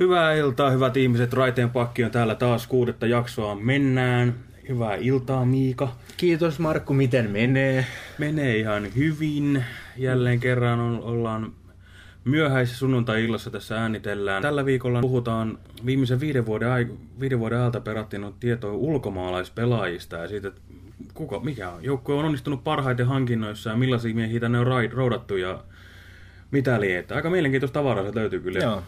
Hyvää iltaa, hyvät ihmiset. Raiteen pakki on täällä taas kuudetta jaksoa. Mennään. Hyvää iltaa, Miika. Kiitos Markku, miten menee? Menee ihan hyvin. Jälleen kerran on, ollaan myöhäisessä sunnuntai-illassa tässä äänitellään. Tällä viikolla puhutaan viimeisen viiden vuoden, ai- viiden vuoden ajalta perattiin on tietoa ulkomaalaispelaajista ja siitä, että kuka, mikä on. Joukkue on onnistunut parhaiten hankinnoissa ja millaisia miehiä tänne on raid- roudattu ja mitä lietää. Aika mielenkiintoista tavaraa se löytyy kyllä. Joo.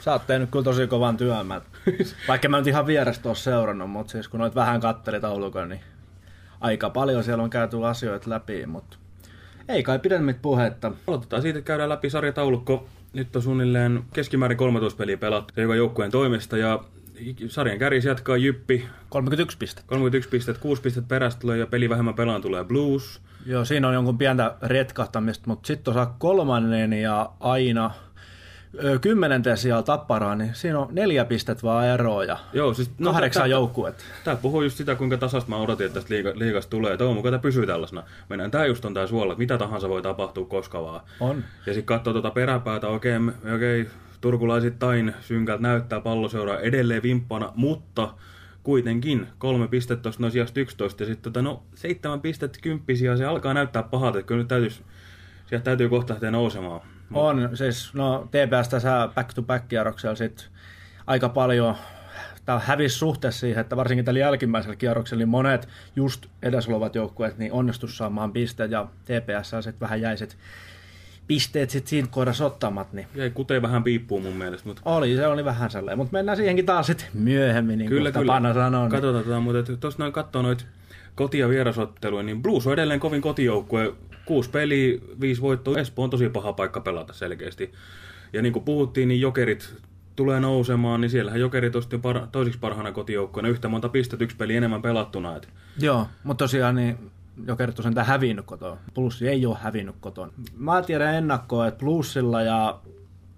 Sä oot tehnyt kyllä tosi kovan työn. Mä, vaikka mä nyt ihan vierestä ole seurannut, mutta siis kun noit vähän kattelit taulukon, niin aika paljon siellä on käyty asioita läpi, mutta ei kai pidemmät puhetta. Aloitetaan siitä, että käydään läpi sarjataulukko. Nyt on suunnilleen keskimäärin 13 peliä pelattu joka joukkueen toimesta ja sarjan kärjis jatkaa Jyppi. 31 pistettä. 31 pistettä, 6 pistettä perästä tulee ja peli vähemmän pelaan tulee Blues. Joo, siinä on jonkun pientä retkahtamista, mutta sitten osaa kolmannen ja aina ö, kymmenenten sijalla tapparaa, niin siinä on neljä pistettä vaan eroa ja Joo, siis, no, kahdeksan joukkuetta. Tää puhuu just sitä, kuinka tasasta mä odotin, että tästä liiga, liigasta tulee. Toivon mukaan tää pysyy tällaisena. Mennään tää just on tää suolla, että mitä tahansa voi tapahtua koska vaan. On. Ja sitten katsoo tuota peräpäätä, okei, okay, okei, okay, turkulaisittain synkältä näyttää palloseura edelleen vimppana, mutta kuitenkin kolme pistettä tuosta noin sijasta 11 ja sitten tota, no seitsemän pistettä kymppisiä, se alkaa näyttää pahalta, että kyllä nyt täytyisi, sieltä täytyy kohta lähteä nousemaan. On, siis no TPS tässä back-to-back-kierroksella sit aika paljon tämä hävisi suhteessa siihen, että varsinkin tällä jälkimmäisellä kierroksella niin monet just edessä olevat joukkueet niin onnistus saamaan pisteet ja TPS sitten vähän jäi sit pisteet sitten siinä kohdassa ottamat, niin Jäi kutee vähän piippuu mun mielestä, mutta oli, se oli vähän sellainen, mutta mennään siihenkin taas sitten myöhemmin, niin Kyllä, kuin kyllä. tapana sanoa. Niin. Katsotaan tota, mutta tuossa noin katsoo noita koti- ja vierasotteluja, niin Blues on edelleen kovin kotijoukkue. Kuusi peliä, viisi voittoa. Espoo on tosi paha paikka pelata selkeästi. Ja niin kuin puhuttiin, niin jokerit tulee nousemaan, niin siellähän jokerit on sitten par- toisiksi parhaana kotijoukkueena. Yhtä monta pistettä, yksi peli enemmän pelattuna. Et Joo, mutta tosiaan niin jo kertoo sen hävinnyt kotona. Plussi ei ole hävinnyt kotona. Mä tiedän ennakkoa, että Plussilla ja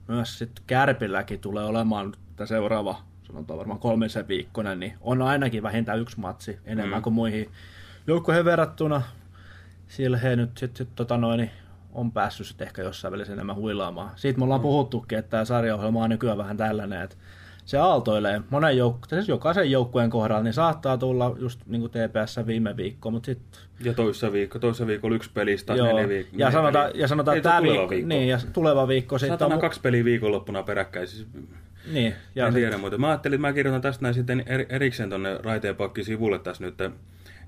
myös sitten Kärpilläkin tulee olemaan seuraava, sanotaan varmaan kolmisen viikkoinen, niin on ainakin vähintään yksi matsi enemmän mm. kuin muihin joukkoihin verrattuna. Sillä he nyt sitten sit, tota noin, on päässyt sit ehkä jossain välissä enemmän huilaamaan. Siitä me ollaan mm. puhuttukin, että tämä sarjaohjelma on nykyään vähän tällainen, että se aaltoilee monen jouk- siis jokaisen joukkueen kohdalla, niin saattaa tulla just niin kuin TPS viime viikko, mutta sitten ja toissa viikko, toissa viikolla yksi pelistä, Joo. neljä viikkoa. Ja sanotaan, ja sanotaan että tämä tuleva viikko, viikko. Niin, ja tuleva viikko sitten Satana on... kaksi peliä viikonloppuna peräkkäin. Siis Niin, ja en sit, tiedä, mutta mä ajattelin, että mä kirjoitan tästä näin sitten eri- erikseen tonne Raiteenpakki sivulle tässä nyt,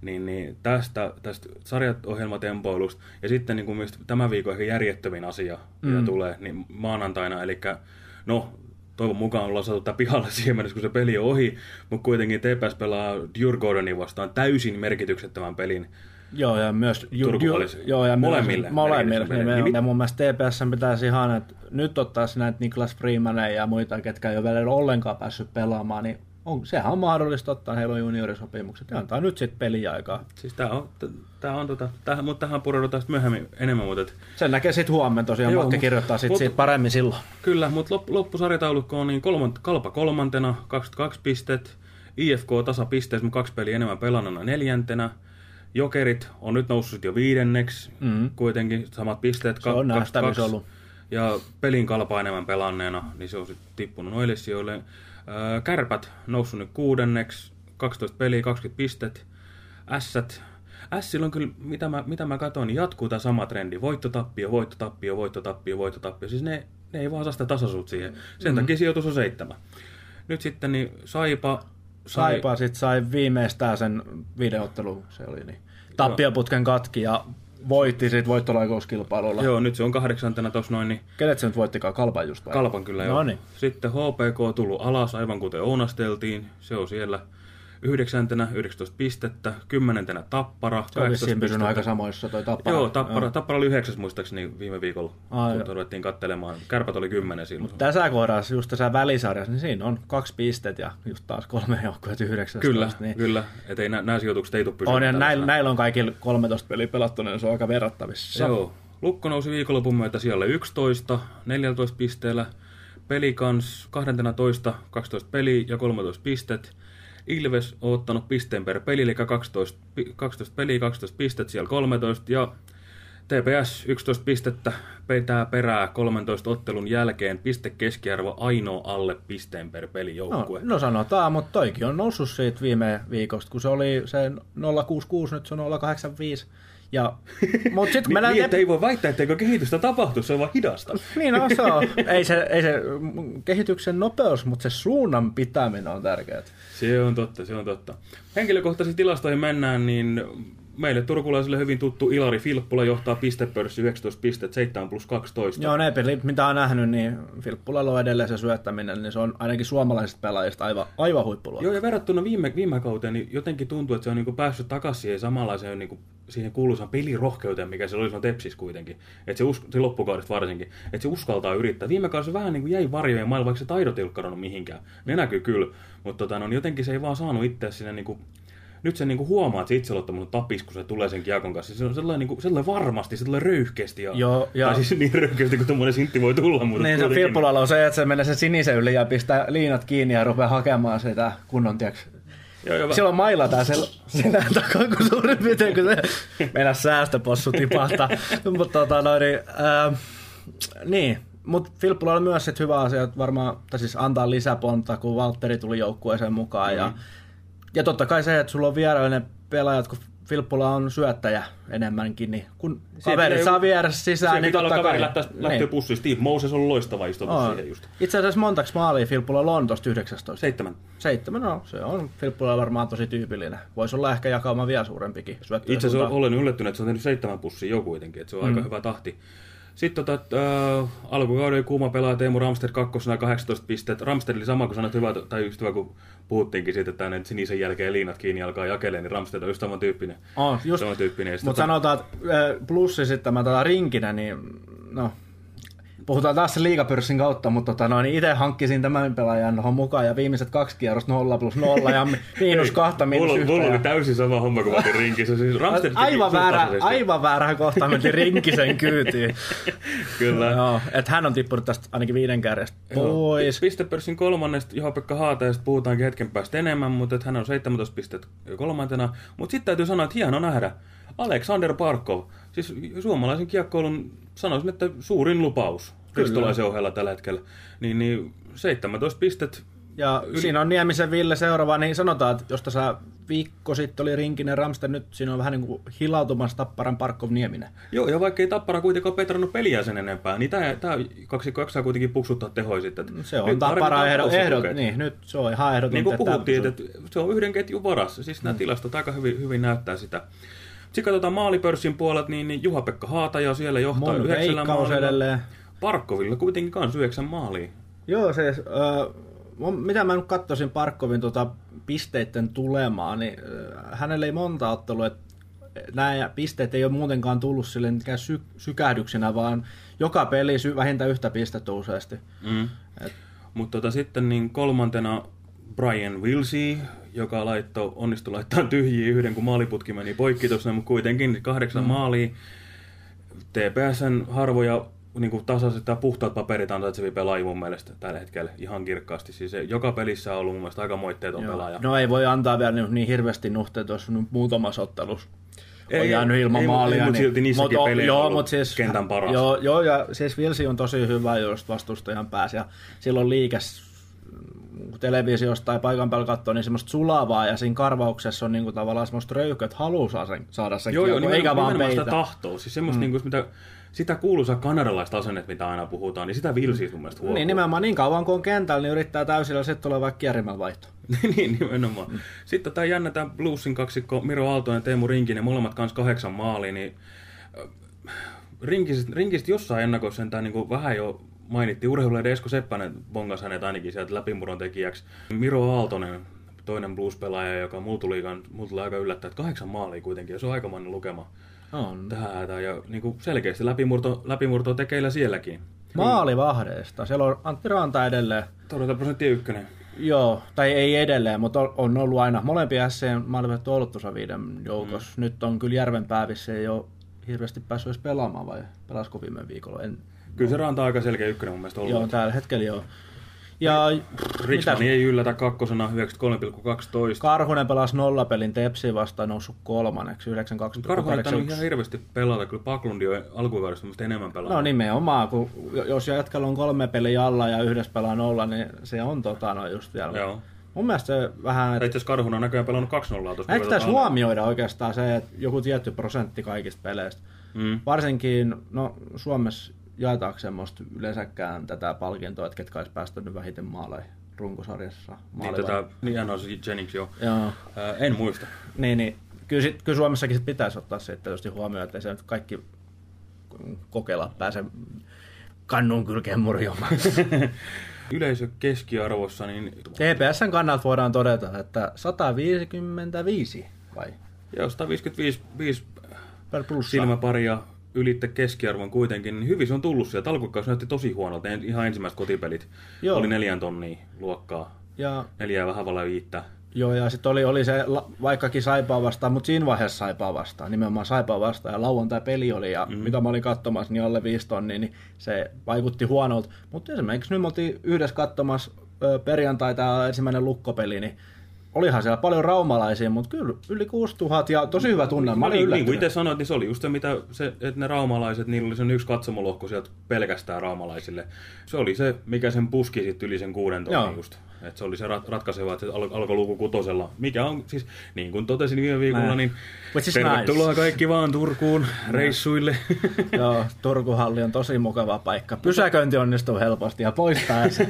niin, niin tästä, tästä sarjaohjelmatempoilusta ja sitten niin kuin myös tämän viikon ehkä järjettömin asia, mitä Mm. tulee, niin maanantaina, eli no toivon mukaan ollaan saatu tämä pihalle siihen mennessä, kun se peli on ohi, mutta kuitenkin TPS pelaa Djurgårdenin vastaan täysin merkityksettömän pelin. joo, ja myös... Ju, Turku ju, olisi joo, ja molemmille Molemmille. Niin, niin mit- ja mun mielestä TPS pitäisi ihan, että nyt ottaisi näitä Niklas Freemaneja ja muita, ketkä ei ole vielä ollenkaan päässyt pelaamaan, niin on, sehän on mahdollista ottaa, heillä on juniorisopimukset ja antaa nyt sitten peliaikaa. Siis tää on, tää on tota, tähän, mutta tähän pureudutaan sitten myöhemmin enemmän, mutta et, Sen näkee sitten huomenna tosiaan, Joo, Matti kirjoittaa sitten mut- siitä paremmin silloin. Kyllä, mutta lop, loppusarjataulukko on niin kolmant, kalpa kolmantena, 22 pistet. IFK tasapisteessä, mutta kaksi peliä enemmän pelannana neljäntenä. Jokerit on nyt noussut jo viidenneksi, Mm. kuitenkin samat pisteet. Se on nähtävissä ollut. Ja pelin kalpa enemmän pelanneena, niin se on sitten tippunut noille sijoille. Kärpät noussut nyt kuudenneksi, 12 peliä, 20 pistet. Ässät, Ässillä on kyllä, mitä mä, mitä mä katson, niin jatkuu tämä sama trendi. Voittotappio, voittotappio, voittotappio, voittotappio. Siis ne, ne ei vaan saa sitä tasaisuutta siihen. Sen mm. takia sijoitus on seitsemän. Nyt sitten niin Saipa, sai, Saipa sitten sai viimeistään sen videottelu, se oli niin. Tappioputken katki ja voitti siitä voittolaikouskilpailulla. Joo, nyt se on kahdeksantena tuossa noin, niin Kenet se nyt voittikaan? Kalpan just vai? Kalpan kyllä joo. No niin. Sitten HPK tullut alas, aivan kuten ounasteltiin. Se on siellä yhdeksäntenä, 19 pistettä, kymmenentenä Tappara, Se pysynyt pistettä. aika samoissa toi tappara. Joo, Tappara, Tappara oli yhdeksäs muistaakseni viime viikolla, Ai, kun ruvettiin katselemaan. Kärpät oli kymmenen silloin. Mutta tässä kohdassa, just tässä välisarjassa, niin siinä on kaksi pistet ja just taas kolme joukkueet yhdeksästä. Kyllä, Niin kyllä. Että ei, nä- nämä sijoitukset ei tule pysymään. on, ja näillä, näillä on kaikilla 13 peliä pelattuna, niin se on aika verrattavissa. Joo. Lukko nousi viikonlopun myötä siellä 11, 14 pisteellä. Pelikans 12, 12 peliä ja 13 pistet. Ilves on ottanut pisteen per peli, eli 12, pi- 12 peliä, 12 pistet, siellä 13. Ja TPS 11 pistettä peitää perää 13 ottelun jälkeen. Piste keskiarvo ainoa alle pisteen per No, pelijoukkue. no sanotaan, mutta toikin on noussut siitä viime viikosta, kun se oli se 066, nyt se on 085. Ja, mutta sitten kun mennään niin, että ei voi väittää, etteikö kehitystä tapahtu, se on vaan hidasta. Niin no, se on. Ei se, ei se kehityksen nopeus, mutta se suunnan pitäminen on tärkeää. Se on totta, se on totta. Henkilökohtaisiin tilastoihin mennään, niin meille turkulaisille hyvin tuttu Ilari Filppula johtaa pistepörssi 19 pistet, 7 plus 12. Joo, ne pelit, mitä on nähnyt, niin Filppulalla on edelleen se syöttäminen, niin se on ainakin suomalaisista pelaajista aivan, aivan huippuluokka. Joo, ja verrattuna viime, viime kauteen, niin jotenkin tuntuu, että se on niin päässyt takaisin siihen samanlaiseen niin siihen kuuluisaan pelirohkeuteen, mikä se oli silloin Tepsis kuitenkin. Että se, us, se loppukaudesta varsinkin, että se uskaltaa yrittää. Viime kaudessa se vähän niin kuin jäi varjojen maailma, vaikka se taidot ei ollut mihinkään. Ne näkyy kyllä, mutta tota, no, niin jotenkin se ei vaan saanut itse sinne niin kuin, nyt se niinku huomaa, että se itseluottamus tapis, kun se tulee sen kiekon kanssa. Se on sellainen, niinku, sellainen varmasti, se tulee röyhkeästi. Ja, Joo, ja- Tai siis niin röyhkeästi kuin tuommoinen sintti voi tulla. Mutta Niin se. Filppulalla on se, että se menee sen sinisen yli ja pistää liinat kiinni ja rupeaa hakemaan sitä kunnon, tiiäks, Joo, joo, Silloin mailla tää sel, selän takaa, kun suurin piirtein, kun se meidän säästöpossu tipahtaa. mutta tota noin, niin, ää, niin. Mutta Filppulla on myös sit hyvä asia, että varmaan, tai siis antaa lisäpontta, kun Valtteri tuli joukkueeseen mukaan. Mm-hmm. Ja, ja totta kai se, että sulla on vieraillinen pelaajat, kun Filppulla on syöttäjä enemmänkin, niin kun kaverit ei- saa vieressä sisään, Niin niin totta kaveri kai. lähtee, lähtee pussiin. Steve Moses on loistava istutus On. siihen just. Itse asiassa montaks maalia Filppulla on tuosta 19? Seitsemän. Seitsemän, no se on Filppulla varmaan tosi tyypillinen. Voisi olla ehkä jakauma vielä suurempikin Itse asiassa olen yllättynyt, että se on tehnyt seitsemän pussia jo kuitenkin, että se on mm. aika hyvä tahti. Sitten tota, äh, alkukauden kuuma pelaaja Teemu Ramsted kakkosena 18 pistet. Ramsted oli sama kuin sanoit, hyvä, tai just hyvä, kun puhuttiinkin siitä, että ne sinisen jälkeen liinat kiinni alkaa jakeleen, niin Ramsted on just samantyyppinen. On, just. Sit Mutta tota- sanotaan, että äh, plussi sitten mä tätä rinkinä, niin no, puhutaan taas liigapörssin kautta, mutta tota, no, niin itse hankkisin tämän pelaajan tuohon mukaan ja viimeiset kaksi kierrosta 0 plus 0 ja mi- miinus kahta miinus Mulla, yhtä. mulla oli täysin sama homma kuin otin rinkissä. Siis Aivan väärä, aivan väärä kohta mentiin rinkisen kyytiin. Kyllä. Joo, että hän on tippunut tästä ainakin viiden kärjestä pois. Pistepörssin kolmannesta Juha-Pekka Haataista puhutaankin hetken päästä enemmän, mutta että hän on 17 pistet kolmantena. Mutta sitten täytyy sanoa, että hieno nähdä. Alexander Parkov, siis suomalaisen kiekkoilun sanoisin, että suurin lupaus Ristolaisen ohella tällä hetkellä. Niin, niin 17 pistet. Ja siinä on Niemisen Ville seuraava, niin sanotaan, että jos tässä viikko sitten oli rinkinen Ramsten, nyt siinä on vähän niin kuin hilautumassa Tapparan Parkov Nieminen. Joo, ja vaikka ei Tappara kuitenkaan petrannut peliä sen enempää, niin tämä, tämä kaksi kaksaa kuitenkin puksuttaa tehoja sitten. että Se on Tappara ehdot, ehdot niin, nyt se on ihan ehdoton. Niin kuin puhuttiin, että se on yhden ketjun varassa. Siis Mm. nämä tilastot aika hyvin, hyvin näyttää sitä. Sitten katsotaan maalipörssin puolet, niin, niin Juha-Pekka Haataja siellä johtaa Mun yhdeksällä maalilla. edelleen. Parkkovilla kuitenkin kanssa yhdeksän maalia. Joo, se, äh, mitä mä nyt katsoisin Parkkovin tota pisteiden tulemaa, niin äh, hänellä ei monta ottelua, että nämä pisteet ei ole muutenkaan tullut sille sy- sykähdyksenä, vaan joka peli sy- vähintään yhtä pistettä useasti. Mm. Et, Mutta tota, sitten niin kolmantena Brian Wilsey, joka laittoi, onnistui laittaa tyhjiä yhden, kun maaliputki meni poikki tuossa, mutta kuitenkin kahdeksan mm. maalia. TPSn harvoja niin kuin tasaiset tai puhtaat paperit ansaitsevia pelaajia mun mielestä tällä hetkellä ihan kirkkaasti. Siis se, joka pelissä on ollut mun mielestä aika moitteeton joo. pelaaja. No ei voi antaa vielä niin, niin hirveästi nuhteita, jos nyt muutamassa ottelussa on Ei, jäänyt ilman ei, maalia. ei, niin, silti niissäkin mut on- joo, ollut mut siis, kentän paras. Joo, joo, ja siis Vilsi on tosi hyvä, jos vastustajan pääsi. Ja silloin liikes kun televisiosta tai paikan päällä katsoo, niin semmoista sulavaa ja siinä karvauksessa on niinku tavallaan semmoista röyhköä, että haluaa saada sen, saada sen Joo, joo, kiekon, eikä vaan nimenomaan sitä peitä. tahtoa. Siis semmoista, mm. niin kuin, mitä, sitä kuuluisaa kanadalaista asennetta, mitä aina puhutaan, niin sitä Vilsiis mun mielestä huokuu. Niin nimenomaan niin kauan kuin on kentällä, niin yrittää täysillä, sitten tulee vaikka kierrimällä vaihto. niin, nimenomaan. Mm. Sitten tämä jännä tämä Bluesin kaksikko, Miro Aaltonen ja Teemu Rinkinen, molemmat kanssa kahdeksan maaliin, niin äh, rinkistä, rinkistä jossain ennakoissa sentään niin vähän jo mainittiin. Urheilulehden Esko Seppänen bongas hänet ainakin sieltä läpimurron tekijäksi. Miro Aaltonen, toinen blues-pelaaja, joka mulla tuli, mulla tuli aika yllättää, että kahdeksan maalia kuitenkin, ja se on aikamoinen lukema On. tähän hätään. Ja niin kuin selkeästi läpimurto, läpimurto tekeillä sielläkin. Maalivahdeista. Siellä on Antti Ranta edelleen. Torjunta prosentti ykkönen. Joo, tai ei edelleen, mutta on- ollut aina. Molempia SCn maalivahdet on ollut tuossa viiden joukossa. Mm. Nyt on kyllä Järvenpää ei ole hirveästi päässyt edes pelaamaan, vai pelasko viime viikolla? En, Kyllä se ranta aika selkeä ykkönen mun mielestä ollut. Joo, tällä hetkellä joo. Ja Riksmani ei yllätä kakkosena 93,12. Karhunen pelasi nollapelin Tepsi vastaan noussut kolmanneksi 92,81. Karhunen on ihan hirveästi pelata, kyllä Paklundi on alkukaudesta musta enemmän pelannut. No nimenomaan, kun jos jätkällä on kolme peliä alla ja yhdessä pelaa nolla, niin se on tota no just vielä. Joo. Mun mielestä se vähän... Tai itse asiassa Karhunen on näköjään pelannut 2-0 tuossa. Eikö tässä huomioida oikeastaan se, että joku tietty prosentti kaikista peleistä? Mm. Varsinkin, no Suomessa jaetaanko semmoista yleensäkään tätä palkintoa, että ketkä olisi päästänyt vähiten maaleja runkosarjassa? Niin, Maalivahdin. tätä, niin, no, Jennings, joo. Joo. Ää, en muista. Niin, niin. Kyllä, sit, kyllä Suomessakin sit pitäisi ottaa se tietysti huomioon, että se nyt kaikki kokeilla pääse kannun kylkeen murjomaan. Yleisö keskiarvossa, niin TPSn kannalta voidaan todeta, että 155 vai joo, 155 5 per plussa. silmäparia ylitte keskiarvon kuitenkin, niin hyvin se on tullut sieltä. Alkukaus näytti tosi huonolta. En- Ihan ensimmäiset kotipelit Joo. oli neljän tonnia luokkaa. Ja, Neljää vähän vailla viittä. joo, ja sitten oli, oli se vaikkakin Saipaa vastaan, mutta siinä vaiheessa Saipaa vastaan, nimenomaan Saipaa vastaan. Ja lauantai-peli oli, ja mm. mitä mä olin katsomassa, niin alle 5 tonnia, niin se vaikutti huonolta. Mutta esimerkiksi nyt me oltiin yhdessä katsomassa perjantai tämä ensimmäinen lukkopeli, niin olihan siellä paljon raumalaisia, mutta kyllä yli 6000 ja tosi hyvä tunne. Mä olin niin, niin kuin itse sanoit, niin se oli just se, mitä se, että ne raumalaiset, niillä oli sen yksi katsomolohko sieltä pelkästään raumalaisille. Se oli se, mikä sen puski sitten yli sen kuuden tonnin just. Että se oli se rat- ratkaiseva, että se al- alkoi luku kutosella. Mikä on siis, niin kuin totesin viime viikolla, niin tervetuloa nice. kaikki vaan Turkuun reissuille. Joo, Turkuhalli on tosi mukava paikka. Pysäköinti onnistuu helposti ja pois pääsee.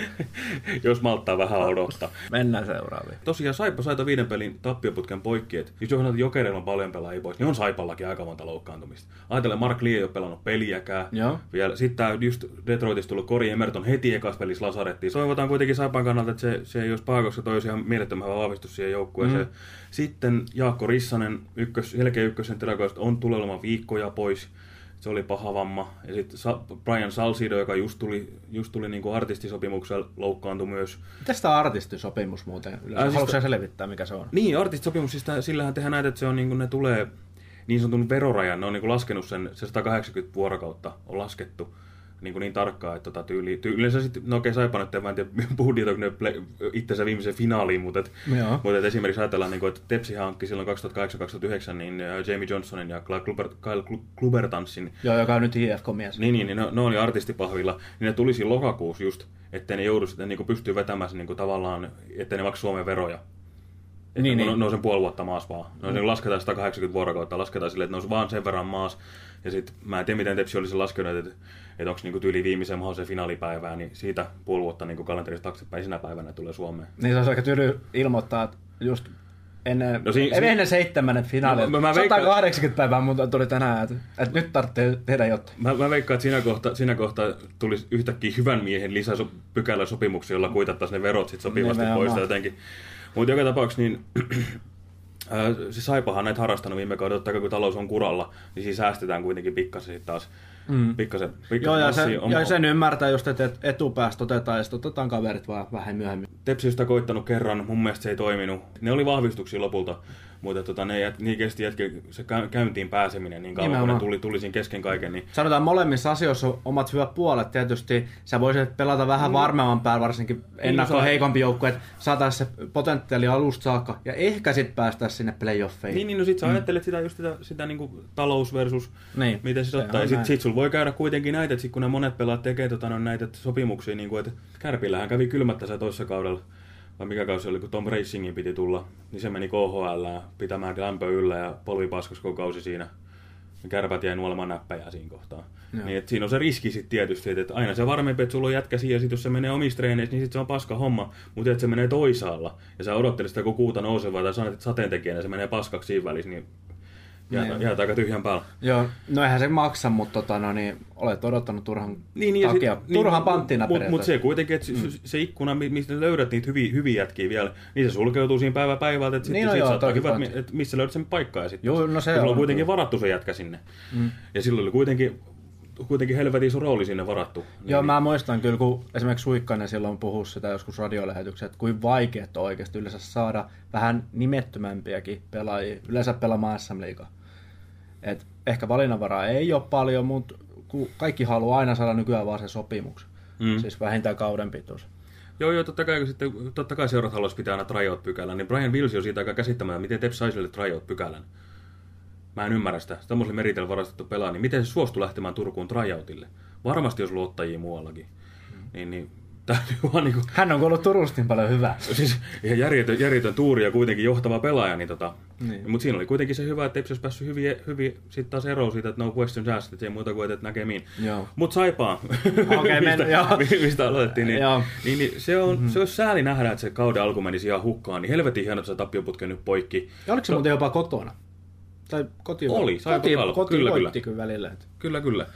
Jos malttaa vähän odottaa. Mennään seuraaviin. Tosiaan Saipa sai ton viiden pelin tappioputken poikki, että jos johon Jokereilla on paljon pelaajia pois, niin on Saipallakin aika monta loukkaantumista. Ajatellen, Mark Lee ei ole pelannut peliäkään. Joo. Vielä, sitten tämä just Detroitista tullut Kori Emerton heti ekas pelissä lasarettiin. Toivotaan kuitenkin Saipan kannalta, että se, se ei olisi paha, koska toi olisi ihan mielettömän hyvä vahvistus siihen joukkueeseen. Mm. Sitten Jaakko Rissanen, ykkös, selkeä ykkösen teräkoista, on tulee olemaan viikkoja pois. Se oli paha vamma. Ja sitten Sa- Brian Salcido, joka just tuli, just tuli niin kuin artistisopimuksella, loukkaantui myös. Mitä sitä artistisopimus muuten yleensä? Ai, siis Haluatko sä selvittää, mikä se on? Niin, artistisopimus, siis tää- sillähän tehdään näitä, että se on niin kuin ne tulee niin sanotun verorajan, ne on niin kuin laskenut sen, se 180 vuorokautta on laskettu niin, kuin niin tarkkaan, että tota, tyyli, tyyli, yleensä sitten, no okei, Saipa nyt, mä en tiedä, budjetoiko ne play, itsensä viimeiseen finaaliin, mutta, et, Joo. mutta et esimerkiksi ajatellaan, niin kuin, että Tepsi hankki silloin 2008-2009 niin äh, Jamie Johnsonin ja Kyle Kluber- Kyle Klu- Klubertanssin Joo, joka on nyt IFK-mies. niin, niin, niin ne, ne oli artistipahvilla, niin ne tulisi lokakuussa just, ettei ne joudu sitten niin pystyy vetämään sen niin kuin tavallaan, ettei ne maksa Suomen veroja. Että Niin, niin. Ne on sen puoli vuotta maas vaan. Ne on, mm. lasketaan 180 vuorokautta, lasketaan silleen, että ne on vaan sen verran maas. Ja sitten mä en tiedä, miten Tepsi olisi laskenut, että, että onko niinku tyyli viimeisen mahdollisen finaalipäivää, niin siitä puoli vuotta niin kalenterista taaksepäin sinä päivänä tulee Suomeen. Niin se olisi aika tyly ilmoittaa, että just ennen, no si- si- ennen seitsemännen finaalia. No, No, mä- mä veikkaan- 180 päivää mutta tuli tänään, että, että nyt tarvitsee tehdä jotain. Mä, mä veikkaan, että siinä kohtaa, siinä kohtaa tulisi yhtäkkiä hyvän miehen lisäpykälä sopimuksia, jolla kuitattaisiin ne verot sit sopivasti Nimenomaan. pois jotenkin. Mutta joka tapauksessa niin ää, se Saipahan näitä harrastanut viime kaudella, että kun talous on kuralla, niin siinä säästetään kuitenkin pikkasen sitten taas. Mm. Pikkasen, pikkasen Joo, ja, se, massia oma- ja sen ymmärtää just, että et- etupäästä otetaan ja sitten otetaan kaverit vaan vähän myöhemmin. Tepsi on sitä koittanut kerran, mun mielestä se ei toiminut. Ne oli vahvistuksia lopulta, mutta tota, ne jät, niin kesti jätki, se kä- käyntiin pääseminen niin kauan, kun ne Nimenomaan. tuli, tuli siinä kesken kaiken. Niin Sanotaan molemmissa asioissa omat hyvät puolet. Tietysti sä voisit pelata vähän varmemman päällä, varsinkin ennakkoon saa- heikompi joukkue, että saataisiin se potentiaali alusta saakka ja ehkä sitten päästä sinne playoffeihin. Niin, niin no sit sä ajattelet sitä just sitä, sitä niinku talous versus Niin, miten se ottaa. Ja sit, sit sulla voi käydä kuitenkin näitä, että sit kun ne monet pelaat tekee tota, no, näitä sopimuksia, niin kuin, että Kärpillähän kävi kylmättä se toissa kaudella, vai mikä kausi oli, kun Tom Racingin piti tulla, niin se meni KHL pitämään lämpö yllä ja polvi paskas koko kausi siinä. Kärpät jäi nuolemaan näppäjää siinä kohtaa. Joo. Niin, et siinä on se riski sitten tietysti, että aina se varmempi, että sulla on jätkä siinä, ja sit jos se menee omissa treeneissä, niin sit se on paska homma. Mutta että se menee toisaalla, ja sä odottelet sitä, kun kuuta nousevaa tai sanot, että sateentekijänä se menee paskaksi siinä välissä, niin jäät, Niin. aika tyhjän päällä. Joo, no eihän se maksa, mutta tota, no niin, olet odottanut turhan Niin, ja takia. sit- turhan niin, panttina Mutta mut se kuitenkin, että mm. se ikkuna, mi- mistä löydät niitä hyviä, hyviä jätkiä vielä, niin se sulkeutuu siinä päivä päivältä, että Niin, sitten no sit saattaa mi- että missä löydät sen paikkaa ja sitten. Joo, no se Sulla on on kuitenkin varattu se jätkä sinne. Mm. Ja silloin oli kuitenkin, kuitenkin helvetin iso rooli sinne varattu. Joo, Niin- mä muistan kyllä, kun esimerkiksi Suikkanen silloin puhui sitä joskus radiolähetyksessä, että kuinka vaikeaa on oikeasti yleensä saada vähän nimettömämpiäkin pelaajia yleensä pelaamaan SM Liigaa. Et ehkä valinnanvaraa ei ole paljon, mutta kun kaikki haluaa aina saada nykyään vaan se sopimuksen. mm. siis vähintään kauden pituus. Joo, joo, totta kai, sitten, totta kai seurat haluaisi pitää aina tryout-pykälän, niin Brian Wills on siitä aika käsittämättä, miten Teps sai sille tryout-pykälän. Mä en ymmärrä sitä. Tämmöiselle meritel varastettu pelaa, niin miten se suostui lähtemään Turkuun tryoutille? Varmasti jos luottajia muuallakin. Mm. Niin, niin täytyy vaan niin kuin... Hän on kuullut Turusta niin paljon hyvää. Siis ihan järjetön, järjetön tuuri ja kuitenkin johtava pelaaja, niin tota... Niin. Mutta siinä oli kuitenkin se hyvä, että Tepsi olisi päässyt hyvin, hyvin sitten taas eroon siitä, että no questions asked, että ei muuta kuin, että näkemiin. Mutta saipaa, okay, mistä, men, mistä aloitettiin, niin, niin, niin, se, on, mm-hmm. se olisi sääli nähdä, että se kauden alku menisi ihan hukkaan, niin helvetin hieno, että se tappioputke nyt poikki. Ja oliko se to... muuten jopa kotona? Tai koti oli, sai koti, koti kyllä, kyllä. kyllä välillä. Kyllä, kyllä.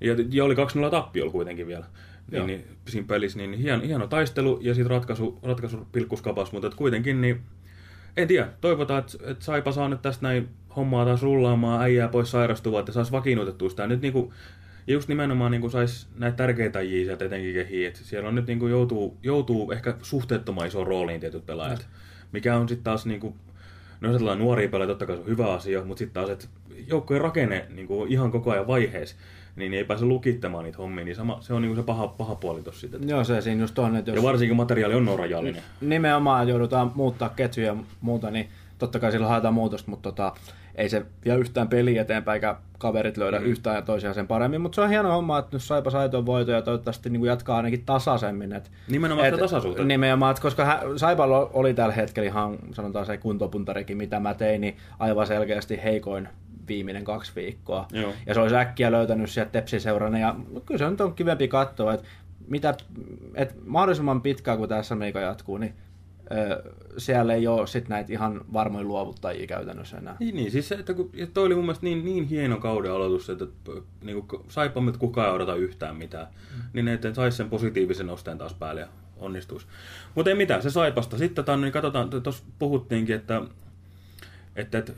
Ja, ja oli 2-0 tappiolla kuitenkin vielä niin, niin, siinä pelissä, niin hieno, hieno taistelu ja sitten ratkaisu, ratkaisu pilkkuskapas, mutta kuitenkin niin, en tiedä, toivotaan, että, että Saipa saa nyt tästä näin hommaa taas rullaamaan, äijää pois sairastuvaa, että saisi vakiinnutettua sitä. Nyt niin kuin, just nimenomaan niin saisi näitä tärkeitä jiä sieltä etenkin kehiin, että siellä on nyt niin kuin joutuu, joutuu ehkä suhteettoman isoon rooliin tietyt pelaajat, no. mikä on sitten taas niin kuin, no jos nuoria pelaajia, totta kai se on hyvä asia, mutta sitten taas, että joukkojen rakenne niin kuin ihan koko ajan vaiheessa, niin ei pääse lukittamaan niitä hommia, niin sama, se on niinku se paha, paha puoli tossa sitten. Joo, se siinä just on, että jos... Ja varsinkin materiaali on rajallinen. Nimenomaan joudutaan muuttaa ketjuja ja muuta, niin totta kai sillä haetaan muutosta, mutta tota, ei se vie yhtään peli eteenpäin, eikä kaverit löydä mm. yhtään ja toisiaan sen paremmin, mutta se on hieno homma, että nyt Saipa sai tuon voiton ja toivottavasti niin kuin jatkaa ainakin tasaisemmin. Et, nimenomaan et, tasaisuutta. Nimenomaan, että koska Saipalla oli tällä hetkellä ihan, sanotaan se kuntopuntarikin, mitä mä tein, niin aivan selkeästi heikoin viimeinen kaksi viikkoa. Joo. Ja se olisi äkkiä löytänyt sieltä Tepsi-seurana. Ja kyllä se on, on kivempi katsoa, että, mitä, että mahdollisimman pitkään kuin tässä meikä jatkuu, niin siellä ei ole sit näitä ihan varmoja luovuttajia käytännössä enää. Niin, niin siis se, että kun, ja toi oli mun mielestä niin, niin hieno kauden aloitus, että niin kuin, saipa että kukaan ei odota yhtään mitään, mm. niin että saisi sen positiivisen osteen taas päälle ja onnistuisi. Mutta ei mitään, se saipasta. Sitten tämän, niin katsotaan, tuossa puhuttiinkin, että, että, että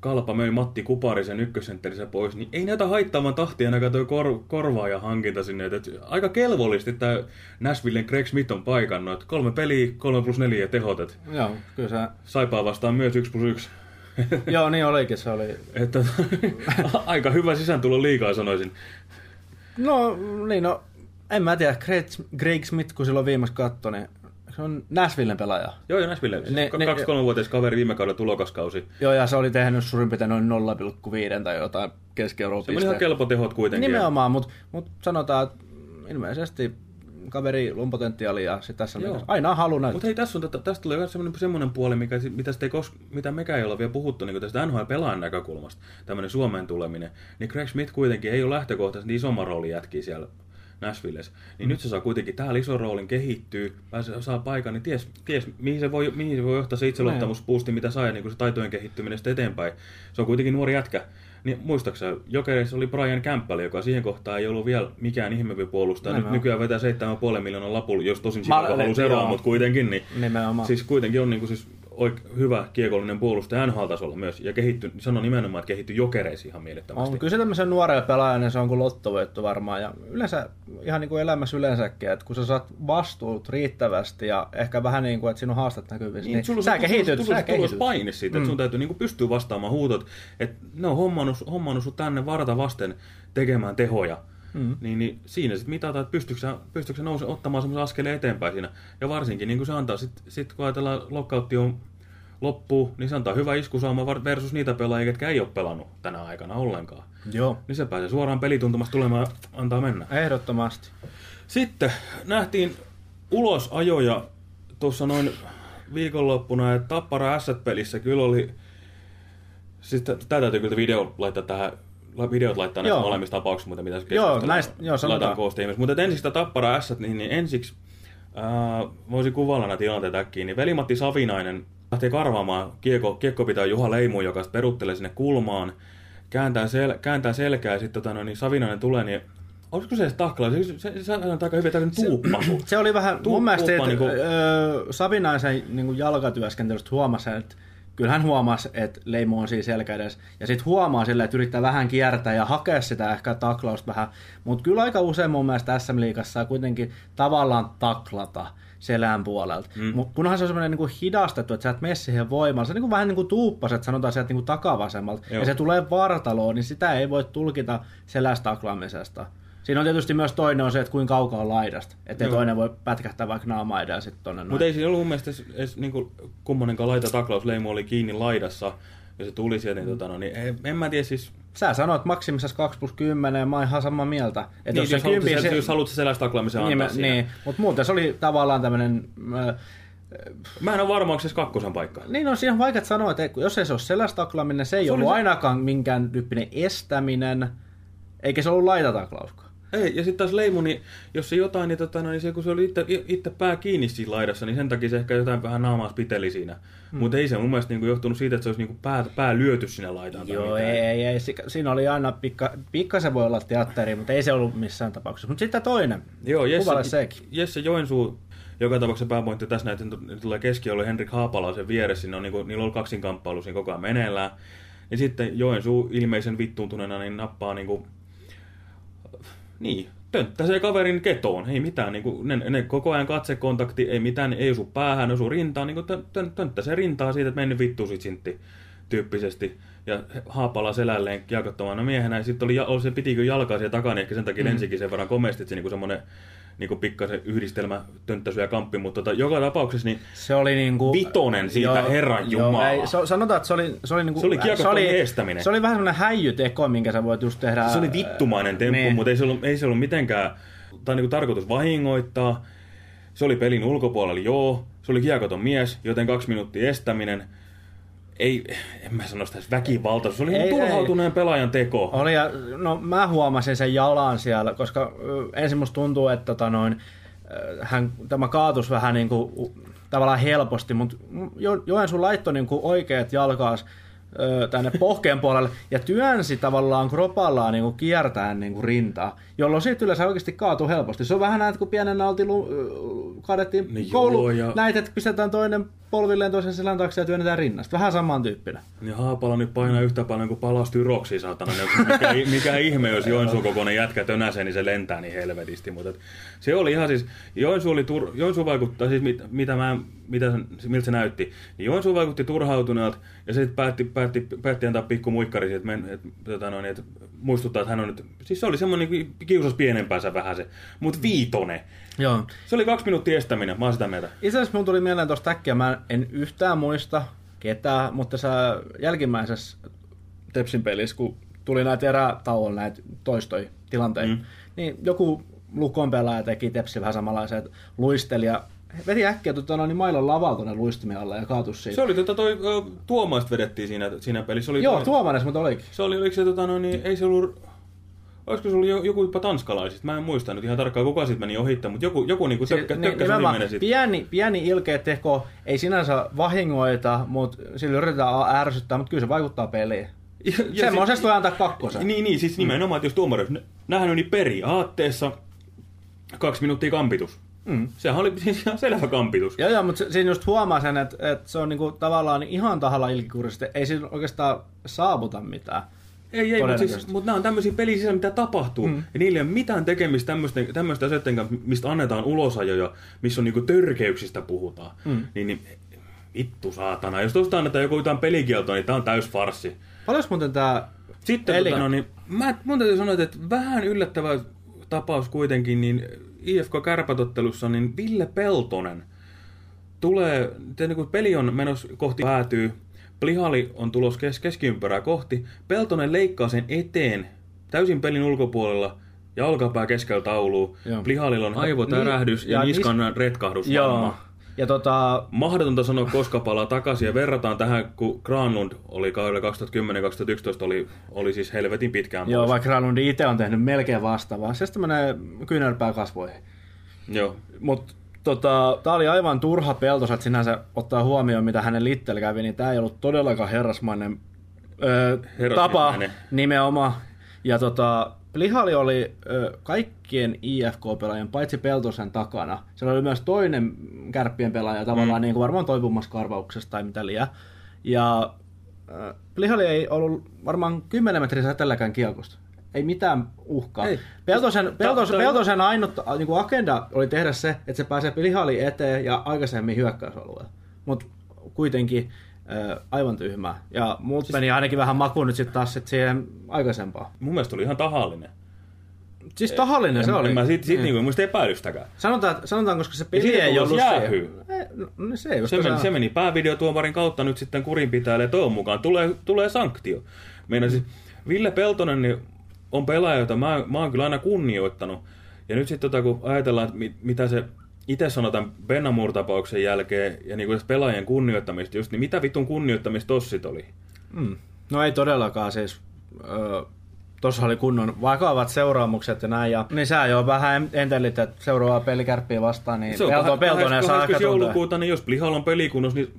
Kalpa möi Matti Kuparisen ykkössentterinsä pois, niin ei näitä haittaavan tahtia ainakaan tuo kor- korvaaja hankinta sinne. Et aika kelvollisesti tämä Nashvillen Greg Smith on paikannut. Et kolme peliä, kolme plus neljä tehot. Et Joo, kyllä se... Saipaa vastaan myös yksi plus yksi. Joo, niin olikin, se oli. Että, aika hyvä sisääntulo liikaa sanoisin. No, niin no, en mä tiedä, Greg, Greg Smith, kun silloin viimeksi katsoi, niin se on Nashvillen pelaaja. Joo, joo, Nashvillen. Ne, ne, 2-3-vuotias kaveri viime kaudella tulokaskausi. Joo, ja se oli tehnyt suurin piirtein noin 0,5 tai jotain keski Se oli ihan kelpo tehot kuitenkin. Nimenomaan, mutta mut sanotaan, että ilmeisesti kaveri on potentiaalia ja tässä Joo. aina halu näyttää. Mutta hei, tässä on, tästä tulee myös semmoinen, semmoinen puoli, mikä, mitä, ei kos, mitä mekään ei olla vielä puhuttu niin tästä NHL-pelaan näkökulmasta, tämmöinen Suomeen tuleminen. Niin Craig Smith kuitenkin ei ole lähtökohtaisesti isomman roolin jätkiä siellä Nashvilles. Niin mm. nyt se saa kuitenkin täällä ison roolin kehittyy, pääsee, saa paikan, niin ties, ties mihin, se voi, mihin se voi johtaa se itseluottamuspuusti, mitä saa niin kuin se taitojen kehittyminen sitten eteenpäin. Se on kuitenkin nuori jätkä. Niin muistaakseni Jokereissa oli Brian Campbell, joka siihen kohtaan ei ollut vielä mikään ihmeempi puolustaja. Nyt nykyään vetää 7,5 miljoonaa lapulla, jos tosin Chicago halusi eroa, mutta kuitenkin. Niin, Nimenomaan. Siis kuitenkin on niin kuin, siis oik- hyvä kiekollinen puolustaja NHL-tasolla myös, ja kehitty, sanon nimenomaan, että kehitty jokereisi ihan mielettömästi. On, kyllä se tämmöisen nuoren pelaajan, niin se on kuin lottovoitto varmaan, ja yleensä ihan niin kuin elämässä yleensäkin, että kun sä saat vastuut riittävästi, ja ehkä vähän niin kuin, että sinun haastat näkyvissä, niin, niin sä kehityt, sä kehityt. paine siitä, että sun mm. täytyy niin kuin pystyä vastaamaan huutot, että ne on hommannut, hommannut sut tänne varta vasten tekemään tehoja, Mm. Niin, niin siinä sitten mitataan, että pystyykö se, pystyykö se nouse, ottamaan semmoisen askeleen eteenpäin siinä. Ja varsinkin niin kuin se antaa, sitten sit kun ajatellaan lockoutti on loppuu, niin se antaa hyvä iskusauma versus niitä pelaajia, jotka ei ole pelannut tänä aikana ollenkaan. Joo. Niin se pääsee suoraan pelituntumasta tulemaan antaa mennä. Ehdottomasti. Sitten nähtiin ulosajoja tuossa noin viikonloppuna, että Tappara Asset-pelissä kyllä oli... Sitten tätä täytyy kyllä video laittaa tähän videot laittaa näistä molemmista tapauksista, mutta mitä Joo, näistä, joo, sanotaan. Mutta ensiksi sitä Tappara Asset, niin, niin ensiksi äh, voisin kuvailla näitä tilanteita äkkiä, niin Velimatti Savinainen lähtee karvaamaan, kiekko, kiekko pitää Juha Leimu, joka peruttelee sinne kulmaan, kääntää, sel, kääntää selkää ja sitten tota, no, niin Savinainen tulee, niin Olisiko se edes taklaa? Se, se, se, se on aika hyvin tämmöinen tuuppa. Se, se oli vähän, tuuppa, mun mielestä, että niin kuin... Savinaisen niin jalkatyöskentelystä huomasi, että kyllä hän huomasi, että Leimu on siinä selkäydessä. Ja sitten huomaa sille, että yrittää vähän kiertää ja hakea sitä ehkä taklausta vähän. Mutta kyllä aika usein mun mielestä SM-liigassa kuitenkin tavallaan taklata selän puolelta. Mm. Mutta kunhan se on semmoinen niin hidastettu, että sä et mene siihen voimaan, se on niin vähän niin kuin tuuppaset, sanotaan sieltä niin takavasemmalta, Joo. ja se tulee vartaloon, niin sitä ei voi tulkita selästä taklaamisesta. Siinä on tietysti myös toinen on se, että kuinka kaukaa on laidasta. Että Joo. toinen voi pätkähtää vaikka naamaa edellä sitten tonne noin. Mutta ei siinä ollut mun mielestä edes, edes niin kummonenkaan laita oli kiinni laidassa ja se tuli sieltä, niin, tota, no, niin en, en mä tiedä siis... Sä sanoit maksimissaan 2 plus 10 ja mä oon ihan samaa mieltä. Että Niin, jos, jos, haluat, se, jos haluat sellaista taklaamisen niin, antaa mä- niin. mutta muuten se oli tavallaan tämmöinen... Äh, Mä en ole varma, onko se kakkosen paikka. niin on siihen vaikea sanoa, että jos ei se ole selästaklaaminen, se ei Se ollut se- ainakaan minkään tyyppinen estäminen, eikä se ollut laitataklauskaan. Ei, ja sitten taas Leimu, niin jos se jotain, niin, tota, no, niin se, kun se oli itse, itse pää kiinni siinä laidassa, niin sen takia se ehkä jotain vähän naamaa piteli siinä. Hmm. Mutta ei se mun mielestä niin kuin, johtunut siitä, että se olisi niin kuin, pää, pää lyöty sinne laitaan. Joo, ei, ei, ei. Si- Siinä oli aina pikka, pikkasen voi olla teatteri, mutta ei se ollut missään tapauksessa. Mutta sitten toinen. Joo, Jesse, sekin. Jesse Joensuu, joka tapauksessa pääpointti tässä näitä tulee keski, oli Henrik Haapalaisen vieressä, siinä on, niin kuin, niillä on kaksinkamppailu siinä koko ajan meneillään. Ja sitten Joensuu ilmeisen vittuuntuneena niin nappaa niin kuin, niin, tönttäsee kaverin ketoon, ei mitään, niin kuin, ne, ne, koko ajan katsekontakti, ei mitään, ei osu päähän, osu rintaan, niin kuin tön, tön, tönttäsee rintaa siitä, että mennyt vittu sit sintti tyyppisesti. Ja Haapala selälleen jalkattomana miehenä, ja sitten oli, oli se pitikö jalkaa siellä takana, ehkä sen takia mm. lensikin sen verran komeasti, että se niin semmoinen niin kuin pikkasen yhdistelmä, tönttäsy ja kamppi, mutta tota, joka tapauksessa niin Se oli niinku... Vitonen siitä, Herran Jumala. ei, se, sanotaan, että se oli... Se oli, niinku, Se oli se oli, estäminen. se oli vähän semmoinen häijyteko, minkä sä voit just tehdä... Se oli vittumainen temppu, niin. mutta ei se ollut, ei se ollut mitenkään tai niinku tarkoitus vahingoittaa. Se oli pelin ulkopuolella, joo. Se oli kiekoton mies, joten kaksi minuuttia estäminen. Ei, en mä sano sitä edes väkivaltaisuus. Se oli Ei, ei, turhautuneen pelaajan teko. Oli ja, no mä huomasin sen jalan siellä, koska ensin musta tuntuu, että tota noin, hän, tämä kaatus vähän niin kuin, tavallaan helposti, mutta jo, Joensuu laittoi niin kuin oikeat jalkaas tänne pohkeen puolelle ja työnsi tavallaan kropallaan niin kuin kiertäen niin kuin rintaa, jolloin siitä yleensä oikeasti kaatuu helposti. Se on vähän näin, että kun pienenä oltiin, kaadettiin Niin koulu, ja- näitä, että pistetään toinen polvilleen toisen selän taakse ja työnnetään rinnasta. Vähän samantyyppinen. Niin Haapala nyt painaa yhtä paljon kuin palaa styroksiin, saatana. Mikä, mikä ihme, jos Joensuun kokoinen jätkä tönäsee, niin se lentää niin helvetisti. Mutta se oli ihan siis, Joensuu, oli tur, Joensuu vaikuttaa, siis mit, mitä mä, mitä sen, miltä se näytti. Niin Joensuu vaikutti turhautuneelta ja se sitten päätti, päätti, päätti antaa pikku muikkari, että, men, et, tota noin, et muistuttaa, että hän on nyt, siis se oli semmoinen niin kiusas pienempäänsä vähän se, mutta viitone. Joo. Se oli kaksi minuuttia estäminen, mä oon sitä mieltä. Itse asiassa mun tuli mieleen tuosta äkkiä, mä en yhtään muista ketään, mutta sä jälkimmäisessä Tepsin pelissä, kun tuli näitä erätauolla näitä toistoi tilanteita, mm. niin joku Lukon pelaaja teki Tepsi vähän samanlaisen, että luisteli ja veti äkkiä tota, noin, niin mailon lavalta tuonne luistimien alla ja kaatus siitä. Se oli tota toi, Tuomaista vedettiin siinä, siinä pelissä. Se oli Joo, toi, Tuomanes, mutta olikin. Se oli, oliko se tota, no, niin, ei se ollut, olisiko se ollut jo- joku jopa tanskalaisista, mä en muista nyt ihan tarkkaan kuka siitä meni ohittaa, mutta joku, joku niinku tökkä, Siis, tökkäsi nimenomaan nimenen siitä. pieni, pieni ilkeä teko ei sinänsä vahingoita, mutta sillä yritetään ärsyttää, mutta kyllä se vaikuttaa peliin. Ja, ja Semmoisesta voi antaa kakkosen. Niin, niin, siis nimenomaan, että jos tuomari olisi nähnyt, niin periaatteessa kaksi minuuttia kampitus. Mm. Sehän oli siis ihan selvä kampitus. Joo, joo, mutta siinä just huomaa sen, että, että se on niinku tavallaan ihan tahalla ilkikurisesti. Ei siinä oikeastaan saavuta mitään. Ei, ei, mutta, siis, mutta nämä on tämmöisiä pelisisällä, mitä tapahtuu. Mm. Ja niillä ei ole mitään tekemistä tämmöisten, asioiden kanssa, mistä annetaan ulosajoja, missä on niinku törkeyksistä puhutaan. Mm. Niin, niin vittu saatana. Jos tuosta annetaan joku jotain pelikieltoa, niin tää on täys farssi. Paljon muuten tämä... Sitten Eli- tota, no, niin, mä, mun täytyy sanoa, että vähän yllättävä tapaus kuitenkin, niin IFK Kärpätottelussa, niin Ville Peltonen tulee, te, niin peli on menossa kohti päätyy, Plihali on tulos kes, keskiympärää kohti, Peltonen leikkaa sen eteen täysin pelin ulkopuolella ja olkapää keskellä taulua. Joo. Blihalilla on aivotärähdys Niin, ja, ja niskan retkahdus. Joo. Ja tota, Mahdotonta sanoa, koska palaa takaisin ja verrataan tähän, kun Granlund oli kaudella 2010-2011 oli, oli siis helvetin pitkään joo, pois. vaikka Ralundi itse on tehnyt melkein vastaavaa. Se sitten menee kyynärpää kasvoihin. Joo. Mutta tota, tämä oli aivan turha peltos, että sinänsä ottaa huomioon, mitä hänen Littel kävi, niin tämä ei ollut todellakaan herrasmainen ö, tapa nimenomaan. Ja tota, Plihali oli ö, kaikkien IFK-pelaajien, paitsi Peltosen takana. Siellä oli myös toinen kärppien pelaaja, tavallaan mm. niin kuin varmaan toipumassa karvauksesta tai mitä liian. Ja ö, Plihali ei ollut varmaan 10 metriä säteelläkään kiekosta. Ei mitään uhkaa. Ei. Peltosen, toi- Peltosen ainut niin kuin agenda oli tehdä se, että se pääsee Plihali eteen ja aikaisemmin hyökkäysalueelle. Mutta kuitenkin aivan tyhmää. Ja muut siis... meni ainakin vähän makuun nyt sitten taas sit siihen aikaisempaan. Mun mielestä oli ihan tahallinen. Siis tahallinen se en, oli. En mä siitä, siitä Niin. niinku, muista epäilystäkään. Sanotaan, sanotaan, koska se peli ei ollut jäähyy. se. Ei, No, no se ei Se meni, se meni päävideotuomarin kautta nyt sitten kurinpitäjälle ja toivon mukaan tulee, tulee sanktio. Meidän siis Ville Peltonen niin on pelaaja, jota mä, mä oon kyllä aina kunnioittanut. Ja nyt sitten tota, kun ajatellaan, että mit, mitä se itse sanotaan Bennamur-tapauksen jälkeen ja niin kuin pelaajien kunnioittamista just, niin mitä vitun kunnioittamista tossa sit oli? Mm. No ei todellakaan siis. Öö, Tuossa oli kunnon vakavat seuraamukset ja näin. Ja, niin sä jo vähän entelit, että seuraavaa pelikärppiä vastaan, niin Se on Pelto, Peltonen saa 20. ehkä joulukuuta, niin jos Plihal on pelikunnus, niin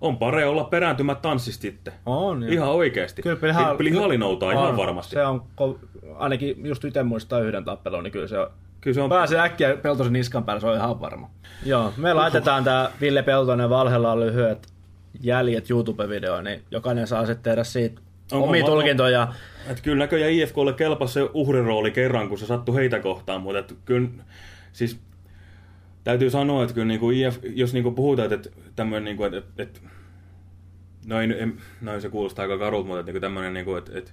on pare olla perääntymät tanssista sitten. On, joo. Ihan oikeasti. Kyllä Plihal, Plihal- Plihali noutaa on. ihan varmasti. Se on, ainakin just itse muistaa yhden tappelun, niin kyllä se on. Kyllä se on Pääsee äkkiä Peltosen niskan päälle, se on ihan varma. Joo, me laitetaan tää Ville Peltonen valhella lyhyet jäljet YouTube-videoon, niin jokainen saa sitten tehdä siitä Onko omia tulkintoja. Et kyllä näköjään IFKlle kelpasi se uhrirooli kerran, kun se sattui heitä kohtaan, mutta et kyllä, siis täytyy sanoa, että kyllä niinku IF, jos niinku puhutaan, että tämmöinen, niinku, että, että, että no, ei, en, no se kuulostaa aika karulta, mutta niinku tämmöinen, niinku, että, että,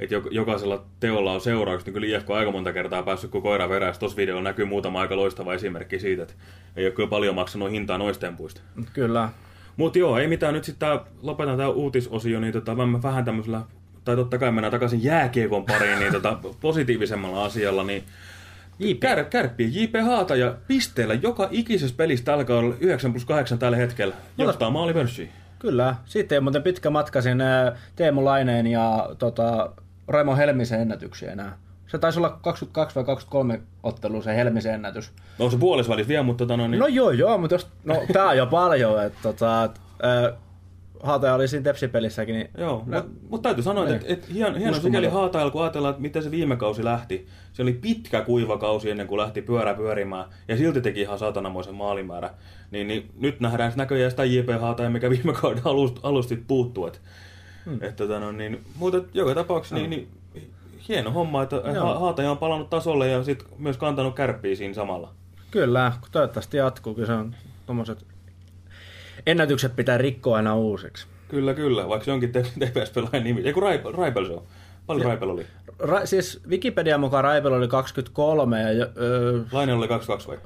että jok- jokaisella teolla on seuraukset, niin kyllä IFK on aika monta kertaa päässyt kuin koira verässä. Tuossa videolla näkyy muutama aika loistava esimerkki siitä, että ei ole kyllä paljon maksanut hintaa noista tempuista. Kyllä. Mutta joo, ei mitään. Nyt sitten lopetan tämä uutisosio, niin tota, mä vähän tämmöisellä, tai totta kai mennään takaisin jääkiekon pariin, niin tota, positiivisemmalla asialla, niin JP. Kär, kärppi JP Haata ja pisteellä joka ikisessä pelissä tällä kaudella 9 plus 8 tällä hetkellä johtaa maalipörssiin. Kyllä. Sitten ei muuten pitkä matka sinne Teemu Laineen ja tota, Raimo Helmisen ennätyksiä enää. Se taisi olla 22 vai 23 ottelu se Helmisen ennätys. No on se puolesvälissä vielä, mutta tota, no, niin, No joo, joo, mutta jos, no tää on jo paljon, että tota, et, ää, Haataja oli siinä Tepsi-pelissäkin, niin Joo, No, mutta mut täytyy sanoa, että niin. et, et hien, hieno Uskomaton. sikäli haatailla, kun ajatellaan, että miten se viime kausi lähti. Se oli pitkä kuiva kausi ennen kuin lähti pyörä pyörimään, ja silti teki ihan satanamoisen maalimäärä. Niin, niin nyt nähdään näköjään sitä JP Haataja, mikä viime kauden alust, alustit puuttuu. Et, hmm. et, tota, no, niin, mutta joka tapauksessa niin, niin, hieno homma, että Joo. ha, Haataja on palannut tasolle ja sitten myös kantanut kärppiä siinä samalla. kyllä, toivottavasti jatkuu, kyllä se on tommoset ennätykset pitää rikkoa aina uusiksi. Kyllä, kyllä, vaikka se onkin TPS-pelaajan nimi. Eiku Raipel, Raipel se on. Paljon Raipel oli. Ra- siis Wikipedian mukaan Raipel oli 23 ja öö, Lainen oli 22 vai?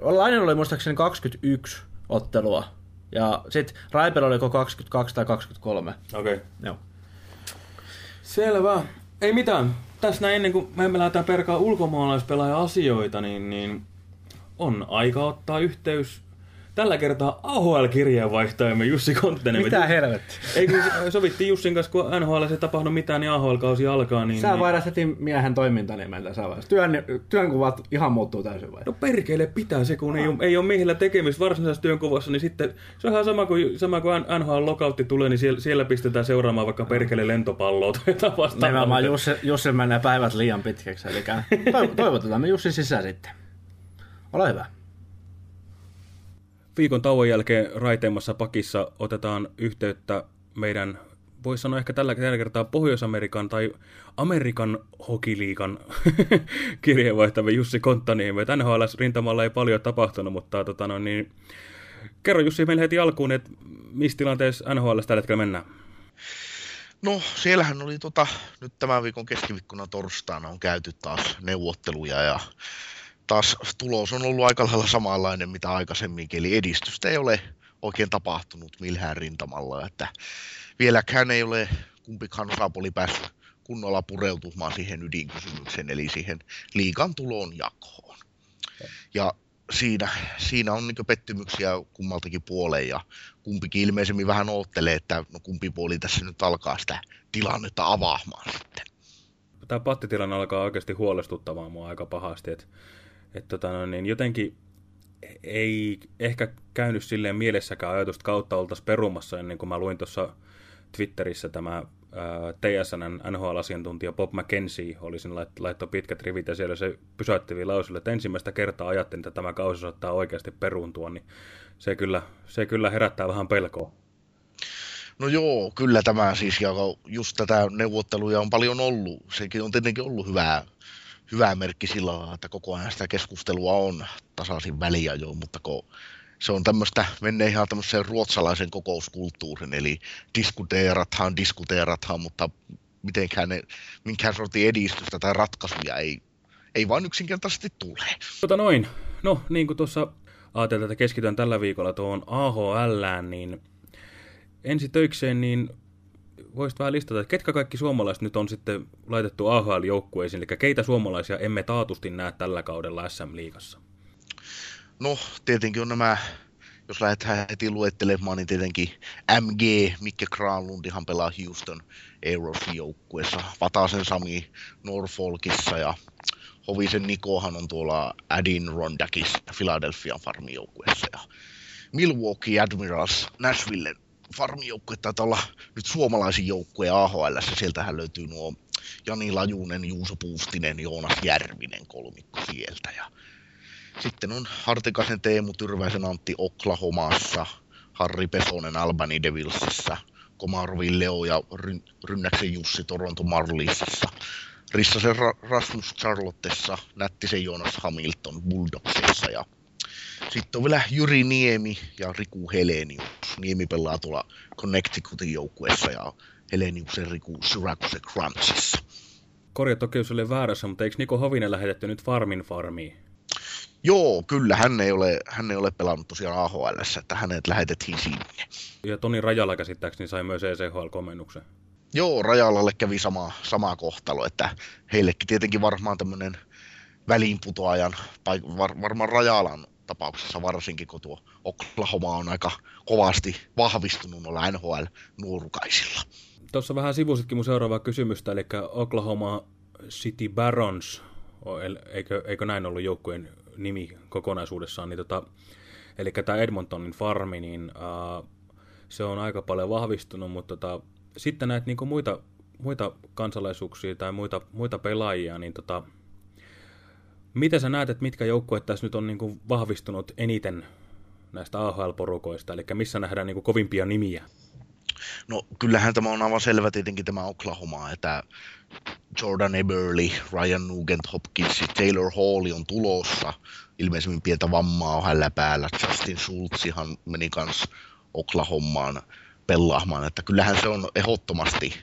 Lainen oli muistaakseni 21 ottelua. Ja sitten Raipel oliko 22 tai 23. Okei. Okay. Joo. Selvä. Ei mitään. Tässä näin ennen kuin me lähdetään perkaa ulkomaalaispelaajan asioita, niin, niin on aika ottaa yhteys tällä kertaa AHL-kirjeenvaihtajamme Jussi Kontinen. Mitä helvettiä? Ei kun sovittiin Jussin kanssa, kun NHL ei tapahdu mitään, niin AHL-kausi alkaa. Niin, Sä niin... vaihdat heti miehen toimintanimen tässä vaiheessa. Työn, työnkuvat ihan muuttuu täysin vai? No perkele pitää se, kun ei ole, ei ole miehillä tekemistä varsinaisessa työnkuvassa, niin sitten se on ihan sama kuin, sama kuin NHL-lokautti tulee, niin siellä, siellä pistetään seuraamaan vaikka perkele lentopalloa tai jotain vastaavaa. Nimenomaan Jussi, Jussi menee päivät liian pitkäksi, eli toiv- toivotetaan me Jussi sisään sitten. Ole hyvä. Viikon tauon jälkeen raiteemmassa pakissa otetaan yhteyttä meidän, voisi sanoa ehkä tällä, kertaa Pohjois-Amerikan tai Amerikan hokiliikan kirjeenvaihtaja Jussi Konttaniemi. NHL-rintamalla ei paljon tapahtunut, mutta tota, no, niin, kerro Jussi meille heti alkuun, että missä tilanteessa NHL tällä hetkellä mennään? No, siellähän oli tota, nyt tämän viikon keskiviikkona torstaina on käyty taas neuvotteluja ja taas tulos on ollut aika lailla samanlainen mitä aikaisemminkin, eli edistystä ei ole oikein tapahtunut millään rintamalla, että vieläkään ei ole kumpikaan osapuoli päässyt kunnolla pureutumaan siihen ydinkysymykseen, eli siihen liikan tulon jakoon. Ja siinä, siinä on niin pettymyksiä kummaltakin puoleen ja kumpikin ilmeisemmin vähän oottelee, että no kumpi puoli tässä nyt alkaa sitä tilannetta avaamaan sitten. Tämä pattitilanne alkaa oikeasti huolestuttamaan mua aika pahasti, että et, tota, no, niin jotenkin ei ehkä käynyt silleen mielessäkään ajatusta kautta oltaisiin perumassa ennen kuin mä luin tuossa Twitterissä tämä TSNn NHL-asiantuntija Bob McKenzie oli sinne lait- laittoi pitkät rivit ja siellä se pysäyttävi lausui, että ensimmäistä kertaa ajattelin, että tämä kausi saattaa oikeasti peruuntua, niin se kyllä, se kyllä herättää vähän pelkoa. No joo, kyllä tämä siis, ja just tätä neuvotteluja on paljon ollut. Sekin on tietenkin ollut hyvää, hyvää merkki sillä lailla, että koko ajan sitä keskustelua on tasaisin väliä jo, mutta kun se on tämmöistä, menee ihan tämmöiseen ruotsalaisen kokouskulttuurin, eli diskuteerathan, diskuteerathan, mutta mitenkään ne, minkään sortin edistystä tai ratkaisuja ei, ei vaan yksinkertaisesti tule. Tota noin. No, niin kuin tuossa ajateltiin, että keskitytään tällä viikolla tuohon AHL, niin ensi töikseen, niin voisit vähän listata, että ketkä kaikki suomalaiset nyt on sitten laitettu AHL-joukkueisiin, eli keitä suomalaisia emme taatusti näe tällä kaudella SM-liigassa? No, tietenkin on nämä, jos lähdetään heti luettelemaan, niin tietenkin MG, Mikke Granlundihan pelaa Houston Aerosin joukkueessa, Vatasen Sami Norfolkissa ja Hovisen Nikohan on tuolla Adin Rondakissa Philadelphia farmijoukkueessa ja Milwaukee Admirals Nashville farmijoukkue taitaa olla nyt suomalaisin joukkue AHL. Sieltähän löytyy nuo Jani Lajunen, Juuso Puustinen, Joonas Järvinen kolmikko sieltä. Ja sitten on Hartikasen Teemu Tyrväisen Antti Oklahomassa, Harri Pesonen Albany Devilsissä, Komarovin Leo ja Rynnäksen Jussi Toronto Marliesissa, Rissasen Ra- Rasmus Charlottessa, Nättisen Joonas Hamilton Bulldogsissa ja sitten on vielä Jyri Niemi ja Riku Helenius. Niemi pelaa tuolla Connecticutin joukkueessa ja Heleniuksen Riku Syracuse Crunchissa. Korja toki jos oli väärässä, mutta eikö Niko Hovinen lähetetty nyt Farmin Farmiin? Joo, kyllä. Hän ei ole, hän ei ole pelannut tosiaan AHL, että hänet lähetettiin sinne. Ja Toni Rajala käsittääkseni sai myös ECHL-komennuksen. Joo, Rajalalle kävi sama, sama kohtalo, että heillekin tietenkin varmaan tämmöinen väliinputoajan, var, varmaan Rajalan tapauksessa varsinkin, kun tuo Oklahoma on aika kovasti vahvistunut noilla NHL-nuorukaisilla. Tuossa vähän sivusitkin mun seuraavaa kysymystä, eli Oklahoma City Barons, eikö, eikö näin ollut joukkueen nimi kokonaisuudessaan, niin tota, eli tämä Edmontonin farmi, niin uh, se on aika paljon vahvistunut, mutta tota, sitten näitä niin muita, muita kansalaisuuksia tai muita, muita pelaajia, niin tota, Miten sä näet, että mitkä joukkueet tässä nyt on niin kuin vahvistunut eniten näistä AHL-porukoista, eli missä nähdään niin kuin kovimpia nimiä? No kyllähän tämä on aivan selvä tietenkin tämä Oklahoma, että Jordan Eberly, Ryan Nugent Hopkins, Taylor Hall on tulossa. Ilmeisemmin pientä vammaa on hänellä päällä. Justin Schultzihan meni kans Oklahomaan pelaamaan, että kyllähän se on ehdottomasti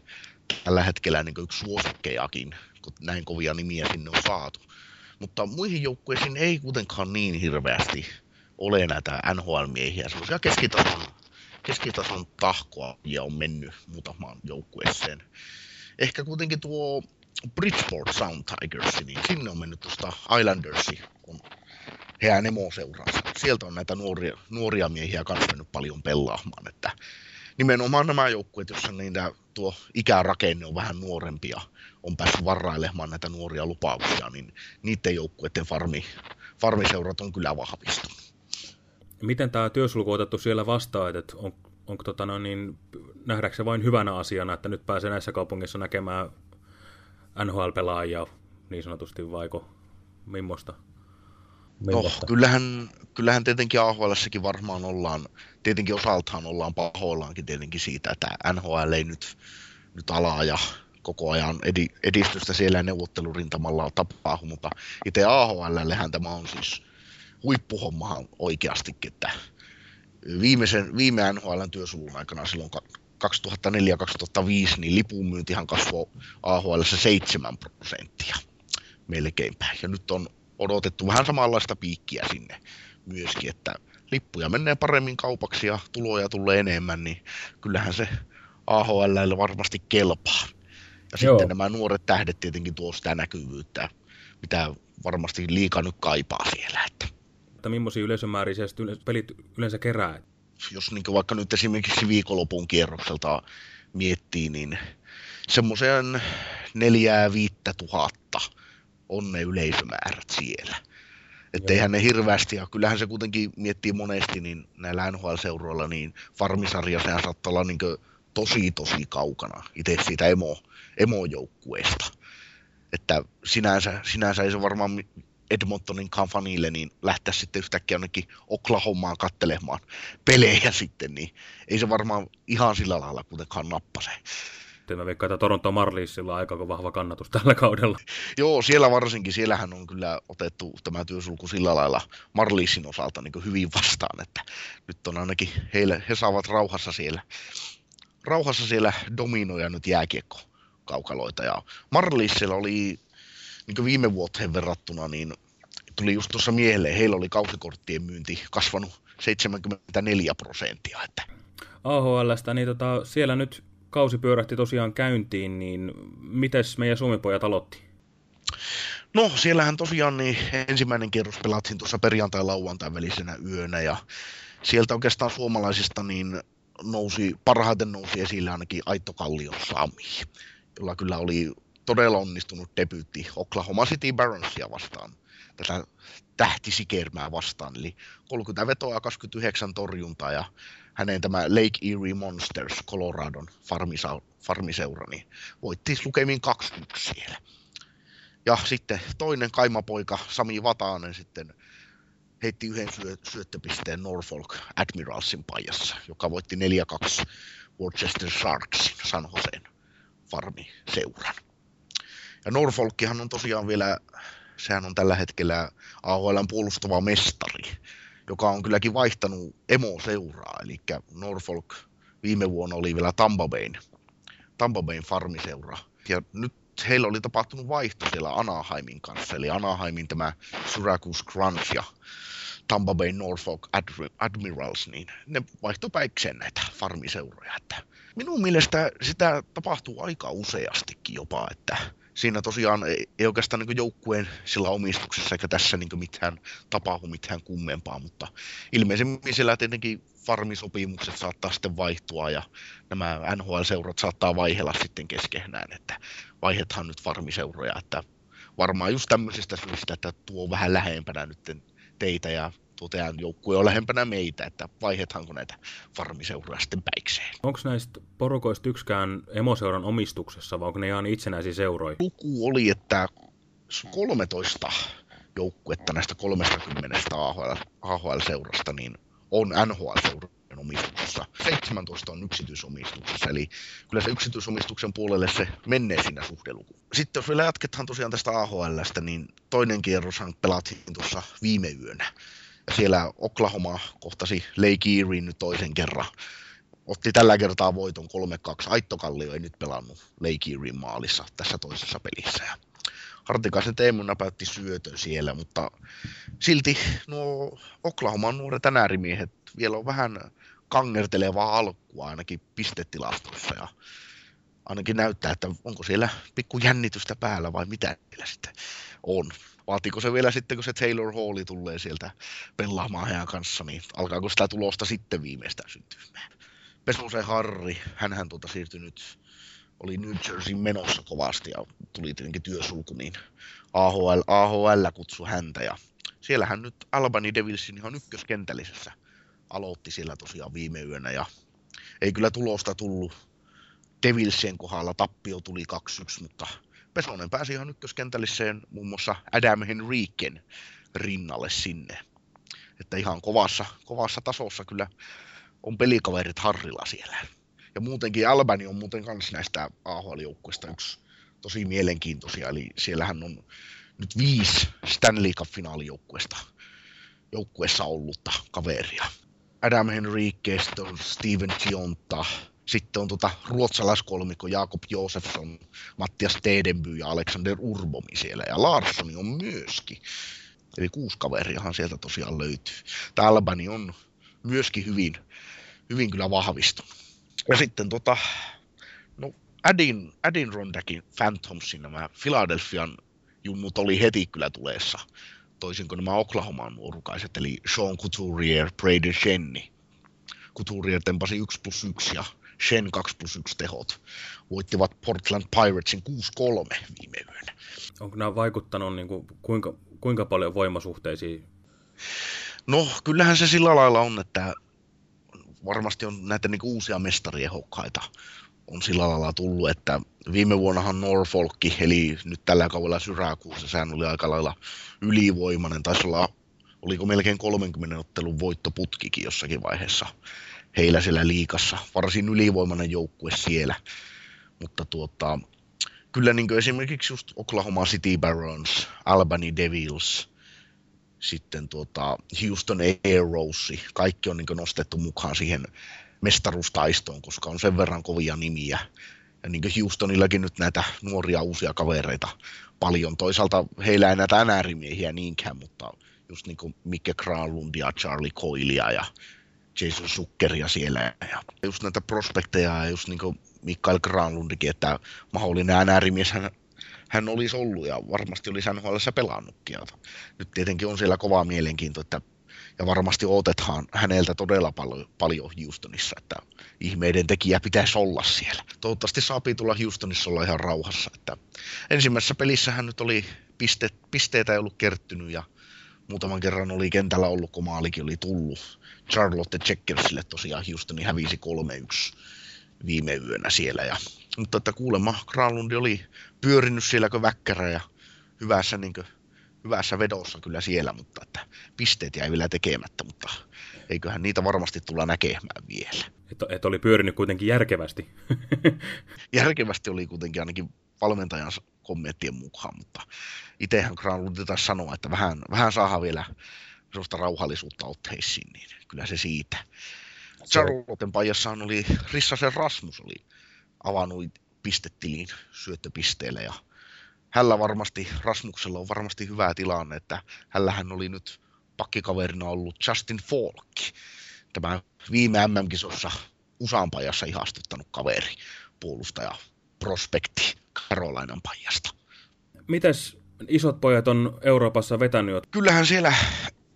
tällä hetkellä niin yksi suosikkejakin, kun näin kovia nimiä sinne on saatu mutta muihin joukkueisiin ei kuitenkaan niin hirveästi ole näitä NHL-miehiä, semmoisia keskitason, keskitason tahkoa ja on mennyt muutamaan joukkueeseen. Ehkä kuitenkin tuo Bridgeport Sound Tigers, niin sinne on mennyt tuosta Islandersi, on heidän emoseuransa. Sieltä on näitä nuoria, nuoria miehiä kanssa mennyt paljon pelaamaan, että nimenomaan nämä joukkueet, joissa niitä tuo ikärakenne on vähän nuorempia, on päässyt varailemaan näitä nuoria lupauksia, niin niiden joukkueiden farmi, farmiseurat on kyllä vahvistunut. Miten tämä työsulku on otettu siellä vastaan, että on, onko tota no niin, nähdäänkö se vain hyvänä asiana, että nyt pääsee näissä kaupungeissa näkemään NHL-pelaajia niin sanotusti, vaiko millaista? No, kyllähän, kyllähän tietenkin ahl varmaan ollaan, tietenkin osaltaan ollaan pahoillaankin tietenkin siitä, että NHL ei nyt, nyt alaa ja koko ajan edi, edistystä siellä neuvottelurintamalla tapahtuu, mutta itse AHLllähän tämä on siis huippuhommahan oikeastikin, että viimeisen, viime NHLn työsulun aikana silloin 2004-2005, niin lipun myyntihan kasvoi AHL 7 prosenttia melkeinpä. Ja nyt on odotettu vähän samanlaista piikkiä sinne myöskin, että lippuja menee paremmin kaupaksi ja tuloja tulee enemmän, niin kyllähän se AHL varmasti kelpaa. Ja Joo. sitten nämä nuoret tähdet tietenkin tuo sitä näkyvyyttä, mitä varmasti liika nyt kaipaa siellä. Että, että millaisia yleisömääriä pelit yleensä kerää? Jos niin vaikka nyt esimerkiksi viikonlopun kierrokselta miettii, niin semmoisen neljää viittä tuhatta on ne yleisömäärät siellä. Että eihän ne hirveästi, ja kyllähän se kuitenkin miettii monesti, niin näillä NHL-seuroilla, niin farmisarja sehän saattaa olla niin tosi tosi kaukana itse siitä emo, emojoukkueesta. Että sinänsä, sinänsä ei se varmaan Edmontonin fanille niin lähteä sitten yhtäkkiä jonnekin Oklahomaan kattelemaan pelejä sitten, niin ei se varmaan ihan sillä lailla kuitenkaan nappase. Sitten mä veikkaan, että Toronto Marliesilla on aika vahva kannatus tällä kaudella. Joo, siellä varsinkin, siellähän on kyllä otettu tämä työsulku sillä lailla Marliisin osalta niin hyvin vastaan, että nyt on ainakin heille, he saavat rauhassa siellä, rauhassa siellä dominoja nyt jääkiekko kaukaloita. Ja Marliissilla oli niin viime vuoteen verrattuna, niin tuli just tuossa mieleen, heillä oli kausikorttien myynti kasvanut 74 prosenttia. Että. AHLstä, niin tota, siellä nyt kausi pyörähti tosiaan käyntiin, niin mites meidän Suomipojat aloitti? No, siellähän tosiaan niin ensimmäinen kierros pelattiin tuossa perjantai-lauantai välisenä yönä ja sieltä oikeastaan suomalaisista niin nousi, parhaiten nousi esille ainakin Aitto Kallion Sami, jolla kyllä oli todella onnistunut debyytti Oklahoma City Baronsia vastaan, tätä tähtisikermää vastaan, eli 30 vetoa ja 29 torjuntaa, ja hänen tämä Lake Erie Monsters, Coloradon farmisa, farmiseura, niin voitti lukemin 21 siellä. Ja sitten toinen kaimapoika, Sami Vatanen, sitten heitti yhden syö, syöttöpisteen Norfolk Admiralsin pajassa, joka voitti 4-2 Worcester Sharksin San Joseen farmiseuran. Ja Norfolkkihan on tosiaan vielä, sehän on tällä hetkellä AHLn puolustava mestari, joka on kylläkin vaihtanut emo-seuraa, eli Norfolk viime vuonna oli vielä Tampa Bayn, Tampa Bayn farmiseura. Ja nyt heillä oli tapahtunut vaihto siellä Anaheimin kanssa, eli Anaheimin tämä Syracuse Crunch ja Tampa Bay Norfolk Admirals, niin ne vaihtoi päikseen näitä farmiseuroja. Että minun mielestä sitä tapahtuu aika useastikin jopa, että siinä tosiaan ei, ei oikeastaan niin joukkueen sillä omistuksessa eikä tässä niin mitään tapahdu mitään kummempaa, mutta ilmeisemmin siellä tietenkin farmisopimukset saattaa sitten vaihtua ja nämä NHL-seurat saattaa vaihella sitten keskenään, että vaihethan nyt farmiseuroja, että varmaan just tämmöisestä syystä, että tuo vähän lähempänä nyt teitä ja teidän joukkue on lähempänä meitä, että vaihethanko näitä farmiseuroja sitten päikseen. Onko näistä porukoista yksikään emoseuran omistuksessa vai onko ne ihan itsenäisiä seuroja? Luku oli, että 13 joukkuetta näistä 30 AHL, AHL-seurasta niin on NHL-seurojen omistuksessa. 17 on yksityisomistuksessa, eli kyllä se yksityisomistuksen puolelle se menee siinä suhdeluku. Sitten jos vielä jatketaan tosiaan tästä AHLstä, niin toinen kierroshan pelattiin tuossa viime yönä. Siellä Oklahoma kohtasi Lake Erie nyt toisen kerran. Otti tällä kertaa voiton 3-2. Aitto Kallio ei nyt pelannut Lake Erien maalissa tässä toisessa pelissä. Ja Hartikaisen Teemu näpäytti syötön siellä, mutta silti nuo Oklahoman nuoret äärimiehet vielä on vähän kangertelevaa alkua ainakin pistetilastossa ja ainakin näyttää, että onko siellä pikku jännitystä päällä vai mitä siellä sitten on. Vaatiiko se vielä sitten, kun se Taylor Halli tulee sieltä pelaamaan heidän kanssa, niin alkaako sitä tulosta sitten viimeistään syntymään. Pesosen Harri, hänhän tuota siirtyi nyt oli New Jersey menossa kovasti ja tuli tietenkin työsulku, niin AHL, AHL kutsui häntä ja siellähän nyt Albany Devilsin ihan ykköskentällisessä aloitti siellä tosiaan viime yönä ja ei kyllä tulosta tullut Devilsien kohdalla, tappio tuli 2-1, mutta Pesonen pääsi ihan ykköskentälliseen muun muassa Adam Henriken rinnalle sinne. Että ihan kovassa, kovassa tasossa kyllä on pelikaverit Harrilla siellä. Ja muutenkin Albani on muuten myös näistä AHL-joukkueista yksi tosi mielenkiintoisia, eli siellähän on nyt viisi Stanley Cup-finaalijoukkueesta joukkueessa ollutta kaveria. Adam Henrique, Steven Gionta, sitten on tuota ruotsalaiskolmikko Jakob Josefsson, Mattias Tedenby ja Alexander Urbomi siellä, ja Larssoni on myöskin. Eli kuusi kaveriahan sieltä tosiaan löytyy. Tämä Albani on myöskin hyvin, hyvin kyllä vahvistunut. Ja sitten tota, no Adin, Adin Rondakin Phantomsin nämä Philadelphian junnut oli heti kyllä tuleessa, toisin kuin nämä Oklahoman nuorukaiset, eli Sean Couturier, Braden Shenni. Couturier tempasi 1 plus 1 ja Shen 2 plus 1 tehot. Voittivat Portland Piratesin 6-3 viime yönä. Onko nämä vaikuttanut niin kuin, kuinka, kuinka paljon voimasuhteisiin? No, kyllähän se sillä lailla on, että varmasti on näitä niin uusia mestariehokkaita on sillä lailla tullut, että viime vuonnahan Norfolkki, eli nyt tällä kaudella Syrakuussa, sehän oli aika lailla ylivoimainen, taisi olla, oliko melkein 30 ottelun voittoputkikin jossakin vaiheessa heillä siellä liikassa, varsin ylivoimainen joukkue siellä, mutta tuota, kyllä niin esimerkiksi just Oklahoma City Barons, Albany Devils, sitten tuota Houston Aeros, kaikki on niin nostettu mukaan siihen mestaruustaistoon, koska on sen verran kovia nimiä. ja niin kuin Houstonillakin nyt näitä nuoria uusia kavereita paljon. Toisaalta heillä ei näitä NR-miehiä niinkään, mutta just niin kuin Mikke Granlundia, Charlie Coilia ja Jason Zuckeria siellä. Ja just näitä prospekteja ja just niin kuin Mikael Granlundikin, että mahdollinen NR-mies hän, hän olisi ollut ja varmasti olisi NHL pelannutkin. Nyt tietenkin on siellä kovaa mielenkiinto, että ja varmasti otetaan häneltä todella paljon, paljon Houstonissa, että ihmeiden tekijä pitäisi olla siellä. Toivottavasti saapi tulla Houstonissa olla ihan rauhassa, että ensimmäisessä pelissä hän nyt oli piste, pisteitä ei ollut kertynyt ja muutaman kerran oli kentällä ollut, kun maalikin oli tullut. Charlotte Checkersille tosiaan Houstoni hävisi 3-1 viime yönä siellä. Ja, mutta että kuulemma Granlundi oli pyörinyt siellä kuin väkkärä ja hyvässä, niin kuin, hyvässä vedossa kyllä siellä, mutta että pisteet jäi vielä tekemättä, mutta eiköhän niitä varmasti tulla näkemään vielä. Et, et oli pyörinyt kuitenkin järkevästi. järkevästi oli kuitenkin ainakin valmentajan kommenttien mukaan, mutta itsehän Granlundi taisi sanoa, että vähän, vähän saadaan vielä sellaista rauhallisuutta otteisiin, niin kyllä se siitä. Charlotten pajassahan oli Rissasen Rasmus oli avannut pistetiliin syöttöpisteelle ja hällä varmasti, Rasmuksella on varmasti hyvä tilanne, että hällähän oli nyt pakkikaverina ollut Justin Falk, tämä viime MM-kisossa USAn pajassa ihastuttanut kaveri, puolustaja, prospekti Karolainan pajasta. Mites isot pojat on Euroopassa vetänyt? Kyllähän siellä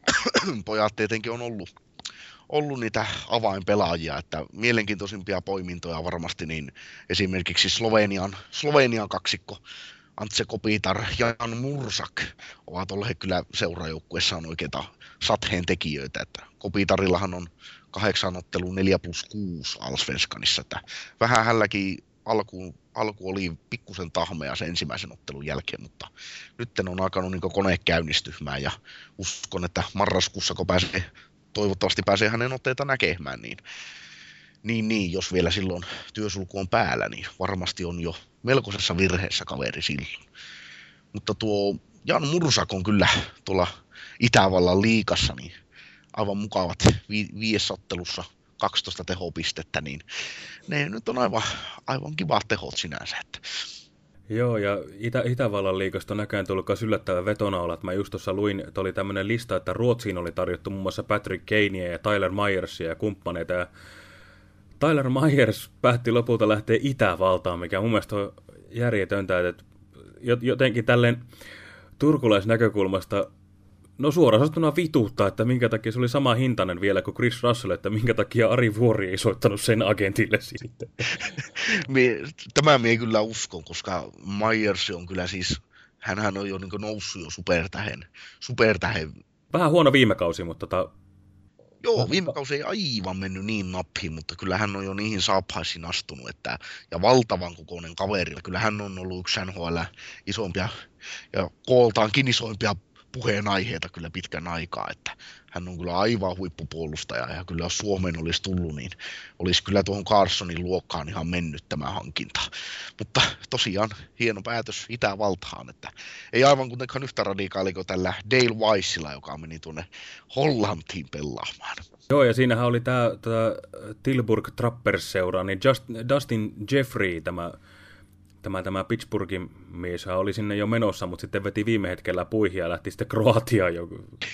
pojat tietenkin on ollut, ollut niitä avainpelaajia, että mielenkiintoisimpia poimintoja varmasti niin esimerkiksi Slovenian, Slovenian kaksikko Antse Kopitar ja Jan Mursak ovat olleet kyllä seurajoukkueessaan oikeita satheen tekijöitä, että Kopitarillahan on kahdeksan ottelu 4 plus 6 Alsvenskanissa, että vähän hälläkin alkuun, alku oli pikkusen tahmea sen ensimmäisen ottelun jälkeen, mutta nyt on alkanut niin kone käynnistymään ja uskon, että marraskuussa kun pääsee, toivottavasti pääsee hänen otteita näkemään, niin, niin, niin jos vielä silloin työsulku on päällä, niin varmasti on jo melkoisessa virheessä kaveri silloin. Mutta tuo Jan Mursak on kyllä tuolla Itävallan liikassa, niin aivan mukavat vi- viiesottelussa 12 tehopistettä, niin ne nyt on aivan, aivan kivat tehot sinänsä. Että. Joo, ja Itä- Itävallan liikasta on näköjään tullut myös yllättävä vetona että mä just tuossa luin, että oli tämmöinen lista, että Ruotsiin oli tarjottu muun muassa Patrick Kanea ja Tyler Myersia ja kumppaneita, ja Tyler Myers päätti lopulta lähteä Itävaltaan, mikä mun mielestä on järjetöntä, että jotenkin tälleen turkulaisnäkökulmasta No suoraan sanottuna vituutta, että minkä takia se oli sama hintainen vielä kuin Chris Russell, että minkä takia Ari Vuori ei soittanut sen agentille sitten. tämä mie kyllä uskon, koska Myers on kyllä siis, hänhän on jo niin noussut jo supertähen, supertähen. Vähän huono viime kausi, mutta tota... Joo, viime kausi ei aivan mennyt niin nappiin, mutta kyllä hän on jo niihin saaphaisiin astunut, että, ja valtavan kokoinen kaveri. Kyllä hän on ollut yksi NHL isompia ja kooltaankin isoimpia puheenaiheita kyllä pitkän aikaa, että hän on kyllä aivan huippupuolustaja ja kyllä jos Suomeen olisi tullut, niin olisi kyllä tuohon Carsonin luokkaan ihan mennyt tämä hankinta. Mutta tosiaan hieno päätös Itävaltaan, että ei aivan kuitenkaan yhtä radikaali kuin tällä Dale Weissilla, joka meni tuonne Hollantiin pelaamaan. Joo, ja siinähän oli tämä, tämä Tilburg Trappers-seura, niin Just, Dustin Jeffrey, tämä tämä, tämä Pittsburghin mies oli sinne jo menossa, mutta sitten veti viime hetkellä puihin ja lähti sitten Kroatiaan jo.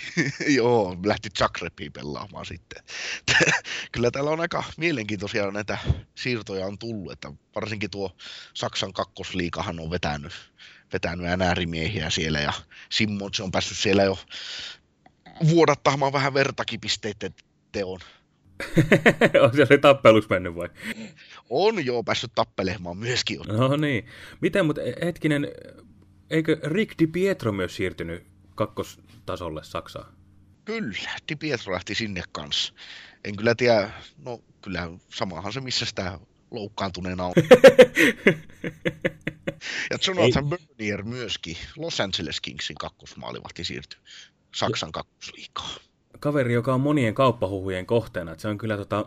Joo, lähti Zagrebiin pelaamaan sitten. Kyllä täällä on aika mielenkiintoisia näitä siirtoja on tullut, että varsinkin tuo Saksan kakkosliikahan on vetänyt, vetänyt NR-miehiä siellä ja Simmons on päässyt siellä jo vuodattamaan vähän vertakipisteiden teon. on se tappeluksi mennyt vai? On joo päässyt tappelemaan myöskin. No niin. Miten, mutta hetkinen, eikö Rick Di Pietro myös siirtynyt kakkostasolle Saksaan? Kyllä, Di Pietro lähti sinne kanssa. En kyllä tiedä, no kyllä samahan se missä sitä loukkaantuneena on. ja Jonathan Bernier myöskin, Los Angeles Kingsin kakkosmaalivahti siirtyi Saksan kakkosliikaan. Kaveri, joka on monien kauppahuhujen kohteena. Että se on kyllä tota,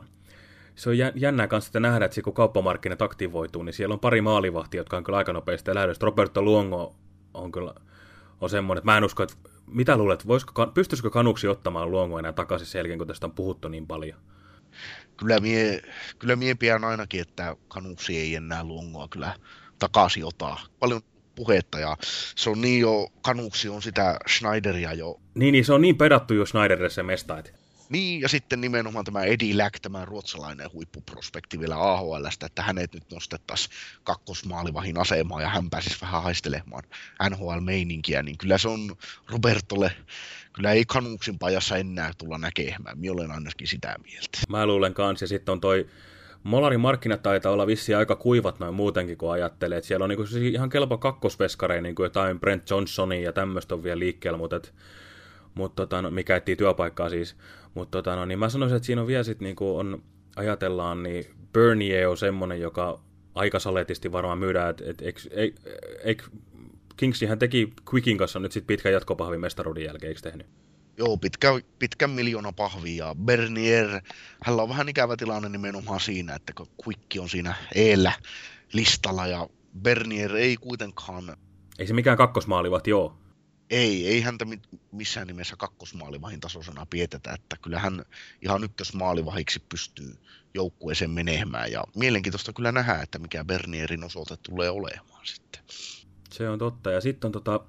se on jännää kanssa että nähdä, että kun kauppamarkkinat aktivoituu, niin siellä on pari maalivahtia, jotka on kyllä aika nopeasti lähdöstä. Roberto Luongo on kyllä on semmoinen, että mä en usko, että mitä luulet, voisiko, pystyisikö kanuksi ottamaan Luongo enää takaisin sen jälkeen, kun tästä on puhuttu niin paljon? kyllä mie, kyllä mie pian ainakin, että Kanuksi ei enää luongoa kyllä takaisin ottaa. Paljon puhetta ja se on niin jo, Kanuksi on sitä Schneideria jo. Niin, niin se on niin pedattu jo Schneiderille se mesta, että... Niin, ja sitten nimenomaan tämä Eddie Lack, tämä ruotsalainen huippuprospekti vielä AHLstä, että hänet nyt nostettaisiin kakkosmaalivahin asemaan ja hän pääsisi vähän haistelemaan NHL-meininkiä, niin kyllä se on Robertolle, kyllä ei Kanuksin pajassa enää tulla näkemään. Minä olen ainakin sitä mieltä. Mä luulen kanssa, ja sitten on toi Molarin markkinat taitaa olla vissi aika kuivat noin muutenkin, kun ajattelee. että siellä on niinku ihan kelpo kakkosveskareja, niin kuin jotain Brent Johnsonia ja tämmöistä on vielä liikkeellä, mutta et, mutta tota, no, mikä etsii työpaikkaa siis. Mutta tota, no, niin mä sanoisin, että siinä on vielä sitten, niin kuin on, ajatellaan, niin Bernier on semmoinen, joka aika saletisti varmaan myydään, että et, et, eik, eik, Kingsihän teki Quickin kanssa nyt sitten pitkän jatkopahvin mestaruuden jälkeen, eikö tehnyt? Joo, pitkä, pitkän miljoona pahvia. Bernier, hänellä on vähän ikävä tilanne nimenomaan siinä, että kun Quick on siinä eellä listalla ja Bernier ei kuitenkaan... Ei se mikään kakkosmaalivahti joo. Ei, ei häntä missään nimessä kakkosmaalivahin tasoisena pietetä, että kyllä hän ihan ykkösmaalivahiksi pystyy joukkueeseen menemään ja mielenkiintoista kyllä nähdä, että mikä Bernierin osoite tulee olemaan sitten. Se on totta ja sitten on tota,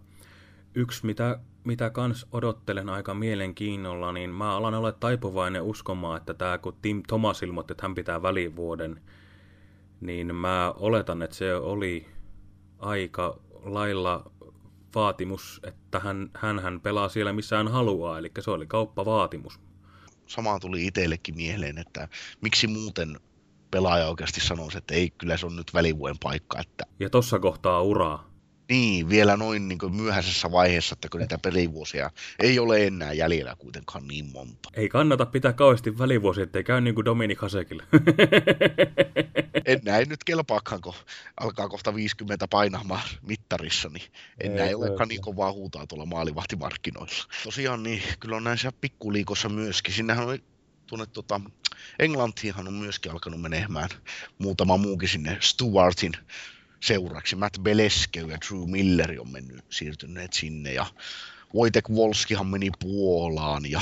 yksi, mitä, mitä kans odottelen aika mielenkiinnolla, niin mä alan olla taipuvainen uskomaan, että tämä kun Tim Thomas ilmoitti, että hän pitää välivuoden, niin mä oletan, että se oli aika lailla vaatimus, että hän, hän, hän pelaa siellä missä hän haluaa, eli se oli kauppavaatimus. Sama tuli itsellekin mieleen, että miksi muuten pelaaja oikeasti sanoisi, että ei, kyllä se on nyt välivuoden paikka. Että... Ja tuossa kohtaa uraa. Niin, vielä noin niin myöhäisessä vaiheessa, että kun niitä pelivuosia ei ole enää jäljellä kuitenkaan niin monta. Ei kannata pitää kauheasti välivuosia, ettei käy niin kuin Dominik Hasekille. enää ei nyt kelpaakaan, kun alkaa kohta 50 painamaan mittarissa, niin enää ei, ei olekaan niin kovaa huutaa tuolla maalivahtimarkkinoilla. Tosiaan niin, kyllä on näissä pikkuliikossa myöskin. Sinnehän on tuonne tota, Englantiinhan on myöskin alkanut menemään muutama muukin sinne Stuartin seuraksi. Matt Beleskeu ja Drew Miller on mennyt, siirtyneet sinne ja Wojtek Volskihan meni Puolaan ja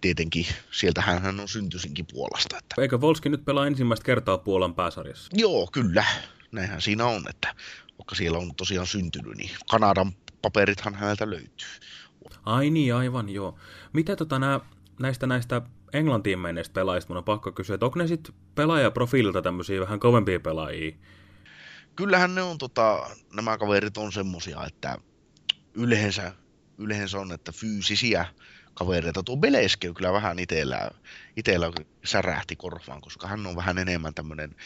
tietenkin sieltä hän on syntyisinkin Puolasta. Että... Eikö Volski nyt pelaa ensimmäistä kertaa Puolan pääsarjassa? Joo, kyllä. Näinhän siinä on, että vaikka siellä on tosiaan syntynyt, niin Kanadan paperithan häneltä löytyy. Ai niin, aivan joo. Mitä tota nää, näistä näistä Englantiin menneistä pelaajista mun on pakko kysyä, että onko ne sitten pelaajaprofiililta tämmöisiä vähän kovempia pelaajia? Kyllähän ne on, tota, nämä kaverit on semmosia, että yleensä, yleensä on, että fyysisiä kavereita. Tuo Beleski on kyllä vähän itellä, itellä särähti korvaan, koska hän on vähän enemmän tämmöinen,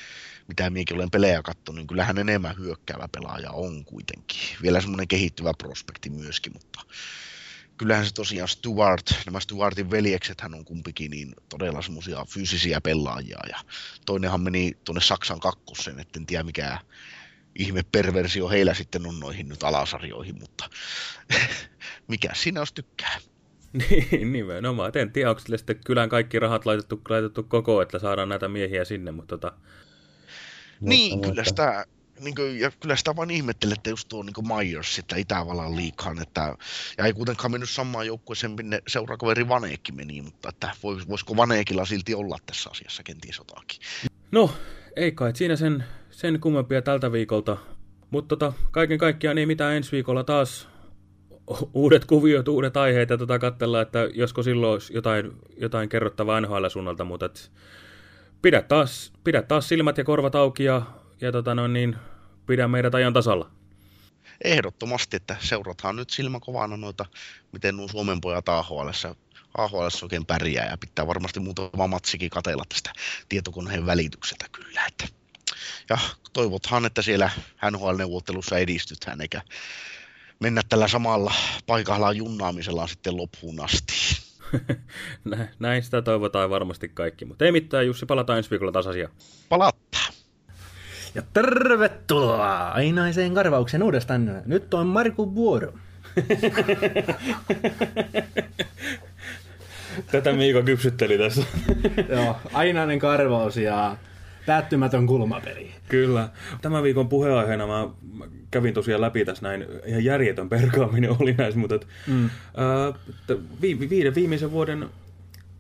mitä minäkin olen pelejä katsonut, niin kyllä hän enemmän hyökkäävä pelaaja on kuitenkin. Vielä semmoinen kehittyvä prospekti myöskin, mutta kyllähän se tosiaan Stuart, nämä Stuartin veljekset hän on kumpikin niin todella semmoisia fyysisiä pelaajia ja toinenhan meni tuonne Saksan kakkosen, etten tiedä mikä ihme perversio heillä sitten on noihin nyt alasarjoihin, mutta mikä sinä olisi tykkää? Niin, nimenomaan. En tiedä, onko sitten kylän kaikki rahat laitettu, laitettu koko, että saadaan näitä miehiä sinne, mutta tota... Niin, mutta, kyllä sitä, niin kuin, ja kyllä sitä vaan ihmettelee, että just tuo niin Myers sitä Itävallan liikaan, että, ja ei kuitenkaan mennyt samaan joukkueeseen, minne seurakaveri Vaneekki meni, mutta että vois, voisiko Vaneekilla silti olla tässä asiassa kenties jotakin? No, ei kai siinä sen sen kummempia tältä viikolta. Mutta tota, kaiken kaikkiaan ei mitään ensi viikolla taas uudet kuviot, uudet aiheet ja tota katsella, että josko silloin olisi jotain, jotain kerrottavaa NHL-suunnalta, mutta et pidä, taas, pidä taas silmät ja korvat auki ja, ja tota noin, niin, pidä meidät ajan tasalla. Ehdottomasti, että seurataan nyt silmäkovana noita, miten nuo Suomen pojat AHL AHL oikein pärjää ja pitää varmasti muutama matsikin katella tästä tietokoneen välitykseltä kyllä. Että ja toivothan, että siellä NHL-neuvottelussa edistytään, eikä mennä tällä samalla paikalla junnaamisella sitten loppuun asti. Näin sitä toivotaan varmasti kaikki, mutta ei mitään, Jussi, palataan ensi viikolla taas asiaan. Palataan. Ja tervetuloa ainaiseen karvauksen uudestaan. Nyt on Marku vuoro. Tätä Miika kypsytteli tässä. Joo, ainainen karvaus ja Päättymätön kulmapeli. Kyllä. Tämän viikon puheenaiheena mä kävin tosiaan läpi tässä näin, ihan järjetön perkaaminen oli näissä, mutta mm. ää, vi, viiden viimeisen vuoden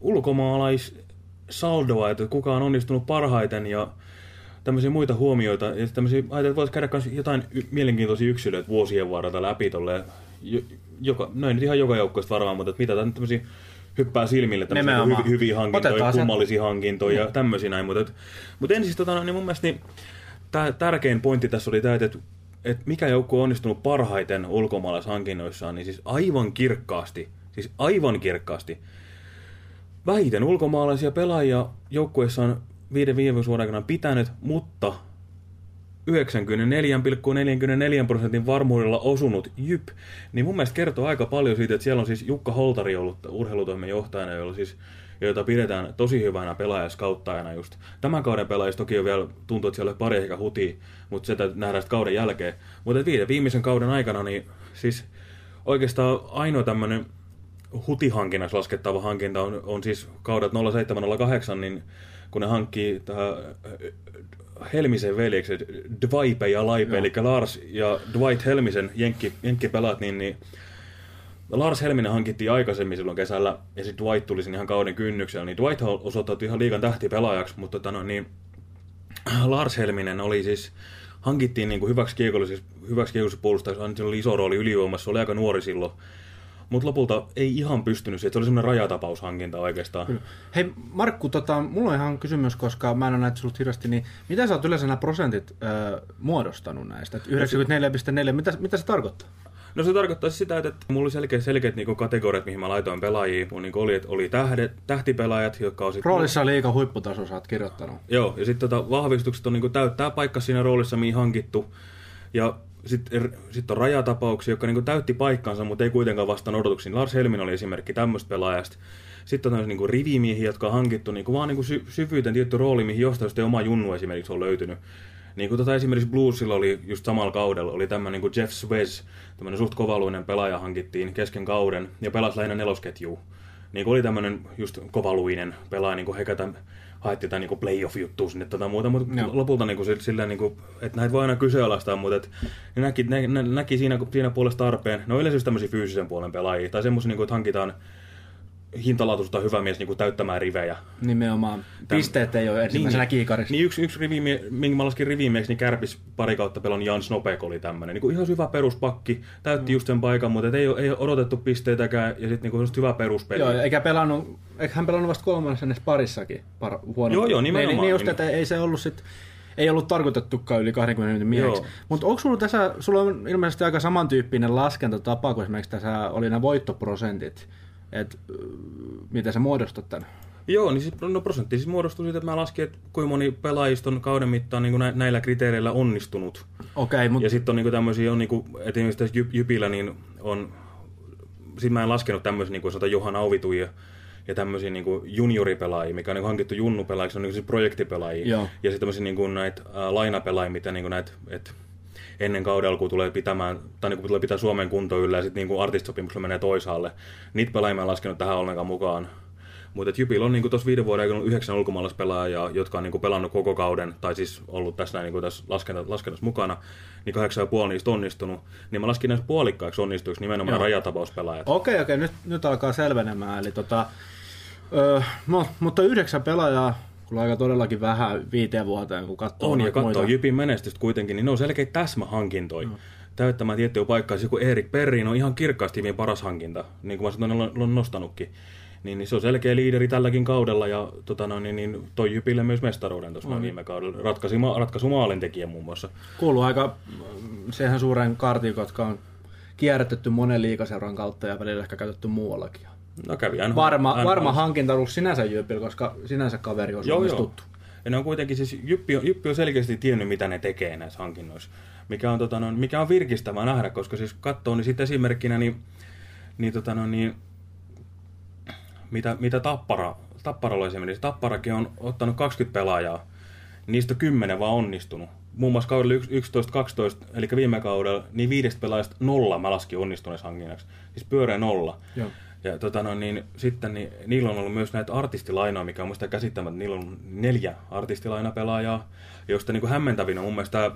ulkomaalais saldoa, että kuka on onnistunut parhaiten ja tämmöisiä muita huomioita. Ja tämmöisiä, että voisi käydä myös jotain y- mielenkiintoisia yksilöitä vuosien varrelta läpi tolleen. Jo, joka, no ei nyt ihan joka joukkoista varmaan, mutta että mitä tämmöisiä hyppää silmille, tämmöisiä Nimenomaan. hyviä, hankintoja, Otetaan kummallisia hankintoja ja tämmöisiä näin. Mutta, et, mutta ensin tota, niin mun mielestä niin, tää, tärkein pointti tässä oli tämä, että, että mikä joukko on onnistunut parhaiten ulkomaalaishankinnoissaan, niin siis aivan kirkkaasti, siis aivan kirkkaasti, vähiten ulkomaalaisia pelaajia joukkueessa on viiden viime vuoden aikana pitänyt, mutta 94,44 prosentin varmuudella osunut Jyp, niin mun mielestä kertoo aika paljon siitä, että siellä on siis Jukka Holtari ollut urheilutoimen johtajana, jolla siis, jota pidetään tosi hyvänä pelaajaskauttajana just. Tämän kauden pelaajista toki on vielä, tuntuu, että siellä on pari ehkä hutia, mutta se täytyy nähdä sitten kauden jälkeen. Mutta viiden viimeisen kauden aikana, niin siis oikeastaan ainoa tämmöinen hutihankinnassa laskettava hankinta on, on siis kaudet 0708, niin kun ne hankkii tähän äh, Helmisen veljekset, Dwipe ja Laipe, eli Lars ja Dwight Helmisen jenkki, jenkkipelaat, niin, niin Lars Helminen hankittiin aikaisemmin silloin kesällä, ja sitten Dwight tuli sinne ihan kauden kynnyksellä, niin Dwight osoittautui ihan liigan tähtipelaajaksi, mutta tota, no, niin, Lars Helminen oli siis, hankittiin niin kuin hyväksi kiekollisessa, hyväksi puolustajaksi, oli iso rooli ylivoimassa, oli aika nuori silloin, mutta lopulta ei ihan pystynyt siihen, se oli semmoinen rajatapaushankinta oikeastaan. Hei Markku, tota, mulla on ihan kysymys, koska mä en ole näitä sulta hirveästi, niin mitä sä oot yleensä nämä prosentit ö, muodostanut näistä? Et 94,4, mitä, mitä se tarkoittaa? No se tarkoittaa sitä, että mulla oli selkeät, selkeät niin kategoriat, mihin mä laitoin pelaajia. Mun niin oli, että oli tähdet, tähtipelaajat, jotka on sit... Roolissa liiga huipputaso sä oot kirjoittanut. Joo, ja sitten tota, vahvistukset on niin täyttää paikka siinä roolissa, mihin hankittu. Ja sitten sit on rajatapauksia, jotka niin täytti paikkansa, mutta ei kuitenkaan vastaan odotuksiin. Lars Helmin oli esimerkki tämmöistä pelaajasta. Sitten on niin rivimiehiä, jotka on hankittu niin vaan niin sy- syvyyteen tietty rooli, mihin jostain oma junnu esimerkiksi on löytynyt. Niin kuin tota esimerkiksi Bluesilla oli just samalla kaudella, oli tämmöinen niin kuin Jeff Swez, tämmöinen suht kovaluinen pelaaja hankittiin kesken kauden ja pelasi lähinnä nelosketjuu. Niin oli tämmöinen just kovaluinen pelaaja, niin kuin he ketä haettiin jotain niin playoff-juttua sinne tota muuta, mutta Joo. lopulta niin kuin, sillä, niin kuin, että näitä voi aina kyseenalaistaa, mutta et, ne näki, ne, ne, näki siinä, siinä puolessa tarpeen. Ne on yleensä just tämmöisiä fyysisen puolen pelaajia, tai semmoisia, niin kuin, että hankitaan hintalaatuista hyvä mies niin kuin täyttämään rivejä. Nimenomaan. Pisteet ei ole ensimmäisenä kiikarissa. Niin yksi, yksi rivimie, minkä mä laskin rivimieksi, niin Kärpis pari kautta pelon Jan Snopek oli tämmöinen. Niin kuin ihan hyvä peruspakki, täytti just sen paikan, mutta et ei, ole, ei ole odotettu pisteitäkään ja sitten niin hyvä peruspeli. Joo, eikä pelannut, eikä hän pelannut vasta kolmannessa parissakin par, huono. Joo, joo, nimenomaan. Niin, niin just, että ei se ollut sit, ei ollut tarkoitettukaan yli 20 minuutin mieheksi. Mutta onko sulla tässä, sulla on ilmeisesti aika samantyyppinen laskentatapa kuin esimerkiksi tässä oli nämä voittoprosentit, että miten sä muodostat tämän? Joo, niin siis, no prosentti siis muodostui siitä, että mä laskin, että kuinka moni pelaajista on kauden mittaan niin kuin nä, näillä kriteereillä onnistunut. Okei, mutta Ja sitten on niinku tämmöisiä, on niinku, et esimerkiksi tässä Jyp, Jypillä, niin on, sit mä en laskenut tämmöisiä niinku sanotaan Johan Auvituja ja tämmöisiä niinku junioripelaajia, mikä on niinku hankittu junnupelaajiksi, on niinku siis projektipelaajia. Joo. Ja sitten tämmöisiä niinku näitä äh, lainapelaajia, mitä niinku näitä, et ennen kauden alkuun tulee pitämään, tai niinku tulee pitää Suomen kunto yllä ja sitten niinku artistisopimuksella menee toisaalle. Niitä pelaajia mä en laskenut tähän ollenkaan mukaan. Mutta Jypillä on niinku tuossa viiden vuoden aikana yhdeksän ulkomaalaispelaajaa, jotka on niinku pelannut koko kauden, tai siis ollut tässä, näin, niinku tässä laskennassa, laskennassa mukana, niin kahdeksan ja puoli niistä onnistunut. Niin mä laskin näistä puolikkaiksi onnistuiksi nimenomaan Joo. rajatapauspelaajat. Okei, okei, nyt, nyt alkaa selvenemään. Eli tota, ö, no, mutta yhdeksän pelaajaa, kun aika todellakin vähän viiteen vuoteen, kun katsoo On, ja katsoo. Jypin menestystä kuitenkin, niin ne on selkeitä täsmähankintoja. No. Täyttämään tiettyä paikkaa. Siis joku Erik Perrin on ihan kirkkaasti hyvin paras hankinta, niin kuin mä sanoin, on, on nostanutkin. Niin, niin se on selkeä liideri tälläkin kaudella ja tota noin, niin, niin toi Jypille myös mestaruuden tuossa mm. viime kaudella. Ratkaisi, ma- ratkaisu maalintekijä muun muassa. Kuuluu aika mm, siihen suuren kartiin, jotka on kierrätetty monen liikaseuran kautta ja välillä ehkä käytetty muuallakin. No kävi NHL. Varma, NHL. varma hankinta ollut sinänsä Jypillä, koska sinänsä kaveri on Joo, joo. tuttu. Ja ne on kuitenkin, siis Jyppi on, Jyppi on selkeästi tiennyt, mitä ne tekee näissä hankinnoissa. Mikä on, tota, no, mikä on virkistävää nähdä, koska siis katsoo, niin sitten esimerkkinä, niin, niin, tota, no, niin mitä, mitä Tappara, Tapparalla esimerkiksi, Tapparakin on ottanut 20 pelaajaa, niistä 10 vaan onnistunut. Muun muassa kaudella 11-12, eli viime kaudella, niin viidestä pelaajasta nolla mä laskin onnistuneeksi hankinnaksi. Siis pyöreä nolla. Joo. Ja tota no, niin, sitten niin, niillä on ollut myös näitä artistilainoja, mikä on musta käsittämättä. Niillä on neljä artistilainapelaajaa, josta niin kuin hämmentävin on mun mielestä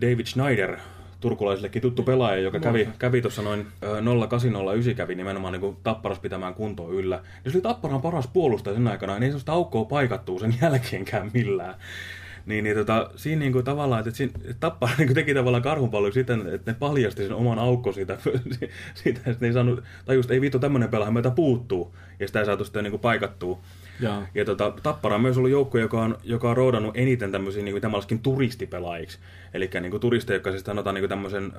David Schneider, turkulaisillekin tuttu pelaaja, joka kävi, kävi tuossa noin 0809 kävi nimenomaan niin Tapparas pitämään kuntoon yllä. Ja se oli Tapparan paras puolustaja sen aikana, niin ei sellaista aukkoa paikattuu sen jälkeenkään millään. Niin, niin tota, siinä niin kuin tavallaan, että, siinä, että Tappara niin kuin teki tavallaan karhunpalvelun siten, että ne paljasti sen oman aukko siitä, siitä että ne ei saanut, tai just ei vittu tämmöinen pelaaja meiltä puuttuu, ja sitä ei saatu sitten niin kuin paikattua. Ja, ja tota, Tappara on myös ollut joukko, joka on, joka on roodannut eniten tämmöisiä niin kuin turistipelaajiksi. Eli niin kuin turisteja, jotka siis sanotaan niin kuin tämmöisen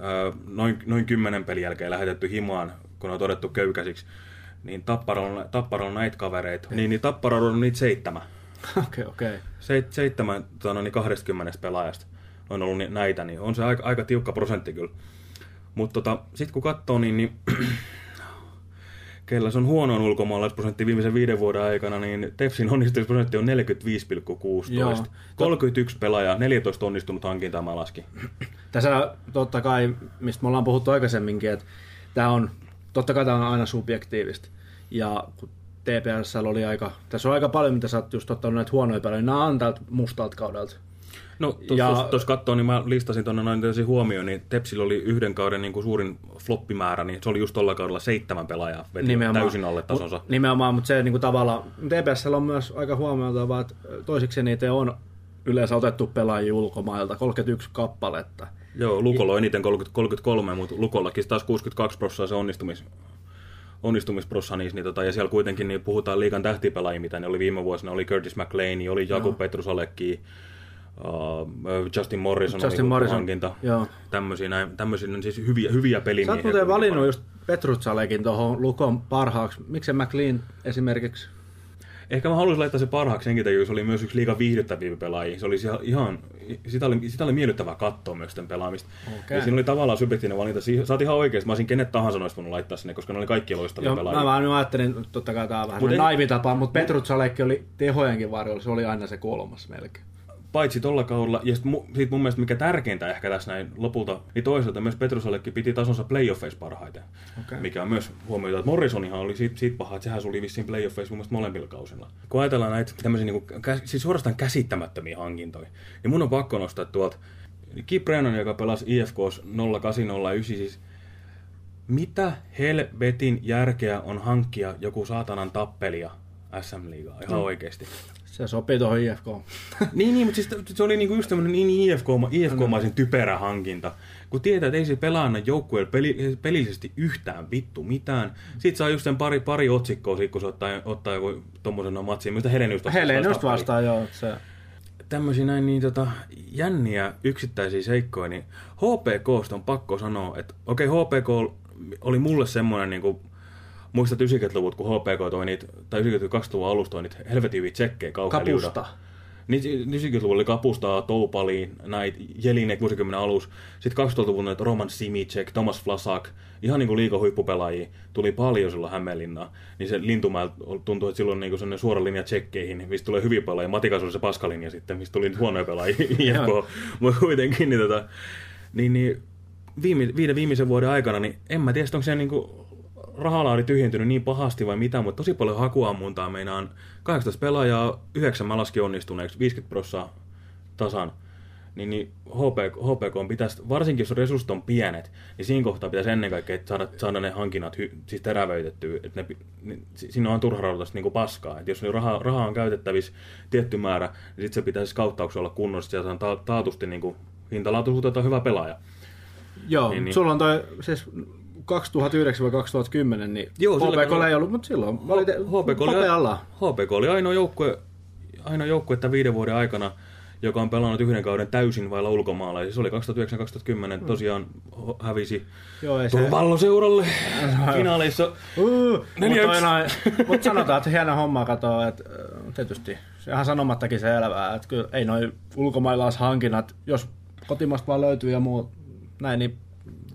noin, noin kymmenen pelin jälkeen lähetetty himaan, kun on todettu köykäisiksi. Niin Tappara on, Tappara on näitä kavereita. Niin, niin Tappara on niitä seitsemän. Okei, okay, okei. Okay. Seit, seitsemän no, niin 20 pelaajasta on ollut näitä, niin on se aika, aika tiukka prosentti kyllä. Mutta tota, sitten kun katsoo, niin, niin kellä se on huonoin ulkomaalaisprosentti viimeisen viiden vuoden aikana, niin Tefsin onnistumisprosentti on 45,16. 31 pelaajaa, 14 onnistunut hankintaa mä laskin. Tässä totta kai, mistä me ollaan puhuttu aikaisemminkin, että tämä on, totta kai tämä on aina subjektiivista. Ja kun TPS oli aika, tässä on aika paljon, mitä sä oot just ottanut näitä huonoja pelejä, nämä on tältä mustalta kaudelta. No, tuossa ja... tos katsoo, niin mä listasin tuonne noin huomioon, niin Tepsillä oli yhden kauden niin kuin suurin floppimäärä, niin se oli just tuolla kaudella seitsemän pelaajaa, veti nimenomaan. täysin alle tasonsa. Nimenomaan, mutta se niin kuin tavallaan, TPS on myös aika huomioitava, että toiseksi niitä on yleensä otettu pelaajia ulkomailta, 31 kappaletta. Joo, Lukolla on eniten 30, 33, mutta Lukollakin taas 62 prosenttia se onnistumis, onnistumisprossa niissä, niin tota, ja siellä kuitenkin niin puhutaan liikan tähtipelaajia, mitä ne oli viime vuosina, oli Curtis McLean, oli Jakub no. Petrusalekki, Uh, Justin Morrison Justin oli Morrison. hankinta. Joo. Tämmöisiä, näin, tämmöisiä on siis hyviä, hyviä pelimiehiä. Sä oot muuten valinnut just Petrutsalekin tuohon Lukon parhaaksi. Miksi McLean esimerkiksi? Ehkä mä haluaisin laittaa se parhaaksi senkin takia, se oli myös yksi liikan viihdyttäviä pelaajia. Se oli ihan, sitä oli, sitä oli miellyttävää katsoa myös tämän pelaamista. Okay. Ja siinä oli tavallaan subjektiivinen valinta. Sä oot ihan oikeasti, mä olisin kenet tahansa noista voinut laittaa sinne, koska ne oli kaikki loistavia Joo, pelaajia. Mä vaan ajattelin, totta kai tämä on vähän en... naivitapa, mutta Petrutsalekin oli tehojenkin varjolla, se oli aina se kolmas melkein paitsi tuolla kaudella, ja sitten sit mun mielestä mikä tärkeintä ehkä tässä näin lopulta, niin toisaalta myös Petrusallekin piti tasonsa playoffeissa parhaiten. Okay. Mikä on myös huomioitu, että Morrisonihan oli siitä, siitä paha, että sehän suli vissiin playoffeissa mun mielestä molemmilla kausilla. Kun ajatellaan näitä tämmöisiä niin kuin, siis suorastaan käsittämättömiä hankintoja, niin mun on pakko nostaa tuolta Kip Brennan, joka pelasi IFKs 0809, siis mitä helvetin järkeä on hankkia joku saatanan tappelia SM-liigaa ihan no. oikeasti. Se sopii tuohon IFK. niin, niin, mutta siis se oli niinku just tämmöinen niin IFK, IFK-maisen typerä hankinta. Kun tietää, että ei se pelaa aina joukkueelle peli, pelillisesti yhtään vittu mitään. Sitten saa just sen pari, pari otsikkoa, sit, kun se ottaa, ottaa joku tommosen no matsiin. Mitä Helen just vastaan. Helen just vastaan, joo. Se. Tämmöisiä näin niin tota, jänniä yksittäisiä seikkoja, niin HPKsta on pakko sanoa, että okei, okay, HPK oli mulle semmoinen niin kuin, Muistat 90-luvut, kun HPK toi niitä, tai 90-luvun alusta toi niitä helvetin hyviä tsekkejä kauhean Kapusta. Niin 90-luvulla oli Kapustaa, Toupali, näitä Jelinek vuosikymmenen alus. Sitten 2000-luvun näitä Roman Simicek, Thomas Flasak, ihan niin kuin liikan huippupelaajia, tuli paljon silloin Hämeenlinnaan. Niin se Lintumäellä tuntui, että silloin niin sellainen suora linja tsekkeihin, mistä tulee hyviä pelaajia. Matikas oli se paskalinja sitten, mistä tuli huonoja pelaajia. Mutta kuitenkin, niin, tota, niin, niin viime, viiden viimeisen vuoden aikana, niin en mä tiedä, onko se niin kuin rahalaari tyhjentynyt niin pahasti vai mitä, mutta tosi paljon hakuammuntaa meinaan 18 pelaajaa, 9 mä laskin onnistuneeksi, 50 prossaa tasan. Niin, niin HPK, HPK pitäisi, varsinkin jos resurssit on pienet, niin siinä kohtaa pitäisi ennen kaikkea että saada, saada ne hankinnat hy, siis terävöitettyä. Että ne, niin, siinä on turha niin paskaa. Että jos rahaa, rahaa on käytettävissä tietty määrä, niin sitten se pitäisi kauttauksella olla kunnossa, ja ta, taatusti niin kuin, hintalaatuisuudelta hyvä pelaaja. Joo, niin, niin. sulla on toi, siis 2009-2010, niin Joo, HPK ei ollut, mutta silloin valite, HPK, oli, HPK oli ainoa joukkue, ainoa joukkue että viiden vuoden aikana, joka on pelannut yhden kauden täysin vailla ulkomailla. Se oli 2009-2010, mm. tosiaan hävisi Joo, ei se... palloseuralle finaaleissa. Uh, mutta mut sanotaan, että hieno homma katoa, että tietysti se ihan sanomattakin selvää, että kyllä ei noin ulkomaalaishankinnat, jos kotimasta vaan löytyy ja muu näin, niin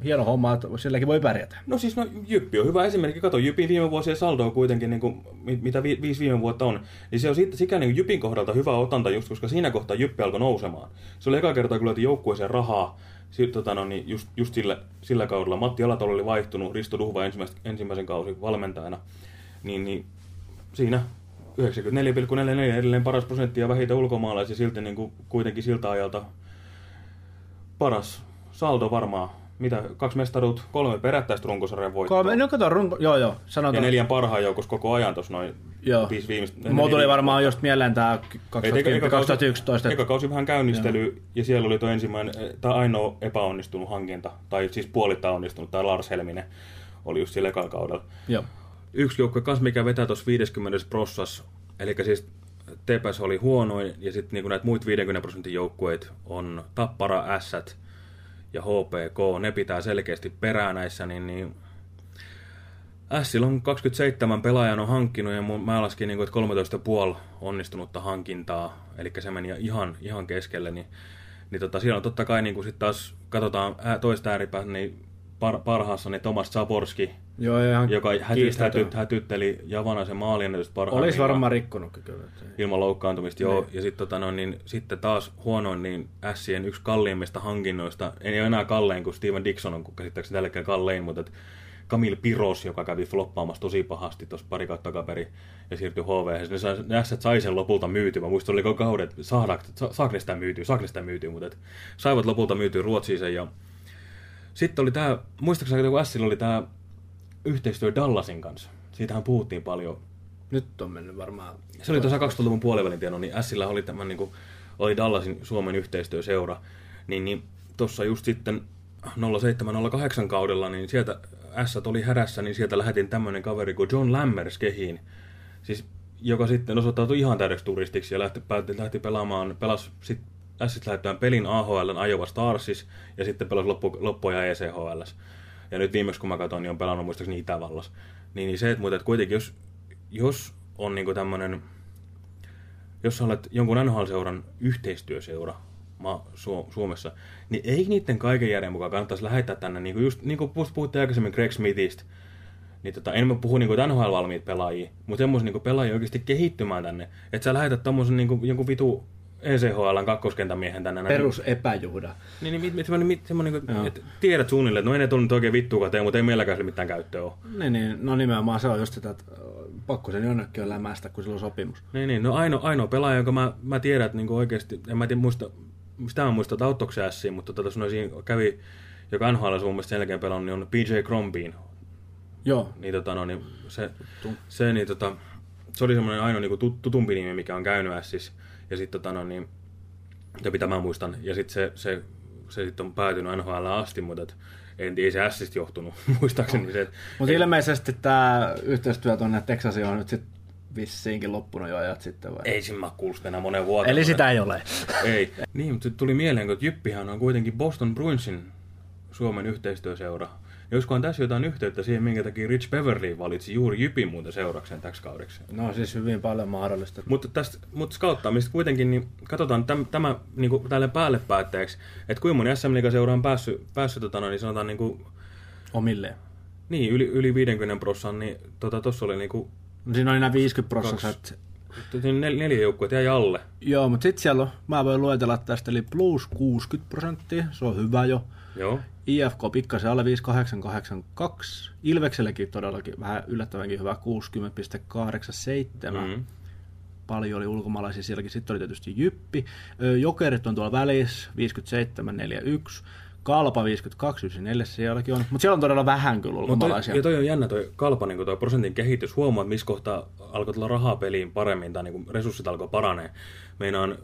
hieno homma, että silläkin voi pärjätä. No siis no, Jyppi on hyvä esimerkki. Kato, Jypin viime vuosien saldo on kuitenkin, niin kuin, mitä vi, viisi viime vuotta on. Niin se on siitä, sikäli niin Jypin kohdalta hyvä otanta just, koska siinä kohtaa Jyppi alkoi nousemaan. Se oli eka kertaa, kun löytyi joukkueeseen rahaa. Sitten, tota, no, niin just, just sillä, sillä kaudella Matti Alatalo oli vaihtunut, Risto Duhva ensimmäisen, ensimmäisen kausi valmentajana. Niin, niin siinä 94,44 edelleen paras prosentti ja vähiten ulkomaalaisia silti niin kuin, kuitenkin siltä ajalta paras saldo varmaan. Mitä, kaksi mestaruut, kolme perättäistä runkosarjan voittoa. Kolme, no kato, runko, joo joo, Ja sanotaan. neljän parhaan joukossa koko ajan tuossa noin Joo. viisi viimeistä. Mulla tuli varmaan just mieleen 2010, 2011. Eka kausi vähän käynnistely, ja siellä oli tuo ensimmäinen, tai ainoa epäonnistunut hankinta, tai siis puolittain onnistunut, tai Lars Helminen oli just sillä ekalla kaudella. Joo. Yksi joukkue kanssa, mikä vetää tuossa 50 prossas, eli siis TPS oli huonoin, ja sitten niinku näitä muita 50 prosentin joukkueita on Tappara, Ässät ja HPK, ne pitää selkeästi perää näissä, niin, niin Ässillä on 27 pelaajan on hankkinut ja mä laskin, niin kuin, että 13,5 onnistunutta hankintaa, eli se meni ihan, ihan keskelle, niin, niin tota, siellä on totta kai, niin kun sit taas katsotaan toista ääripäätä, niin par, parhaassa niin Tomas Zaborski, Joo, ihan joka häty, hätytteli Javanaisen maalin parhaan. Olisi varmaan rikkonutkin kyllä. Ilman loukkaantumista, joo. Niin. Ja sitten tota, no, niin, sitten taas huonoin, niin Sien yksi kalliimmista hankinnoista, ei ole enää kallein kuin Steven Dixon on, kun käsittääkseni tällä hetkellä kallein, mutta et Kamil Piros, joka kävi floppaamassa tosi pahasti tuossa pari kautta takaperin ja siirtyi HV. Ne, sai, ne Ässät sai sen lopulta myytyä. Mä muistan, oli koko kauden, että saako ne sitä myytyä, saako ne sitä myytyä, mutta et saivat lopulta myytyä Ruotsiin sen. Ja... Sitten oli tämä, muistaakseni kun Sillä oli tämä yhteistyö Dallasin kanssa. Siitähän puhuttiin paljon Nyt on mennyt varmaan. se oli tuossa 2000-luvun puolivälin tieno, niin Sillä oli tämä niin kuin, oli Dallasin Suomen yhteistyöseura, niin, niin tuossa just sitten 07-08 kaudella, niin sieltä S oli hädässä, niin sieltä lähetin tämmöinen kaveri kuin John Lammers kehiin, siis, joka sitten osoittautui ihan täydeksi turistiksi ja lähti, päätti, lähti pelaamaan, pelasi sitten S lähettämään pelin AHL Iowa Starsis ja sitten pelasi loppu, loppuja ECHL. Ja nyt viimeksi kun mä katsoin, niin on pelannut muistaakseni Itävallassa. Niin, niin se, että, mutta, että kuitenkin jos, jos on niinku tämmöinen jos olet jonkun NHL-seuran yhteistyöseura ma- Su- Suomessa, niin ei niiden kaiken järjen mukaan kannattaisi lähettää tänne, niin kuin just niin kuin puhuttiin aikaisemmin Greg Smithistä, niin tota, en mä puhu niin NHL-valmiit pelaajia, mutta semmoisia niin pelaajia oikeasti kehittymään tänne, että sä lähetät tommosen kuin, jonkun vitu ECHLn kakkoskentämiehen tänne. näin. Perus epäjuhda. Niin, niin mit, semmoinen, mit, semmoinen niin että tiedät suunnilleen, että no ei ne tullut nyt oikein vittua tee, mutta ei meilläkään sille mitään käyttöä ole. Niin, niin, no nimenomaan se on just sitä, että pakko sen jonnekin on lämästä, kun sillä on sopimus. Niin, niin. No ainoa, ainoa pelaaja, jonka mä, mä tiedän, että niinku oikeasti, en mä tiedä muista, sitä mä muistan Tautoksen ässiin, mutta tota, tuossa siinä kävi, joka NHL sun mielestä sen jälkeen pelannut, niin on PJ Crombeen. Joo, Niin, tota, no, niin se, se, niin, tota, se oli semmoinen ainoa niin tut, tutumpi nimi, mikä on käynyt ässissä. Ja sitten tota, no, niin, ja mitä mä muistan. Ja sitten se, se, se sitten on päätynyt NHL asti, mutta et, en, ei se ässistä johtunut, muistaakseni se, että mutta ilmeisesti tämä yhteistyö tuonne Texasiin on nyt sitten vissiinkin loppunut jo ajat sitten vai? ei siinä mä kuullut enää monen vuoteen. Eli sitä ei ole. Ei. Niin, mutta tuli mieleen, kun Jyppihän on kuitenkin Boston Bruinsin Suomen yhteistyöseura. Ja olisikohan tässä jotain yhteyttä siihen, minkä takia Rich Beverly valitsi juuri Jypin muuten seurakseen täksi kaudeksi. No siis hyvin paljon mahdollista. Mutta tästä, mutta skauttaamista kuitenkin, niin katsotaan täm, tämä niin kuin tälle päälle päätteeksi, että kuinka moni SM Liiga-seura on päässyt, päässyt tota, noin, niin sanotaan niin kuin, Omilleen. niin, yli, yli 50 prossan, niin tuossa tota, oli niin kuin, No siinä oli nämä 50 Kaksi. prosenttia. nel, neljä joukkuetta jäi alle. Joo, mutta sitten siellä on, mä voin luetella tästä, eli plus 60 prosenttia, se on hyvä jo. Joo. IFK pikkasen alle 5882. Ilveksellekin todellakin vähän yllättävänkin hyvä 60,87. Mm. Mm. Paljon oli ulkomaalaisia sielläkin. Sitten oli tietysti Jyppi. Jokerit on tuolla välissä 57,41. Kalpa 52,94 sielläkin on. Mutta siellä on todella vähän kyllä ulkomaalaisia. ja toi on jännä toi kalpa, niin toi prosentin kehitys. Huomaa, että missä kohtaa alkoi tulla rahaa peliin paremmin tai niin resurssit alkoi paranee. Meinaan,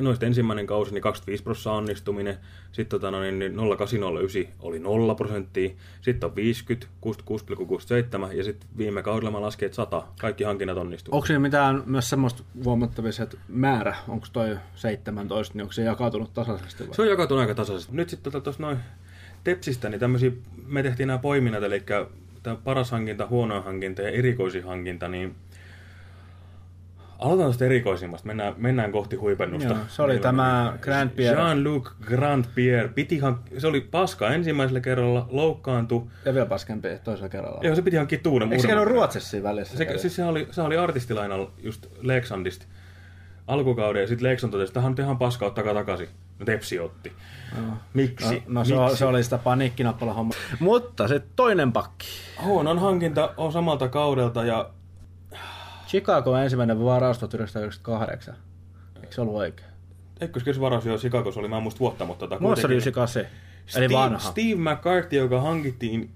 noista ensimmäinen kausi, niin 25 prosenttia onnistuminen, sitten tota, no, niin 0809 oli 0 prosenttia, sitten on 50, 66,67 ja sitten viime kaudella mä laskin, että 100, kaikki hankinnat onnistuu. Onko siinä mitään myös semmoista huomattavissa, että määrä, onko toi 17, niin onko se jakautunut tasaisesti vai? Se on jakautunut aika tasaisesti. Nyt sitten tuossa noin Tepsistä, niin tämmöisiä, me tehtiin nämä poiminnat, eli tämä paras hankinta, huono hankinta ja erikoisin hankinta, niin aloitetaan tästä erikoisimmasta, mennään, mennään kohti huipennusta. Joo, se oli tämä Grand Pierre. Jean-Luc Grand Pierre, piti hank- se oli paska ensimmäisellä kerralla, loukkaantui, Ja vielä paskempi toisella kerralla. ja se piti hankkia uuden. Eikö se käynyt. Ruotsissa siinä välissä? Se, siis se oli, se oli artistilainalla just Leksandista alkukauden, ja sitten Lekson totesi, että tämä on nyt ihan paska, ottakaa takaisin. No Tepsi otti. Joo. Miksi? No, no se, Miksi? se, oli sitä paniikkinappala homma. Mutta se toinen pakki. Huonon hankinta on samalta kaudelta ja Chicago ensimmäinen varaus 1998. Eikö se ollut oikein? ykköskes varaus jo Chicagossa oli, mä en muista vuotta, mutta tota, se oli kuitenkin, 98. Eli Steve, vanha. Steve McCarthy, joka hankittiin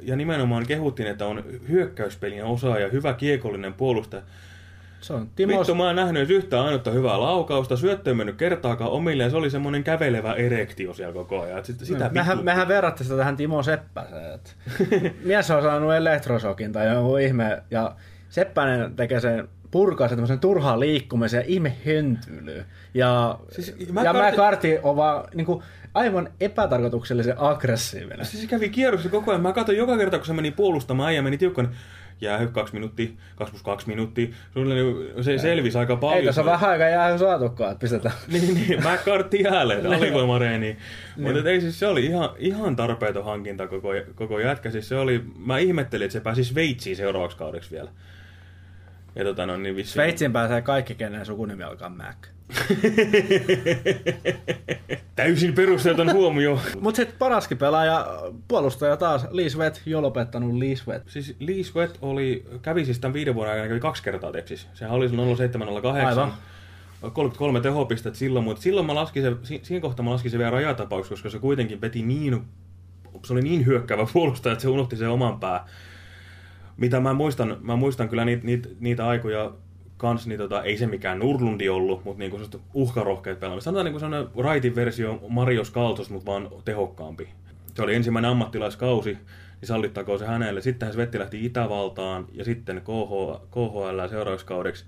ja nimenomaan kehuttiin, että on hyökkäyspelien osaaja, hyvä kiekollinen puolustaja. Se on Timo, Vittu, mä en nähnyt yhtään ainutta hyvää laukausta, syöttö ei mennyt kertaakaan omille, ja se oli semmoinen kävelevä erektio siellä koko ajan. Sitä, sitä mehän, vittu- mehän verrattiin sitä tähän Timo Seppäseen. Mies on saanut elektrosokin tai joku ihme, ja Seppänen tekee sen purkaa sen tämmöisen turhaan liikkumisen ja ihme höntyily. Ja, Siis McCarthy- ja McCarthy on vaan niin kuin, aivan epätarkoituksellisen aggressiivinen. Siis se kävi kierroksessa koko ajan. Mä katsoin joka kerta, kun se meni puolustamaan, äijä meni tiukkaan. Jäähy kaksi minuuttia, 2 plus 2 minuuttia. Suunnilleen se selvisi aika paljon. Ei tässä vähän aikaa jää saatukaan, että pistetään. Niin, niin, McCarthy jälleen, alivoimareeni. Mutta ei siis se oli ihan, ihan tarpeeton hankinta koko, koko jätkä. Siis se oli, mä ihmettelin, että se pääsi Sveitsiin seuraavaksi kaudeksi vielä. Ja tota no niin vissiin. Sveitsiin pääsee kaikki, kenen sukunimi alkaa Mac. Täysin perustelton huomio. Mutta sitten paraskin pelaaja, puolustaja taas, Lee Sweat, jo lopettanut Lee Sweat. Siis Lee Sweat oli, kävi siis tämän viiden vuoden aikana kävi kaksi kertaa Tepsis. Sehän oli 0708. Aivan. 33 tehopistettä silloin, mutta silloin mä laskin se, si- siinä kohtaa mä laskin se vielä rajatapaus, koska se kuitenkin veti niin, se oli niin hyökkäävä puolustaja, että se unohti sen oman pää. Mitä mä muistan, mä muistan kyllä niitä, niitä, niitä aikoja kans, niin tota, ei se mikään Nurlundi ollut, mutta niinku uhkarohkeet pelaamista. Sanotaan niinku sellainen raitin versio Mario Skaltos, mutta vaan tehokkaampi. Se oli ensimmäinen ammattilaiskausi, niin sallittakoon se hänelle. Sitten Svetti lähti Itävaltaan ja sitten KH, KHL seuraavaksi kaudeksi,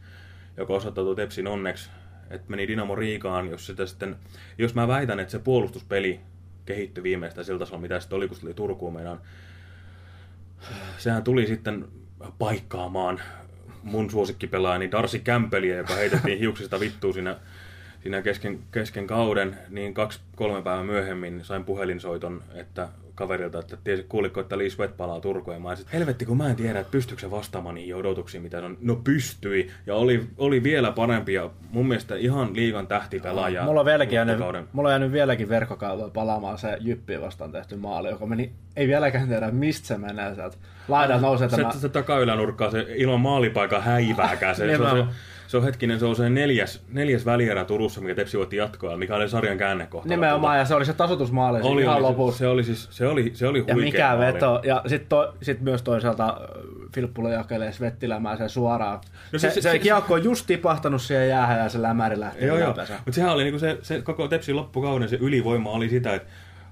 joka osoittautui Tepsin onneksi, että meni Dynamo Riikaan, jos sitä sitten, jos mä väitän, että se puolustuspeli kehittyi viimeistä sillä tasolla, mitä sitten oli, kun se tuli Turkuun meidän sehän tuli sitten paikkaamaan mun suosikkipelaajani Darcy Campbellia, joka heitettiin hiuksista vittuun siinä, siinä kesken, kesken kauden, niin kaksi, kolme päivää myöhemmin sain puhelinsoiton, että kaverilta, että tiesi, kuuliko, että Lee Sweat palaa Turkuun. Ja mä että helvetti, kun mä en tiedä, että pystyykö se vastaamaan niihin odotuksiin, mitä se on. No pystyi, ja oli, oli vielä parempi, ja mun mielestä ihan liigan tähtipelaaja. Mulla on, vieläkin jäänyt, mulla on jäänyt vieläkin verkkokaudella palaamaan se Jyppiä vastaan tehty maali, joka meni, ei vieläkään tiedä mistä se menee sieltä. Laidan nousee tämä, Se, se takaylänurkkaa, se ilman maalipaikan häivääkään. Se, se, se, Nimenomaan. Se, on hetkinen, se on se neljäs, neljäs välierä Turussa, mikä Tepsi voitti jatkoa, mikä oli sarjan käännekohta. nimenomaan, ja se oli se tasoitusmaali oli, oli, ihan oli, lopussa. se, oli siis, se oli, se oli Ja huikea mikä maali. veto. Ja sitten sit myös toisaalta Filppula jakelee Svettilämään sen suoraan. No se- se, se- se, kiekko on just tipahtanut siihen jäähän ja se lämäri lähti Joo, joo. Mutta sehän oli niinku se, se koko Tepsin loppukauden se ylivoima oli sitä, että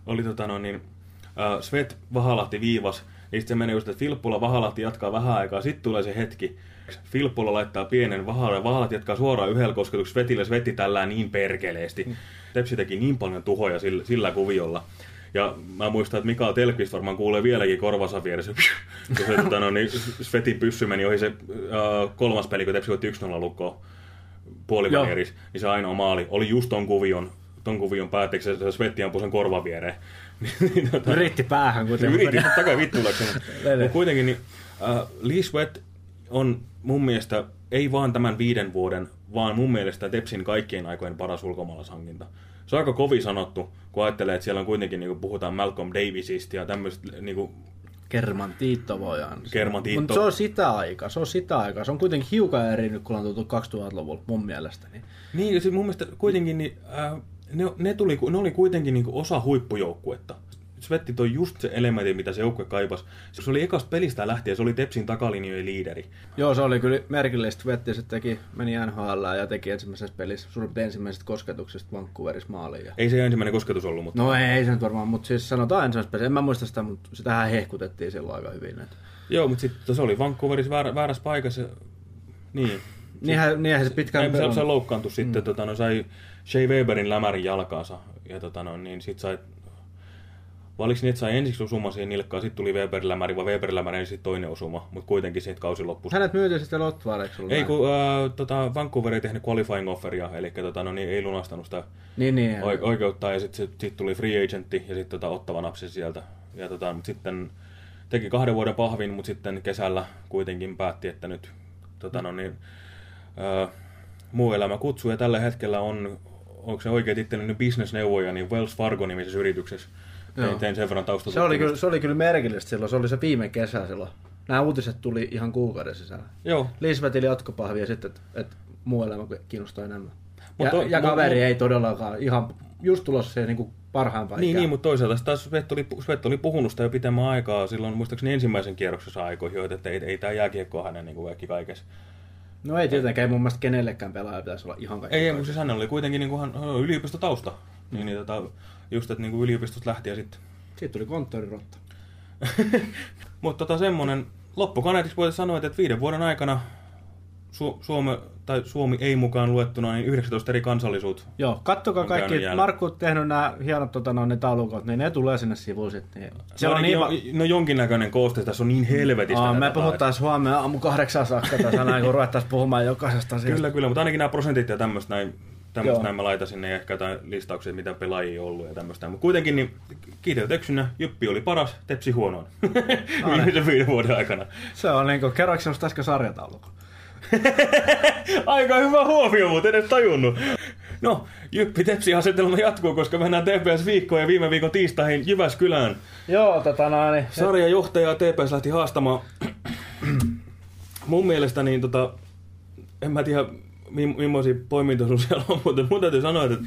oli tota no niin, äh, Svet Vahalahti viivas, niin sitten se menee just, että Filppula Vahalahti jatkaa vähän aikaa, sitten tulee se hetki, Filppula laittaa pienen Vahala, ja Vahalahti jatkaa suoraan yhdellä kosketuksella, Svetille Svetti tällä niin perkeleesti. Tepsi teki niin paljon tuhoja sillä, sillä kuviolla. Ja mä muistan, että Mikael Telkvist varmaan kuulee vieläkin korvansa vieressä, kun se tota, no, niin, Svetin pyssy meni ohi se äh, kolmas peli, kun Tepsi voitti 1-0 lukkoon puolivälieris, niin se ainoa maali oli just ton kuvion, ton kuvion päätteeksi, se Svetti ampui sen korvan viereen. Niin, tota, Yritti päähän kuitenkin. Yritin totta kai vittuillakseni. Mutta kuitenkin niin, äh, Lee Sweat on mun mielestä ei vaan tämän viiden vuoden, vaan mun mielestä Tepsin kaikkien aikojen paras ulkomaalaishankinta. Se on aika kovin sanottu, kun ajattelee, että siellä on kuitenkin, niin kuin puhutaan Malcolm Davisista ja tämmöistä niin kuin, Kerman Tiitto voidaan. Kerman Tiitto. Mutta se on sitä aikaa, se on sitä aikaa. Se on kuitenkin hiukan eri nyt, kun on tultu 2000-luvulla mun mielestä. Niin. Niin, sit mun mielestä kuitenkin niin, äh, ne, ne, tuli, ne oli kuitenkin niin osa huippujoukkuetta. Svetti toi just se elementti, mitä se joukkue kaipasi. Se oli ekasta pelistä lähtien, se oli Tepsin takalinjojen liideri. Joo, se oli kyllä merkillistä. Vetti sitten teki, meni NHL ja teki ensimmäisessä pelissä suurin ensimmäisestä kosketuksesta Vancouverissa maaliin. Ja... Ei se ensimmäinen kosketus ollut, mutta... No ei, ei se nyt varmaan, mutta siis sanotaan ensimmäisessä pelissä. En mä muista sitä, mutta sitähän hehkutettiin silloin aika hyvin. Että... Joo, mutta sitten se oli Vancouverissa väärä, väärässä paikassa. Niin. Niinhän, niinhän se pitkään Ei, se, se loukkaantui sitten, tota, no, sai Shea Weberin lämärin jalkaansa. Ja tota, no, niin sit sai... Valiksi niin, että sai ensiksi osuma siihen nilkkaan, sitten tuli Weberin lämäri, vai Weberin lämäri, niin sitten toinen osuma, mutta kuitenkin sitten kausi loppui. Hänet myytiin sitten Lotvalle, eikö sulla Ei, kun äh, tota, Vancouver ei tehnyt qualifying offeria, eli tota, no, niin, ei lunastanut sitä Niin, niin. oi- oikeutta, ja sitten sit, sit tuli free agentti, ja sitten tota, ottava napsi sieltä. Ja tota, mut sitten teki kahden vuoden pahvin, mutta sitten kesällä kuitenkin päätti, että nyt tota, no, niin, äh, muu elämä kutsuu, ja tällä hetkellä on, onko se oikea titteli nyt bisnesneuvoja, niin Wells Fargo-nimisessä yrityksessä. Tein, tein sen verran se, oli kyllä, se oli kyllä merkillistä silloin. Se oli se viime kesä silloin. Nämä uutiset tuli ihan kuukauden sisällä. Joo, Lisbetille jatkopahvi ja sitten, että et muu elämä kiinnostaa enemmän. Mut ja, to- ja kaveri mut- ei todellakaan ihan just tulossa siihen niin parhaimpaan Niin, niin, mutta toisaalta taas Svet oli, Svet oli puhunut sitä jo pitemmän aikaa silloin muistaakseni ensimmäisen kierroksessa aikoihin, että ei, ei tämä jääkiekko ole hänen niin kuin kaikki kaikessa. No ei tietenkään, ei mun mielestä kenellekään pelaaja pitäisi olla ihan kaikki. Ei, mutta siis hänellä oli kuitenkin niin kuin, hän, yliopistotausta. Niin, niin tota, just, että niin yliopistosta lähti ja sitten. Siitä tuli konttorirotta. Mutta tota, semmoinen loppukaneetiksi voitaisiin sanoa, että viiden vuoden aikana Su- Suome, tai Suomi ei mukaan luettuna, niin 19 eri kansallisuutta. Joo, kattokaa kaikki. Markku on tehnyt nämä hienot tota, no, ne taulukot, niin ne tulee sinne sivuun sitten. Niin. Se on niin, va- no, no jonkinnäköinen kooste, tässä on niin helvetistä. Aa, me puhutaan huomenna aamu kahdeksan saakka tässä näin, kun ruvettaisiin puhumaan jokaisesta asiasta. Kyllä, kyllä, mutta ainakin nämä prosentit ja tämmöistä näin, tämmöistä näin mä laitan sinne ehkä jotain listauksia, mitä pelaajia on ollut ja tämmöistä. Mutta kuitenkin niin kiitos eksynä, Jyppi oli paras, Tepsi huonoin. Viimeisen viiden vuoden aikana. Se on niinku, kerroiko sinusta äsken sarjataulukko? Aika hyvä huomio, mutta en edes tajunnut. No, Jyppi Tepsi asetelma jatkuu, koska mennään TPS viikkoon ja viime viikon tiistaihin Jyväskylään. Joo, tota noin. Niin, Sarjajohtaja TPS lähti haastamaan. Mun mielestä niin tota, en mä tiedä millaisia poimintoja sun siellä on, mutta mun täytyy sanoa, että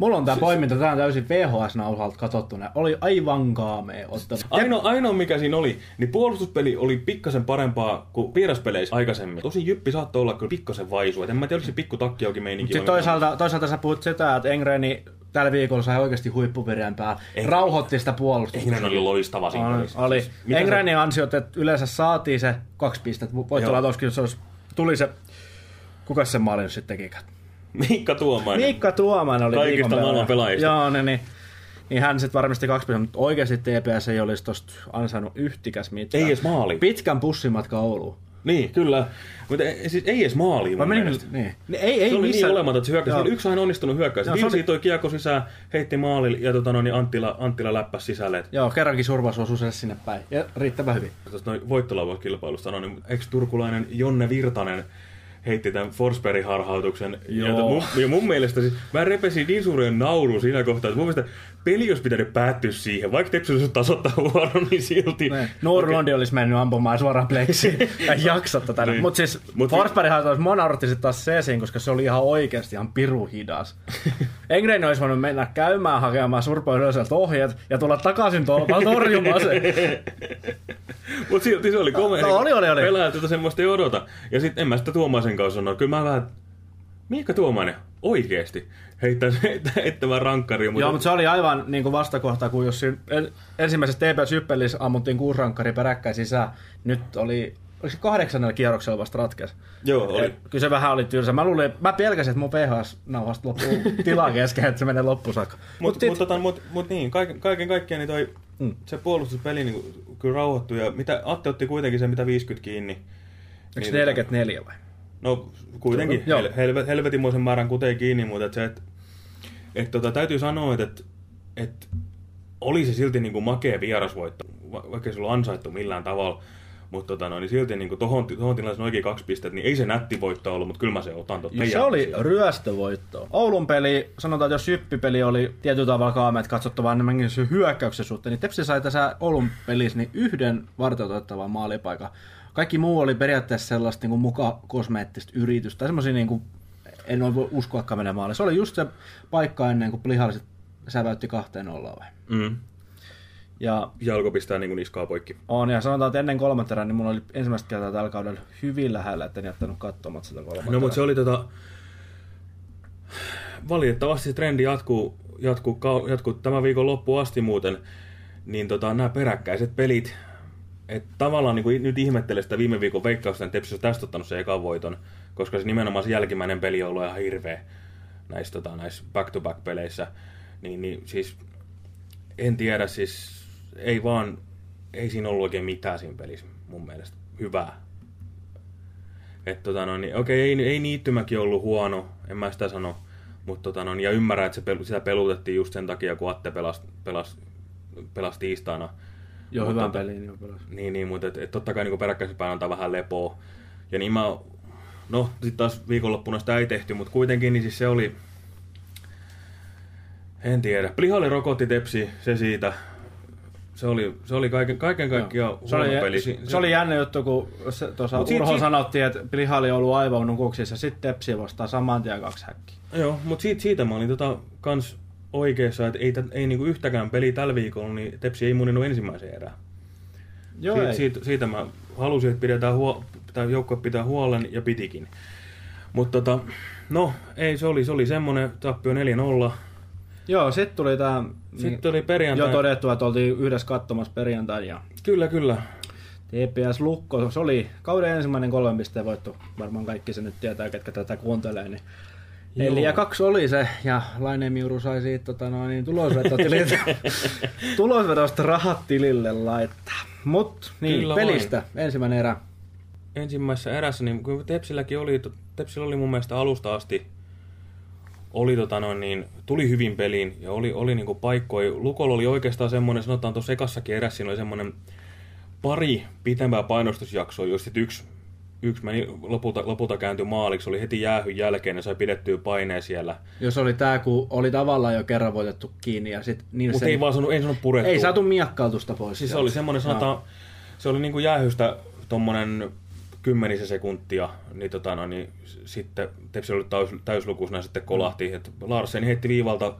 Mulla on tää poiminta, tää on täysin VHS-nauhalta katsottuna. Oli aivan kaamea ottelu. Ainoa, ainoa mikä siinä oli, niin puolustuspeli oli pikkasen parempaa kuin vieraspeleissä aikaisemmin. Tosi Jyppi saattoi olla kyllä pikkasen vaisu. Et en mä tiedä, oliko se pikku takkiauki meininki. Sitten toisaalta, toisaalta sä puhut sitä, että Engreni tällä viikolla sai oikeasti huippuvireen päällä. Rauhoitti sitä puolustusta. Engren oli loistava siinä. Oli. oli. Siis Engrenin ansiot, että yleensä saatiin se kaksi pistettä. Voittolaitoskin, jos olisi, tuli se, kuka se maalin sitten tekikään? Miikka Tuomainen. Miikka Tuoman oli Kaikista maailman pelaajista. Joo, niin, niin, niin hän sitten varmasti kaksi pistettä, mutta oikeasti TPS ei olisi tosta ansainnut yhtikäs mitään. Ei edes maali. Pitkän pussimatka Ouluun. Niin, kyllä. Mutta ei, siis ei edes maaliin mun meni mielestä. niin. Niin, Ei, ei se oli missään. niin olematon, että se hyökkäsi. Yksi aina onnistunut hyökkäys. Joo, se Vilsi oli- toi kiekko sisään, heitti maalille ja tota, no, niin Anttila, Anttila läppäsi sisälle. Et Joo, kerrankin survaus osui se sinne päin. Ja riittävän hyvin. tuosta noin voittolauvoilpailusta sanoin, niin ex-turkulainen Jonne Virtanen heitti tämän Forsbergin harhautuksen. Ja, mun, ja mun mielestä siis, mä repesin niin suuren naurun siinä kohtaa, että mun mielestä peli olisi pitänyt päättyä siihen. Vaikka Tepsi olisi tasoittaa vuoron, niin silti. Nurlondi olisi mennyt ampumaan suoraan pleksiin. ja jaksa tätä. Niin. Niin. Mutta siis Mut- Mut Forsberg olisi mua nauratti sit taas Seesiin, koska se oli ihan oikeasti ihan piru hidas. Engren olisi voinut mennä käymään hakemaan Surpo ylöseltä ohjeet ja tulla takaisin tolpalla torjumaan se. Mutta silti se oli komea. No, oli, oli, oli. Pelaajat, jota semmoista ei odota. Ja sitten en mä sitä Tuomaisen kanssa sanoa. Kyllä mä vähän... Miikka Tuomainen? Oikeesti. Heittää, heittää, heittävää rankkaria. Joo, mutta se oli aivan niin kuin vastakohta, kun jos siinä ensimmäisessä TPS Yppelissä ammuttiin kuusi rankkari peräkkäin sisään. Nyt oli, oliko se kahdeksannella kierroksella vasta ratkes? Joo, oli. Et Kyllä se vähän oli tylsä. Mä, luulin, mä pelkäsin, että mun VHS-nauhasta loppuu tilaa kesken, että se menee loppusaakka. Mutta sit- mut, tota, mut, mut niin, kaiken, kaiken kaikkiaan niin toi, Mm. mm. se puolustuspeli niin kyllä rauhoittui. Ja mitä, Atte otti kuitenkin se mitä 50 kiinni. Eikö Niin, 44 vai? No kuitenkin, Joo. hel, helvet, helvetimoisen määrän kutee kiinni, mutta et se, et, et, tota, täytyy sanoa, että et, et, oli se silti niinku makea vierasvoitto, va, vaikka se ollut ansaittu millään tavalla. Mutta tota, no, niin silti niin tohon, tohon tilanteeseen oikein kaksi pistettä, niin ei se nätti voitto ollut, mutta kyllä mä se otan totta. Se oli ryöstövoitto. Oulun peli, sanotaan, että jos Syppipeli oli tietyllä tavalla kaameet katsottavaa enemmänkin se hyökkäyksen suhteen, niin Tepsi sai tässä Oulun pelissä niin yhden varteutettavan maalipaikan. Kaikki muu oli periaatteessa sellaista niin kuin muka kosmeettista yritystä, semmoisia niin kuin, en voi uskoakaan maaliin. Se oli just se paikka ennen kuin Plihalliset säväytti kahteen ollaan vai. Mm. Ja Jalko pistää niin niskaa poikki. on, ja sanotaan, että ennen kolmatta erää, niin mulla oli ensimmäistä kertaa tällä kaudella hyvin lähellä, että en jättänyt katsomatta sitä kolmatta No mutta se oli tota... Valitettavasti se trendi jatkuu, jatkuu, jatkuu tämän viikon loppuun asti muuten. Niin tota, nämä peräkkäiset pelit, et tavallaan niin kuin nyt ihmettelen sitä viime viikon veikkausta, että Tepsi olisi tästä ottanut sen ekan voiton, koska se nimenomaan se jälkimmäinen peli on ollut ihan hirveä näissä, tota, näissä back-to-back-peleissä. Niin, niin siis en tiedä, siis ei vaan, ei siinä ollut oikein mitään siinä pelissä mun mielestä hyvää. Et tota no, niin, okei, ei, ei Niittymäki ollut huono, en mä sitä sano. Mutta tota no, ja ymmärrän, että se sitä pelutettiin just sen takia, kun Atte pelasi, pelasi, pelasi tiistaina. Joo, Mutta hyvän tota- pelin. Niin. Niin, niin mutta et, et totta kai niin peräkkäisenpäin antaa vähän lepoa. Ja niin mä, no sitten taas viikonloppuna sitä ei tehty, mutta kuitenkin niin siis se oli, en tiedä. Plihalli rokotti tepsi, se siitä. Se oli, se oli kaiken, kaiken kaikkiaan se oli, peli. se, se oli jännä juttu, kun se- tuossa Urho siitä- sanottiin, että Plihalli on ollut aivan nukuksissa, sitten Tepsi vastaa saman tien kaksi häkkiä. Joo, mutta siitä, siitä mä olin tota, kans oikeassa, että ei, ei niinku yhtäkään peli tällä viikolla, niin Tepsi ei muninut ensimmäisen erään. Joo, siitä, ei. siitä, siitä mä halusin, että pidetään huo, tai joukkue pitää huolen ja pitikin. Mutta tota, no, ei se oli, se oli semmonen tappio 4-0. Joo, sitten tuli tämä Sitten oli perjantai. jo todettu, että oltiin yhdessä katsomassa perjantai ja Kyllä, kyllä. TPS Lukko, se oli kauden ensimmäinen kolmen pisteen voitto, varmaan kaikki se nyt tietää, ketkä tätä kuuntelee, niin. Eli ja kaksi oli se, ja Lainemiuru sai siitä tota, noin, niin tulosvetotililtä, tulosvedosta rahat tilille laittaa. Mut niin, Kyllä pelistä ensimmäinen erä. ensimmäisessä erässä, niin kun Tepsilläkin oli, Tepsillä oli mun mielestä alusta asti, oli tota noin, niin, tuli hyvin peliin ja oli, oli niinku paikkoja. Lukolla oli oikeastaan semmoinen, sanotaan tuossa ekassakin erässä, siinä oli semmoinen pari pitempää painostusjaksoa, jos sit yksi, yksi meni lopulta, lopulta kääntyi maaliksi, oli heti jäähyn jälkeen ja sai pidettyä paineen siellä. Jos oli tää, kun oli tavallaan jo kerran voitettu kiinni, ja sit niin Mutta ei vaan saanut, ei saanut purettua. ei saatu miakkautusta pois. Siis se oli semmoinen, sanotaan, se oli niinku jäähystä tommonen kymmenisen sekuntia, niin, tota, no, niin sitten Tepsi oli täys, täyslukuisena sitten kolahti. Et Larsen heitti viivalta,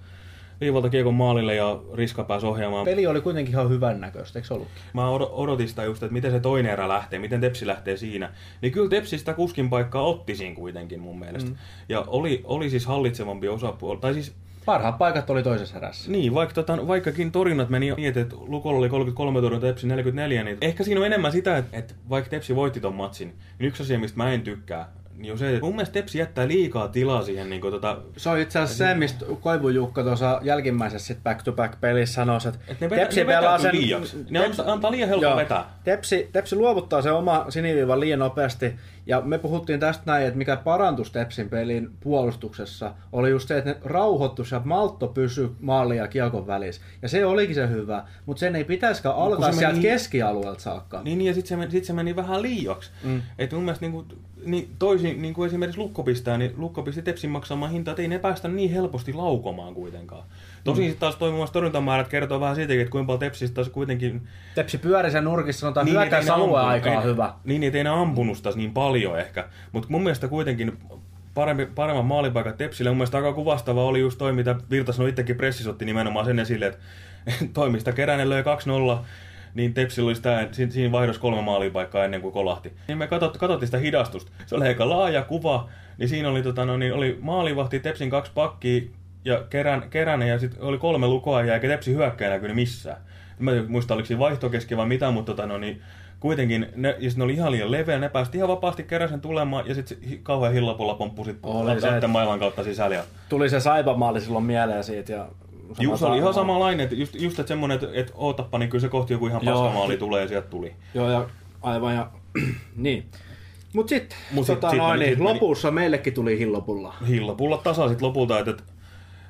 viivalta kiekon maalille ja Riska pääsi ohjaamaan. Peli oli kuitenkin ihan hyvän näköistä, eikö ollutkin? Mä odo- odotin sitä just, että miten se toinen erä lähtee, miten Tepsi lähtee siinä. Niin kyllä Tepsi sitä kuskin paikkaa otti siinä kuitenkin mun mielestä. Mm. Ja oli, oli siis hallitsevampi osapuoli. Tai siis Parhaat paikat oli toisessa erässä. niin, vaikka, tota, vaikkakin torinat meni niin, että Lukolla oli 33 torjunta, Tepsi 44, niin ehkä siinä on enemmän sitä, että, että vaikka Tepsi voitti ton matsin, niin yksi asia, mistä mä en tykkää, niin on se, että mun mielestä Tepsi jättää liikaa tilaa siihen niin kuin, tota, Se on itse asiassa se, mistä Koivu Jukka tuossa jälkimmäisessä back-to-back-pelissä sanoi, että Että ne vetä- ne vetäytyy liiaksi. Ne antaa- antaa liian helppo vetää. Tepsi, Tepsi luovuttaa se oma siniviivan liian nopeasti, ja me puhuttiin tästä näin, että mikä parantus Tepsin pelin puolustuksessa oli just se, että ne rauhoittus ja maltto pysy maalin ja kiekon välissä. Ja se olikin se hyvä, mutta sen ei pitäisikään alkaa sieltä meni- keskialueelta saakka. Niin, ja sitten se, meni- sit se meni vähän liiaksi. Mm. Et mun mielestä niin kuin, niin toisin niin kuin esimerkiksi Lukko pistää, niin Lukko pisti Tepsin maksamaan hintaa, että ei ne päästä niin helposti laukomaan kuitenkaan. Tosin mm. sitten taas toimimassa torjuntamäärät kertoo vähän siitäkin, että kuinka paljon Tepsistä taas kuitenkin... Tepsi pyöri sen nurkissa, sanotaan Niin, et ei ne hyökkäysalue ampunut- aikaa ei- hyvä. Niin, että ei ne ampunut sitä niin paljon ehkä. Mutta mun mielestä kuitenkin parempi, paremman maalipaikan Tepsille. Mun mielestä aika kuvastava oli just toi, mitä Virta sanoi itsekin pressissä otti nimenomaan sen esille, että toimista Keränen löi 2-0, niin Tepsillä oli sitä, siinä, siinä vaihdossa kolme maalipaikkaa ennen kuin kolahti. Niin me katsot, katsottiin sitä hidastusta. Se oli aika laaja kuva, niin siinä oli, tota, no, niin oli maalivahti Tepsin kaksi pakkia ja kerän, Keränen ja sitten oli kolme lukoa ja eikä Tepsi hyökkäjä näkynyt missään. Mä en muista, oliko siinä vaihto kesken vai mitä, mutta tota, no, niin, kuitenkin ne, ja ne oli ihan liian leveä, ne päästi ihan vapaasti Keräsen tulemaan ja sitten kauhean hillapulla pomppu sitten mailan kautta sisällä. Tuli se saipamaali silloin mieleen siitä. Ja Juu, se oli ihan samanlainen, että just, just että semmoinen, että, että ootappa, niin kyllä se kohti joku ihan paskamaali tulee ja sieltä tuli. Joo, ja aivan ja... niin. Mut sitten, Mut sit- tota sit noin, meni- niin, sit meni- lopussa meillekin tuli hillopulla. Hillapulla tasa sitten lopulta, että,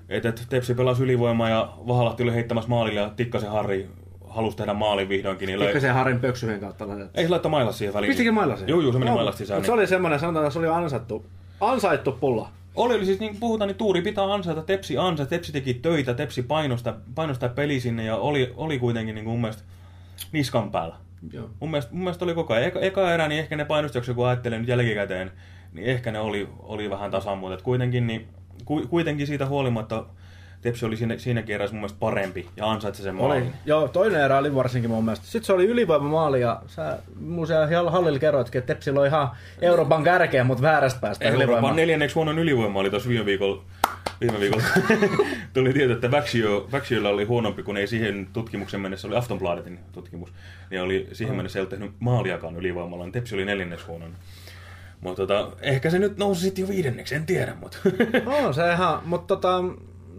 että, että, Tepsi pelasi ylivoimaa ja Vahalahti oli heittämässä maalille ja Tikkasen Harri halusi tehdä maalin vihdoinkin. Niin löi... Pikkasen Harin pöksyjen kautta laitettu. Ei se laittaa mailas siihen väliin. Pistikin mailla siihen? Joo, joo, se meni Joo, mailasta sisään. mut Se Niin. oli semmoinen, sanotaan, että se oli ansaittu, ansaittu pulla. Oli, oli siis niin kuin puhutaan, niin Tuuri pitää ansaita, Tepsi ansa, Tepsi teki töitä, Tepsi painostaa, painostaa peli sinne ja oli, oli kuitenkin niin kuin mun mielestä niskan päällä. Joo. Mun mielestä, mun mielestä oli koko ajan. Eka, eka erä, niin ehkä ne painostukset, kun ajattelee nyt jälkikäteen, niin ehkä ne oli, oli vähän tasan, mutta kuitenkin, niin, ku, kuitenkin siitä huolimatta Tepsi oli siinä, siinäkin erässä mun mielestä parempi ja ansaitsi sen Oli. maalin. Joo, toinen erä oli varsinkin mun mielestä. Sitten se oli ylivoimamaali ja sä mun siellä hallilla kerroitkin, että Tepsillä on ihan Euroopan kärkeä, mutta väärästä päästä Euroopan neljänneksi huonon ylivoima oli tuossa viime viikolla. Viime viikolla tuli tieto, että Växjöllä oli huonompi, kun ei siihen tutkimuksen mennessä, oli Aftonbladetin tutkimus, niin oli siihen mennessä ei ollut tehnyt maaliakaan ylivoimalla, niin Tepsi oli neljänneksi huonon. Mutta tota, ehkä se nyt nousi sitten jo viidenneksi, en tiedä, mutta... On se ihan, mutta tota,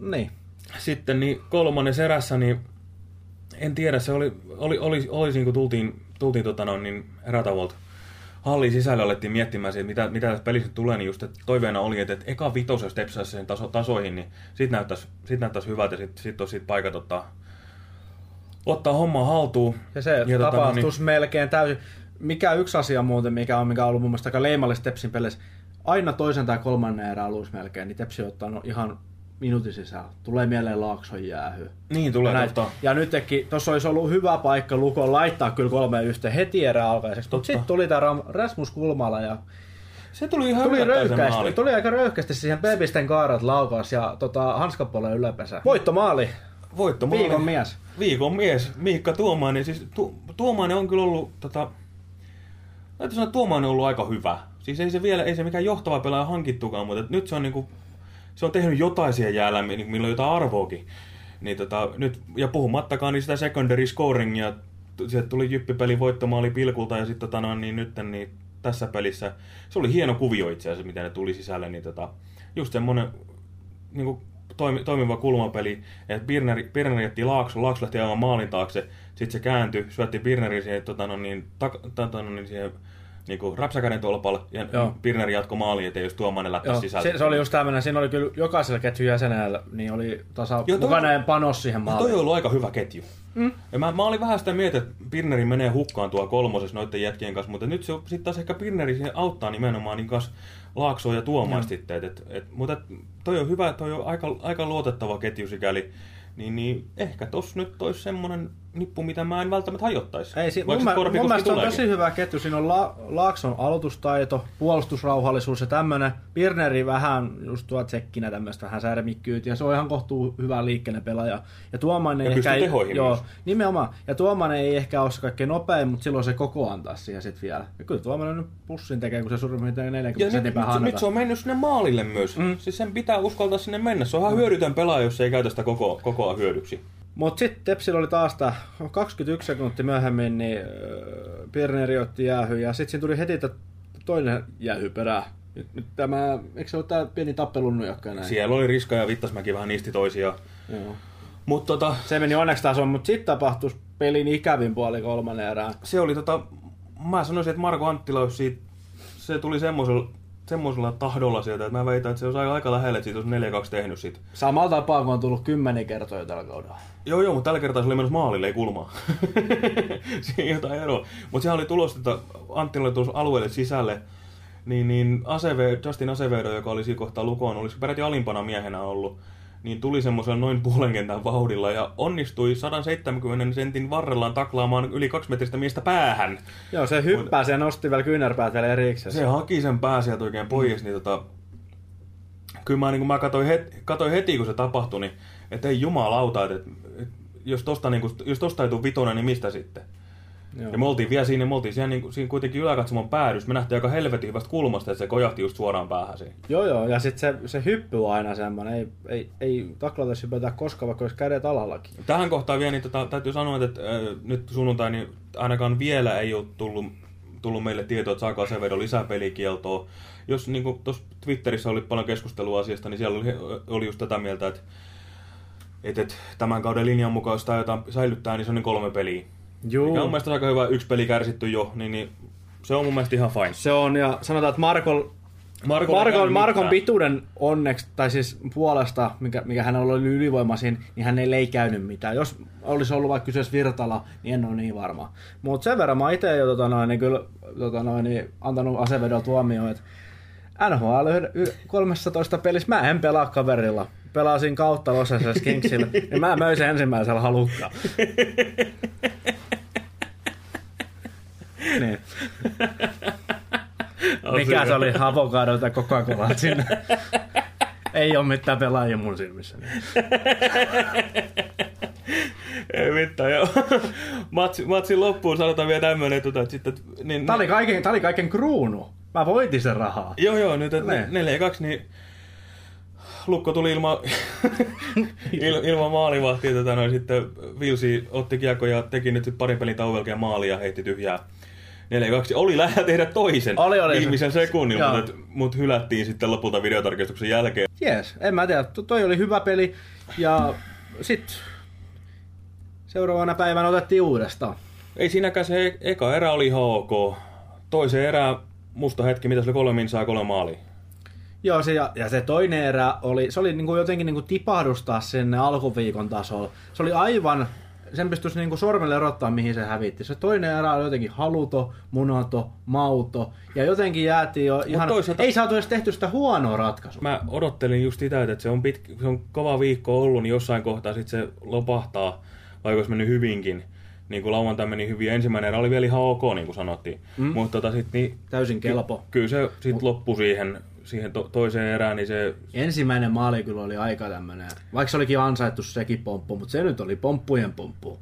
niin. Sitten niin kolmannes erässä, niin en tiedä, se oli, oli, oli, oli kun tultiin, tultiin tota noin, niin erätavolta hallin sisällä alettiin miettimään siitä, mitä, mitä tässä pelissä tulee, niin just että toiveena oli, että, että eka vitos, jos tepsaisi sen taso, tasoihin, niin sit näyttäisi, sit näyttäisi hyvältä ja sitten sit olisi sit paikat ottaa, ottaa hommaa haltuun. Ja se Ja tota, tapahtuisi niin... melkein täysin. Mikä yksi asia muuten, mikä on, mikä on ollut mun mielestä aika leimallista Tepsin peleissä, aina toisen tai kolmannen erän alussa melkein, niin Tepsi on ottanut ihan minuutin sisään. Tulee mieleen Laakson jäähy. Niin tulee ja, näin. totta. ja nytkin, tuossa olisi ollut hyvä paikka Lukon laittaa kyllä kolme yhteen heti erää alkaiseksi. Mutta sitten tuli tämä Rasmus Kulmala ja Se tuli ihan Tuli, röyhkäisesti, maali. tuli aika röyhkäisesti siihen Pepisten kaarat laukaus ja tota, hanskapuolen yläpesä. Voittomaali. Voittomaali. Viikon mies. Viikon mies, Miikka Tuomainen. Siis tu, Tuomainen on kyllä ollut, tota, täytyy sanoa, että Tuomainen on ollut aika hyvä. Siis ei se vielä, ei se mikään johtava pelaaja hankittukaan, mutta nyt se on niinku, se on tehnyt jotain siihen jäällä, mi- millä on jotain arvoakin. Niin tota, nyt, ja puhumattakaan niin sitä secondary scoringia, sieltä tuli jyppipeli voittomaali pilkulta ja sitten tota, niin nyt niin tässä pelissä, se oli hieno kuvio itse asiassa, mitä ne tuli sisälle, niin tota, just semmonen niin kuin toimi, toimiva kulmapeli, että Birner, Birner jätti Laakso, Laakso lähti aivan maalin taakse, sitten se kääntyi, syötti Birnerin siihen, tota, no, niin, tak, tota, no, niin, siihen niin kuin räpsäkäden tolpalle, ja Joo. Birner jatkoi maaliin, ettei jos Tuomainen lähti Joo, sisältä. se, se, oli just tämmöinen, siinä oli kyllä jokaisella ketjun jäsenellä, niin oli tasa Joo, toi- mukainen panos siihen toi maaliin. on ollut aika hyvä ketju. Mm. Ja mä, mä olin vähän sitä mieltä, että Pirneri menee hukkaan tuolla kolmosessa noiden jätkien kanssa, mutta nyt se sitten taas ehkä Pirneri siihen auttaa nimenomaan niin kanssa Laaksoa ja Tuomaista sitten. Et, et, et, mutta toi on hyvä, toi on aika, aika luotettava ketju sikäli. Niin, niin ehkä tossa nyt olisi semmonen nippu, mitä mä en välttämättä hajottaisi. Ei, si- mun, mä, mun mielestä se on tuleekin. tosi hyvä ketju. Siinä on La- Laakson aloitustaito, puolustusrauhallisuus ja tämmönen. Pirneri vähän just tuo tsekkinä tämmöistä vähän särmikkyytiä. Se on ihan kohtuu hyvä liikkeinen pelaaja. Ja Tuomainen Ja ei ehkä... tehoihin joo, myös. nimenomaan. Ja Tuomainen ei ehkä ole se kaikkein nopein, mutta silloin se koko antaa siihen sitten vielä. Ja kyllä Tuomainen nyt pussin tekee, kun se surmi 40 Ja nyt, sentin nyt, päähän se, nyt se on mennyt sinne maalille myös. Mm. Siis sen pitää uskaltaa sinne mennä. Se on ihan hyödytön pelaaja, jos ei käytä sitä koko, kokoa hyödyksi. Mutta sitten Tepsillä oli taas tää 21 sekuntia myöhemmin, niin äh, Pirneri otti jäähy ja sitten siinä tuli heti toinen jäähy perään. Nyt, nyt tämä, eikö se ole tämä pieni tappelunnujakka näin? Siellä oli Riska ja Vittasmäki vähän niisti toisiaan. Joo. Mutta tota, Se meni onneksi taas on, mutta sitten tapahtui pelin ikävin puoli kolmannen erään. se oli tota, mä sanoisin, että Marko Anttila siitä, se tuli semmoisella, semmoisella tahdolla sieltä, että mä väitän, että se olisi aika, lähellä, että siitä olisi 4-2 tehnyt sit. Samalla tapaa kuin on tullut kymmenen kertoja tällä kaudella. Joo, joo, mutta tällä kertaa se oli menossa maalille, ei kulmaa. Siinä jotain eroa. Mutta sehän oli tulossa, että Anttila oli tulossa alueelle sisälle, niin, niin Aseve, Justin Acevedo, joka oli siinä kohtaa lukoon, olisi peräti alimpana miehenä ollut, niin tuli semmoisella noin puolen kentän vauhdilla ja onnistui 170 sentin varrellaan taklaamaan yli kaksi metristä miestä päähän. Joo, se hyppää, se nosti vielä kyynärpäät vielä erikseen. Se haki sen pää sieltä oikein pois, niin tota... Kyllä mä, niin kun mä katsoin, heti, katsoin heti, kun se tapahtui, niin että ei jumalauta, että, että jos, tosta, niin kun, jos tosta ei tule vitonen, niin mistä sitten? Joo. Ja me oltiin vielä siinä, me oltiin siellä, niin, siinä kuitenkin yläkatsomon päädys. Me nähtiin aika helvetin hyvästä kulmasta, että se kojahti just suoraan päähän siinä. Joo, joo, ja sitten se, se hyppy on aina semmoinen, ei, ei, ei taklata hypätä koskaan, vaikka olisi kädet alallakin. Tähän kohtaan vielä, niin tota, täytyy sanoa, että äh, nyt sunnuntai, niin ainakaan vielä ei ole tullut, tullut meille tietoa, että saako Asevedo lisää pelikieltoa. Jos niin tuossa Twitterissä oli paljon keskustelua asiasta, niin siellä oli, oli just tätä mieltä, että, että, että tämän kauden linjan mukaan, jos tämä jotain säilyttää, niin se on niin kolme peliä. Juu. Mikä on mun mielestä aika hyvä, yksi peli kärsitty jo, niin, niin se on mun mielestä ihan fine. Se on, ja sanotaan, että Markol, Markolla ei Markon, Markon pituuden onneksi, tai siis puolesta, mikä, mikä hänellä oli ylivoimaisin, niin hän ei käynyt mitään. Jos olisi ollut vaikka kyseessä Virtala, niin en ole niin varma. Mutta sen verran mä itse jo tota noin, niin kyllä tota noin, niin antanut asevedon tuomioon, että NHL yh- y- 13 pelissä mä en pelaa kaverilla. Pelasin kautta Los Angeles Kingsille, ja mä möin sen ensimmäisellä halukkaan. niin. Mikä se oli avokadolta koko cola sinne? Ei ole mitään pelaajia mun silmissä. Ei mitään, joo. Matsi, matsin loppuun sanotaan vielä tämmönen, että, että sitten... Niin, Tää oli kaiken, tää oli kaiken kruunu. Mä voitin sen rahaa. Joo, joo, nyt että Ne. 4 2, niin Lukko tuli ilman, il, ilman maalivahtia, tota, noin, sitten Vilsi otti kiekko ja teki nyt parin pelin tauvelkeen maali ja heitti tyhjää. 4-2. Oli lähellä tehdä toisen Oli, oli. viimeisen sekunnin, mutta mut hylättiin sitten lopulta videotarkistuksen jälkeen. Jees, en mä tiedä. To- Toi oli hyvä peli. Ja sit seuraavana päivänä otettiin uudestaan. Ei siinäkään se e- eka erä oli ihan ok. Toisen erä musta hetki, mitä se oli kolme minsaa kolme maalia. Joo, se, ja, ja se toinen erä oli, se oli niinku jotenkin niinku tipahdustaa sinne alkuviikon tasolla. Se oli aivan, sen pystyisi niinku sormelle erottaa, mihin se hävitti. Se toinen erä oli jotenkin haluto, munato, mauto, ja jotenkin jäätiin jo ihan... toisaalta- Ei saatu edes tehty sitä huonoa ratkaisua. Mä odottelin just sitä, että se on, pitkä, se on kova viikko ollut, niin jossain kohtaa sitten se lopahtaa, vaikka olisi mennyt hyvinkin. niin kuin lauantai meni hyvin. Ja ensimmäinen erä oli vielä ihan ok, niin kuin sanottiin. Mm. Mutta tota, sit, niin, Täysin kelpo. kyllä se sitten loppui siihen, siihen to, toiseen erään, niin se... Ensimmäinen maali kyllä oli aika tämmöinen, vaikka se olikin ansaittu sekin pomppu, mutta se nyt oli pomppujen pomppu.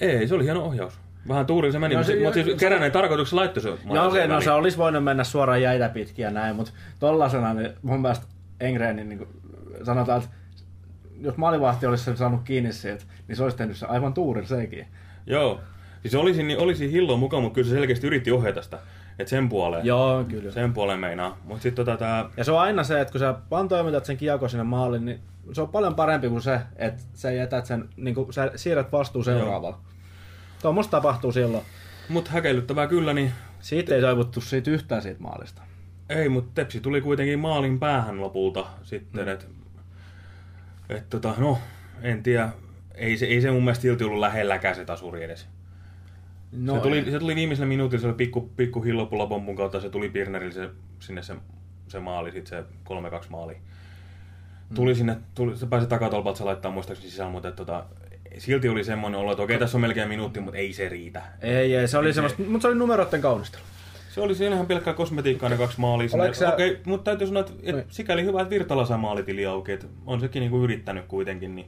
Ei, se oli hieno ohjaus. Vähän tuuri se meni, No no, se- mutta siis se- Keränen tarkoituksessa laittoi se. No okei, okay, no se olisi voinut mennä suoraan jäitä pitkin ja näin, mutta tollasena niin mun mielestä Engrenin niin sanotaan, että jos maalivahti olisi sen saanut kiinni siitä, niin se olisi tehnyt se aivan tuurin sekin. Joo. Siis olisi, niin olisi hilloa mukaan, mutta kyllä se selkeästi yritti ohjata sitä. Että sen puoleen. Joo, kyllä. Sen puoleen meinaa. Mutta sitten tota tää... Ja se on aina se, että kun sä vaan toimitat sen kiekko sinne maaliin, niin se on paljon parempi kuin se, että sä jätät sen, niin kuin sä siirrät vastuun seuraavalla. Tuommoista tapahtuu silloin. Mut häkellyttävää kyllä, niin Siitä ei toivottu siitä yhtään siitä maalista. ei, mutta Tepsi tuli kuitenkin maalin päähän lopulta sitten, mm. että et, tota, no, en tiedä, ei se, ei se mun mielestä silti ollut lähelläkään se tasuri edes. No, se, tuli, se tuli viimeisellä minuutilla, se oli pikku, pikku hillopullapompun kautta, se tuli Pirnerille se, sinne se, se maali, sitten se 3-2 maali. Tuli sinne, tuli, se pääsi takatolpalta, se laittaa muistaakseni sisään, mutta et, tota, silti oli semmoinen olo, että okei, tässä on melkein minuutti, mutta ei se riitä. Ei, ei, se oli Ei se- semmoista, mutta se oli numeroiden kaunistelu. Se oli siinähän pelkkää kosmetiikkaa ne kaksi maalia. sinne. Sä- Okei, mutta täytyy sanoa, että, Niin. että sikäli hyvä, että Virtala saa maalitili auki. Että on sekin niinku yrittänyt kuitenkin, niin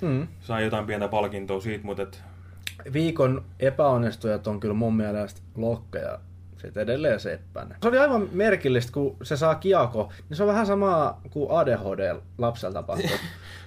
Mm. sai jotain pientä palkintoa siitä, mutta et, Viikon epäonnistujat on kyllä mun mielestä Lokke ja sitten edelleen Seppänen. Se oli aivan merkillistä, kun se saa kiako, niin se on vähän sama kuin ADHD lapselta tapahtuu.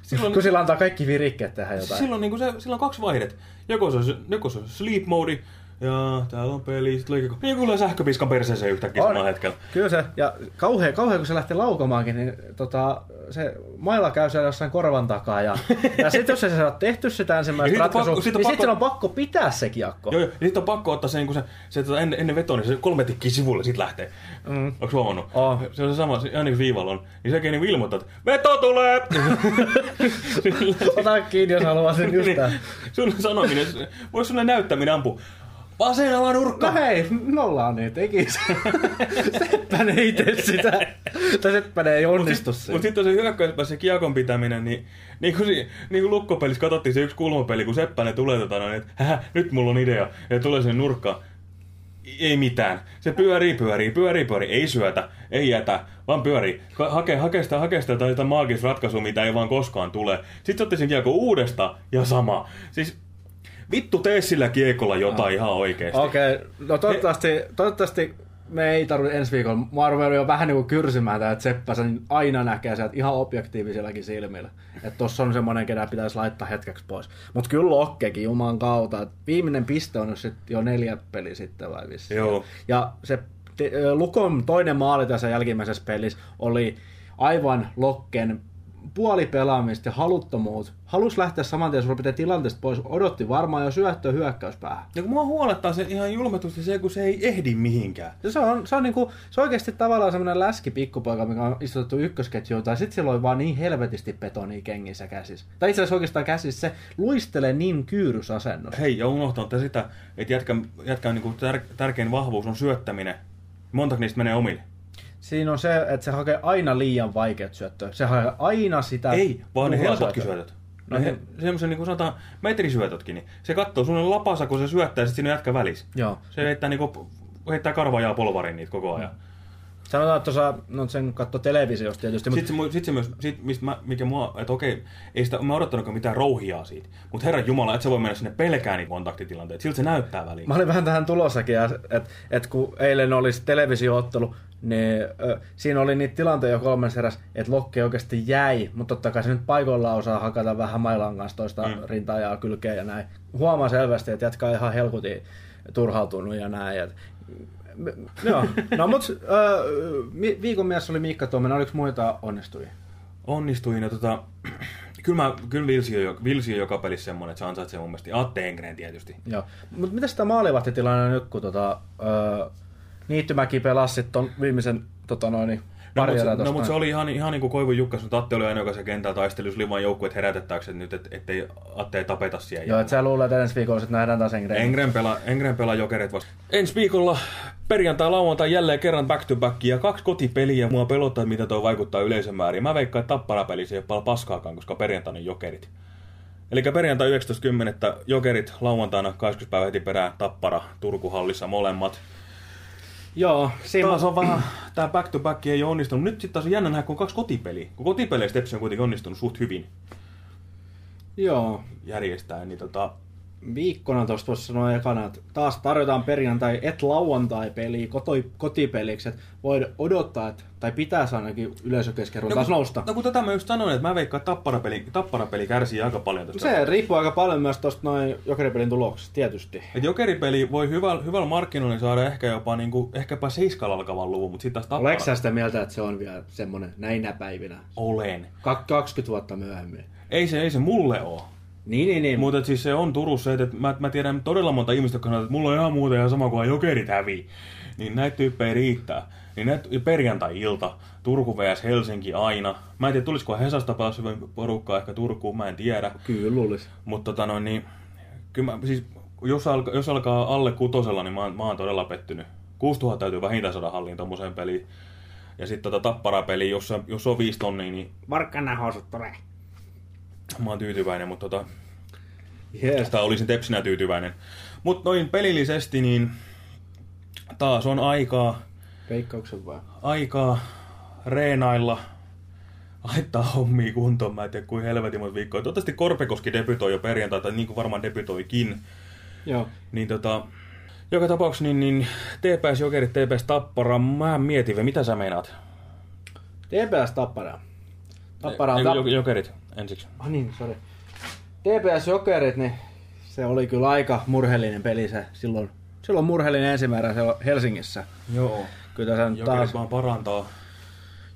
Silloin- kun sillä antaa kaikki virikkeet tehdä jotain. silloin, niinku se, silloin kaksi vaihdet. Joko se, on, joko se on sleep mode, ja täällä on peli, sit liikako. Niin kuulee sähköpiskan perseeseen yhtäkkiä On. samalla hetkellä. Kyllä se, ja kauhean, kauhean kun se lähtee laukomaankin, niin tota, se mailla käy siellä jossain korvan takaa. Ja, ja sitten jos ei se saa tehty sitä ensimmäistä on ratkaisua, pakko- niin on sitten pakko- on pakko pitää se kiekko. Joo, joo, ja sitten on pakko ottaa se, niin kun se, se tota, ennen, ennen vetoa, niin se kolme tikkiä sivulle, sit lähtee. Mm. Onko huomannut? Oo. Se on se sama, se, niin kuin viivalla on. Niin sekin niin ilmoittaa, että veto tulee! Ota kiinni, jos haluaa sen just. Niin. Sun sanominen, voisi sulle näyttäminen ampu. Vasennalla nurkka! No hei, nollaan niin tekis. Seppänen ei tee sitä. Tai Seppänen ei onnistu Mutta siinä. sitten se hyökkäyspäässä se kiekon pitäminen, niin, niin kuin, si, niin kuin lukkopelissä katsottiin se yksi kulmapeli, kun Seppänen tulee tota, noin, että Hähä, nyt mulla on idea, ja tulee sen nurkkaan. Ei mitään. Se pyörii, pyörii, pyörii, pyörii. Ei syötä, ei jätä, vaan pyörii. Ha- Hake, hakee sitä, hakee sitä tai sitä maagista ratkaisua, mitä ei vaan koskaan tule. Sitten se otti sen kiekko uudestaan ja sama. Siis vittu tee sillä kiekolla jotain ihan oikeesti. Okei, okay. no toivottavasti, toivottavasti me ei tarvitse ensi viikolla. Mä oon jo vähän niin kuin kyrsimään että Seppäsen aina näkee sieltä ihan objektiivisillakin silmillä. Että tossa on semmonen, ketä pitäisi laittaa hetkeksi pois. Mut kyllä Lokkekin juman kautta. Et viimeinen piste on sit jo neljä peli sitten vai vissi. Joo. Ja se Lukon toinen maali tässä jälkimmäisessä pelissä oli aivan Lokken puolipelaamista ja haluttomuus. Halus lähteä saman tien suurin piirtein tilanteesta pois. Odotti varmaan jo syöttöä hyökkäyspäähän. Ja kun mua huolettaa se ihan julmetusti se, kun se ei ehdi mihinkään. Ja se on, se on, niinku, se on oikeasti tavallaan semmoinen läski pikkupoika, mikä on istutettu ykkösketjuun, tai sitten sillä on vaan niin helvetisti betonia kengissä käsissä. Tai itse asiassa oikeastaan käsissä se luistelee niin kyyrysasennossa. Hei, ja unohtanut sitä, että jätkä, jätkä niin tär, tärkein vahvuus on syöttäminen. Montako niistä menee omille? Siinä on se, että se hakee aina liian vaikeat syöttöä. Se hakee aina sitä... Ei, vaan ne helpotkin syötöt. No he- semmoisen niin kuin sanotaan metrisyötötkin, niin se katsoo sun lapasa, kun se syöttää, ja sitten siinä jätkä välissä. Joo. Se heittää, niin kuin, heittää karvajaa polvarin niitä koko ajan. Sanotaan, että tuossa, no sen katto televisiosta tietysti, mutta Sitten se, se myös, sit, mistä mä, mikä mua, että okei, ei sitä, mä odottanutkaan mitään rouhiaa siitä. Mutta herran jumala, että sä voi mennä sinne pelkään niitä kontaktitilanteita. Siltä se näyttää väliin. Mä olin vähän tähän tulossakin, että et kun eilen oli se televisioottelu, niin ö, siinä oli niitä tilanteita jo kolmen eräs, että Lokke oikeasti jäi, mutta totta kai se nyt paikoillaan osaa hakata vähän mailan kanssa toista mm. Rintaa ja kylkeä ja näin. Huomaa selvästi, että on ihan helkutin turhautunut ja näin. Et, joo, no mut ö, viikon mies oli Miikka Tuominen, oliko muita onnistujia? Onnistuin ja tota, kyllä, mä, kyllä Vilsi on, jo- Vilsi on joka pelissä semmoinen, että se ansaitsee mun mielestä. Atte Engren tietysti. Joo. Mutta mitä sitä maalivahtitilanne nyt, kun tota, ö, Niittymäki pelasi sit ton viimeisen tota noin, niin No, mutta se, no, mutta se oli ihan, ihan niin kuin Koivun Jukka, mutta Atte oli aina, joka se kentällä taisteli, jos livan joukkueet herätettääkseen nyt, et, ettei Atte ei tapeta siellä. Joo, että sä luulet, että ensi viikolla sit nähdään taas Engren. Engren pelaa, Engren pelaa jokerit vasta. Ensi viikolla perjantai, lauantai jälleen kerran back to back ja kaksi kotipeliä. Mua pelottaa, mitä tuo vaikuttaa yleisön määriin. Mä veikkaan, että tapparapelissä ei ole paljon paskaakaan, koska perjantaina jokerit. Eli perjantai 19.10. Jokerit lauantaina 20. päivä heti perään Tappara Turku-hallissa molemmat. Joo, siinä Taas on vähän, tää back to back ei ole onnistunut. Nyt sitten taas on jännä nähdä, kun on kaksi kotipeliä. Kun kotipeleistä Tepsi on kuitenkin onnistunut suht hyvin Joo, järjestää, niin tota, viikkona tuosta voisi sanoa ekana, että taas tarjotaan perjantai et lauantai peli koti, kotipeliksi, että voi odottaa, että, tai pitäisi ainakin yleisökeskiarvon taas kun, nousta. no kun tätä mä just sanoin, että mä veikkaan, että tapparapeli, tapparapeli kärsii aika paljon tästä. Se riippuu aika paljon myös tuosta noin jokeripelin tuloksesta, tietysti. Et jokeripeli voi hyvällä, hyvällä markkinoilla saada ehkä jopa niinku, ehkäpä seiskalla alkavan luvun, mutta sitten taas tappara... Oletko sä sitä mieltä, että se on vielä semmoinen näinä päivinä? Olen. Kak- 20 vuotta myöhemmin. Ei se, ei se mulle oo. Niin, niin, niin. Mutta siis se on Turussa, että mä, mä tiedän todella monta ihmistä, jotka sanoo, että mulla on ihan muuta ihan sama kuin jokerit hävii. Niin näitä tyyppejä riittää. Niin näitä, ja perjantai-ilta, Turku vs Helsinki aina. Mä en tiedä, tulisiko Hesasta päässyt porukkaa ehkä Turkuun, mä en tiedä. Kyllä luulisi. Mutta tota noin, niin, kyllä mä, siis, jos, alka, jos alkaa alle kutosella, niin mä, oon- mä oon todella pettynyt. 6000 täytyy vähintään saada halliin tommoseen peliin. Ja sitten tota tapparapeli, jos, jos on 5 tonnia, niin Markkana housut tulee. Mä oon tyytyväinen, mutta tota, Yes. tai olisin tepsinä tyytyväinen. Mutta noin pelillisesti, niin taas on aikaa, Veikkauksen vaan. aikaa reenailla, laittaa hommia kuntoon. Mä en tiedä, kuin helvetin monta viikkoa. Toivottavasti Korpekoski debytoi jo perjantai, tai niin kuin varmaan debytoikin. Joo. Niin tota, joka tapauksessa niin, niin TPS Jokerit, TPS Tappara, mä mietin mitä sä meinaat? TPS Tappara. Tappara on Ei, tap... jo- Jokerit ensiksi. Ah niin, sorry. TPS Jokerit, niin se oli kyllä aika murheellinen peli se silloin. Silloin murheellinen ensimmäinen se Helsingissä. Joo. Kyllä Jokerit taas... vaan parantaa.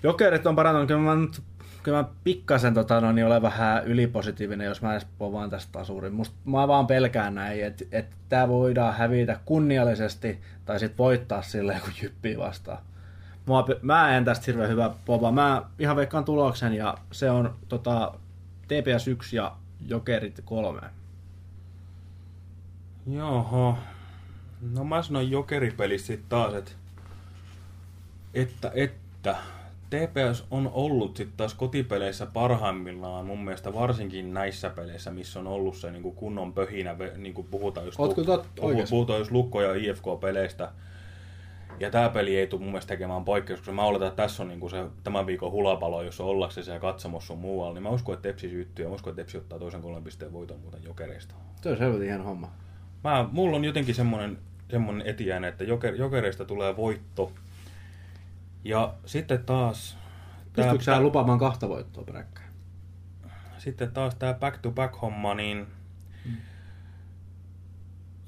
Jokerit on parantunut. Kyllä mä, nyt, kyllä mä pikkasen tota, no, niin olen vähän ylipositiivinen, jos mä edes povaan tästä tasurin. Musta, mä vaan pelkään näin, että et, tää voidaan hävitä kunniallisesti tai sit voittaa silleen, kun jyppii vastaan. Mua, mä en tästä hirveän hyvä pova. Mä ihan veikkaan tuloksen ja se on tota, TPS 1 ja Jokerit 3. Joho. No mä sanon jokeripelissä sit taas, että, että, että TPS on ollut sitten taas kotipeleissä parhaimmillaan mun mielestä varsinkin näissä peleissä, missä on ollut se niin kunnon pöhinä, niin kuin puhutaan just, tot- oikeassa. puhutaan just Lukko- ja IFK-peleistä. Ja tämä peli ei tule mun mielestä tekemään poikkeus, koska mä oletan, että tässä on niinku se tämän viikon hulapalo, jos on ollakseen siellä katsomossa on muualla, niin mä uskon, että Tepsi syttyy ja mä uskon, että Tepsi ottaa toisen kolmen pisteen voiton muuten jokereista. Se on helvetin hieno homma. Mä, mulla on jotenkin semmonen, semmonen etiäinen, että joker, jokereista tulee voitto. Ja sitten taas... Pystyykö sä lupaamaan kahta voittoa peräkkäin? sitten taas tää back-to-back-homma, niin...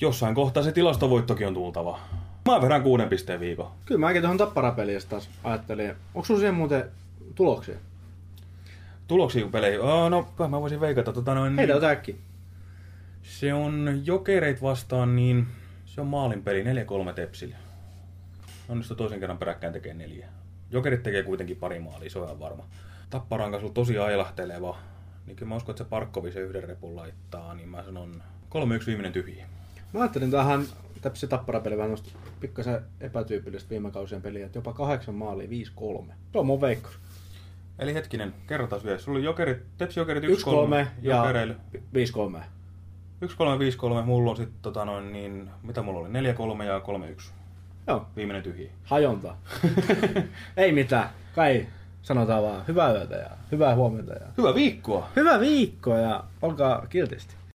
Jossain kohtaa se tilastovoittokin on tultava. Mä vedän kuuden pisteen viikon. Kyllä mäkin tuohon tapparapeliin taas ajattelin. Onko sulla siihen muuten tuloksia? Tuloksia peleihin. Oh, no, kai mä voisin veikata. Tota noin, Heitä ota äkki. Se on jokereit vastaan, niin se on maalin peli 4-3 Tepsille. Onnistu toisen kerran peräkkäin tekee neljä. Jokerit tekee kuitenkin pari maalia, se on ihan varma. Tapparan kanssa on tosi ailahteleva. Niin kyllä mä uskon, että se Parkkovi se yhden repun laittaa, niin mä sanon 3-1 viimeinen tyhjiä. Mä ajattelin tähän täpsi tapparapeli vähän noista pikkasen epätyypillistä viime kausien peliä, että jopa kahdeksan maalia, 5-3. Se on mun veikko. Eli hetkinen, kerrotaan vielä. Sulla oli jokerit, Tepsi jokerit 1-3 1-3 ja jokereille. 5-3. 1-3, 5-3, mulla on sitten tota noin niin, mitä mulla oli, 4-3 ja 3-1. Joo, Viimeinen tyhjiä. hajonta. Ei mitään. Kai sanotaan vaan hyvää yötä ja hyvää huomenta ja Hyvää viikkoa! hyvää viikkoa ja olkaa kiltisti.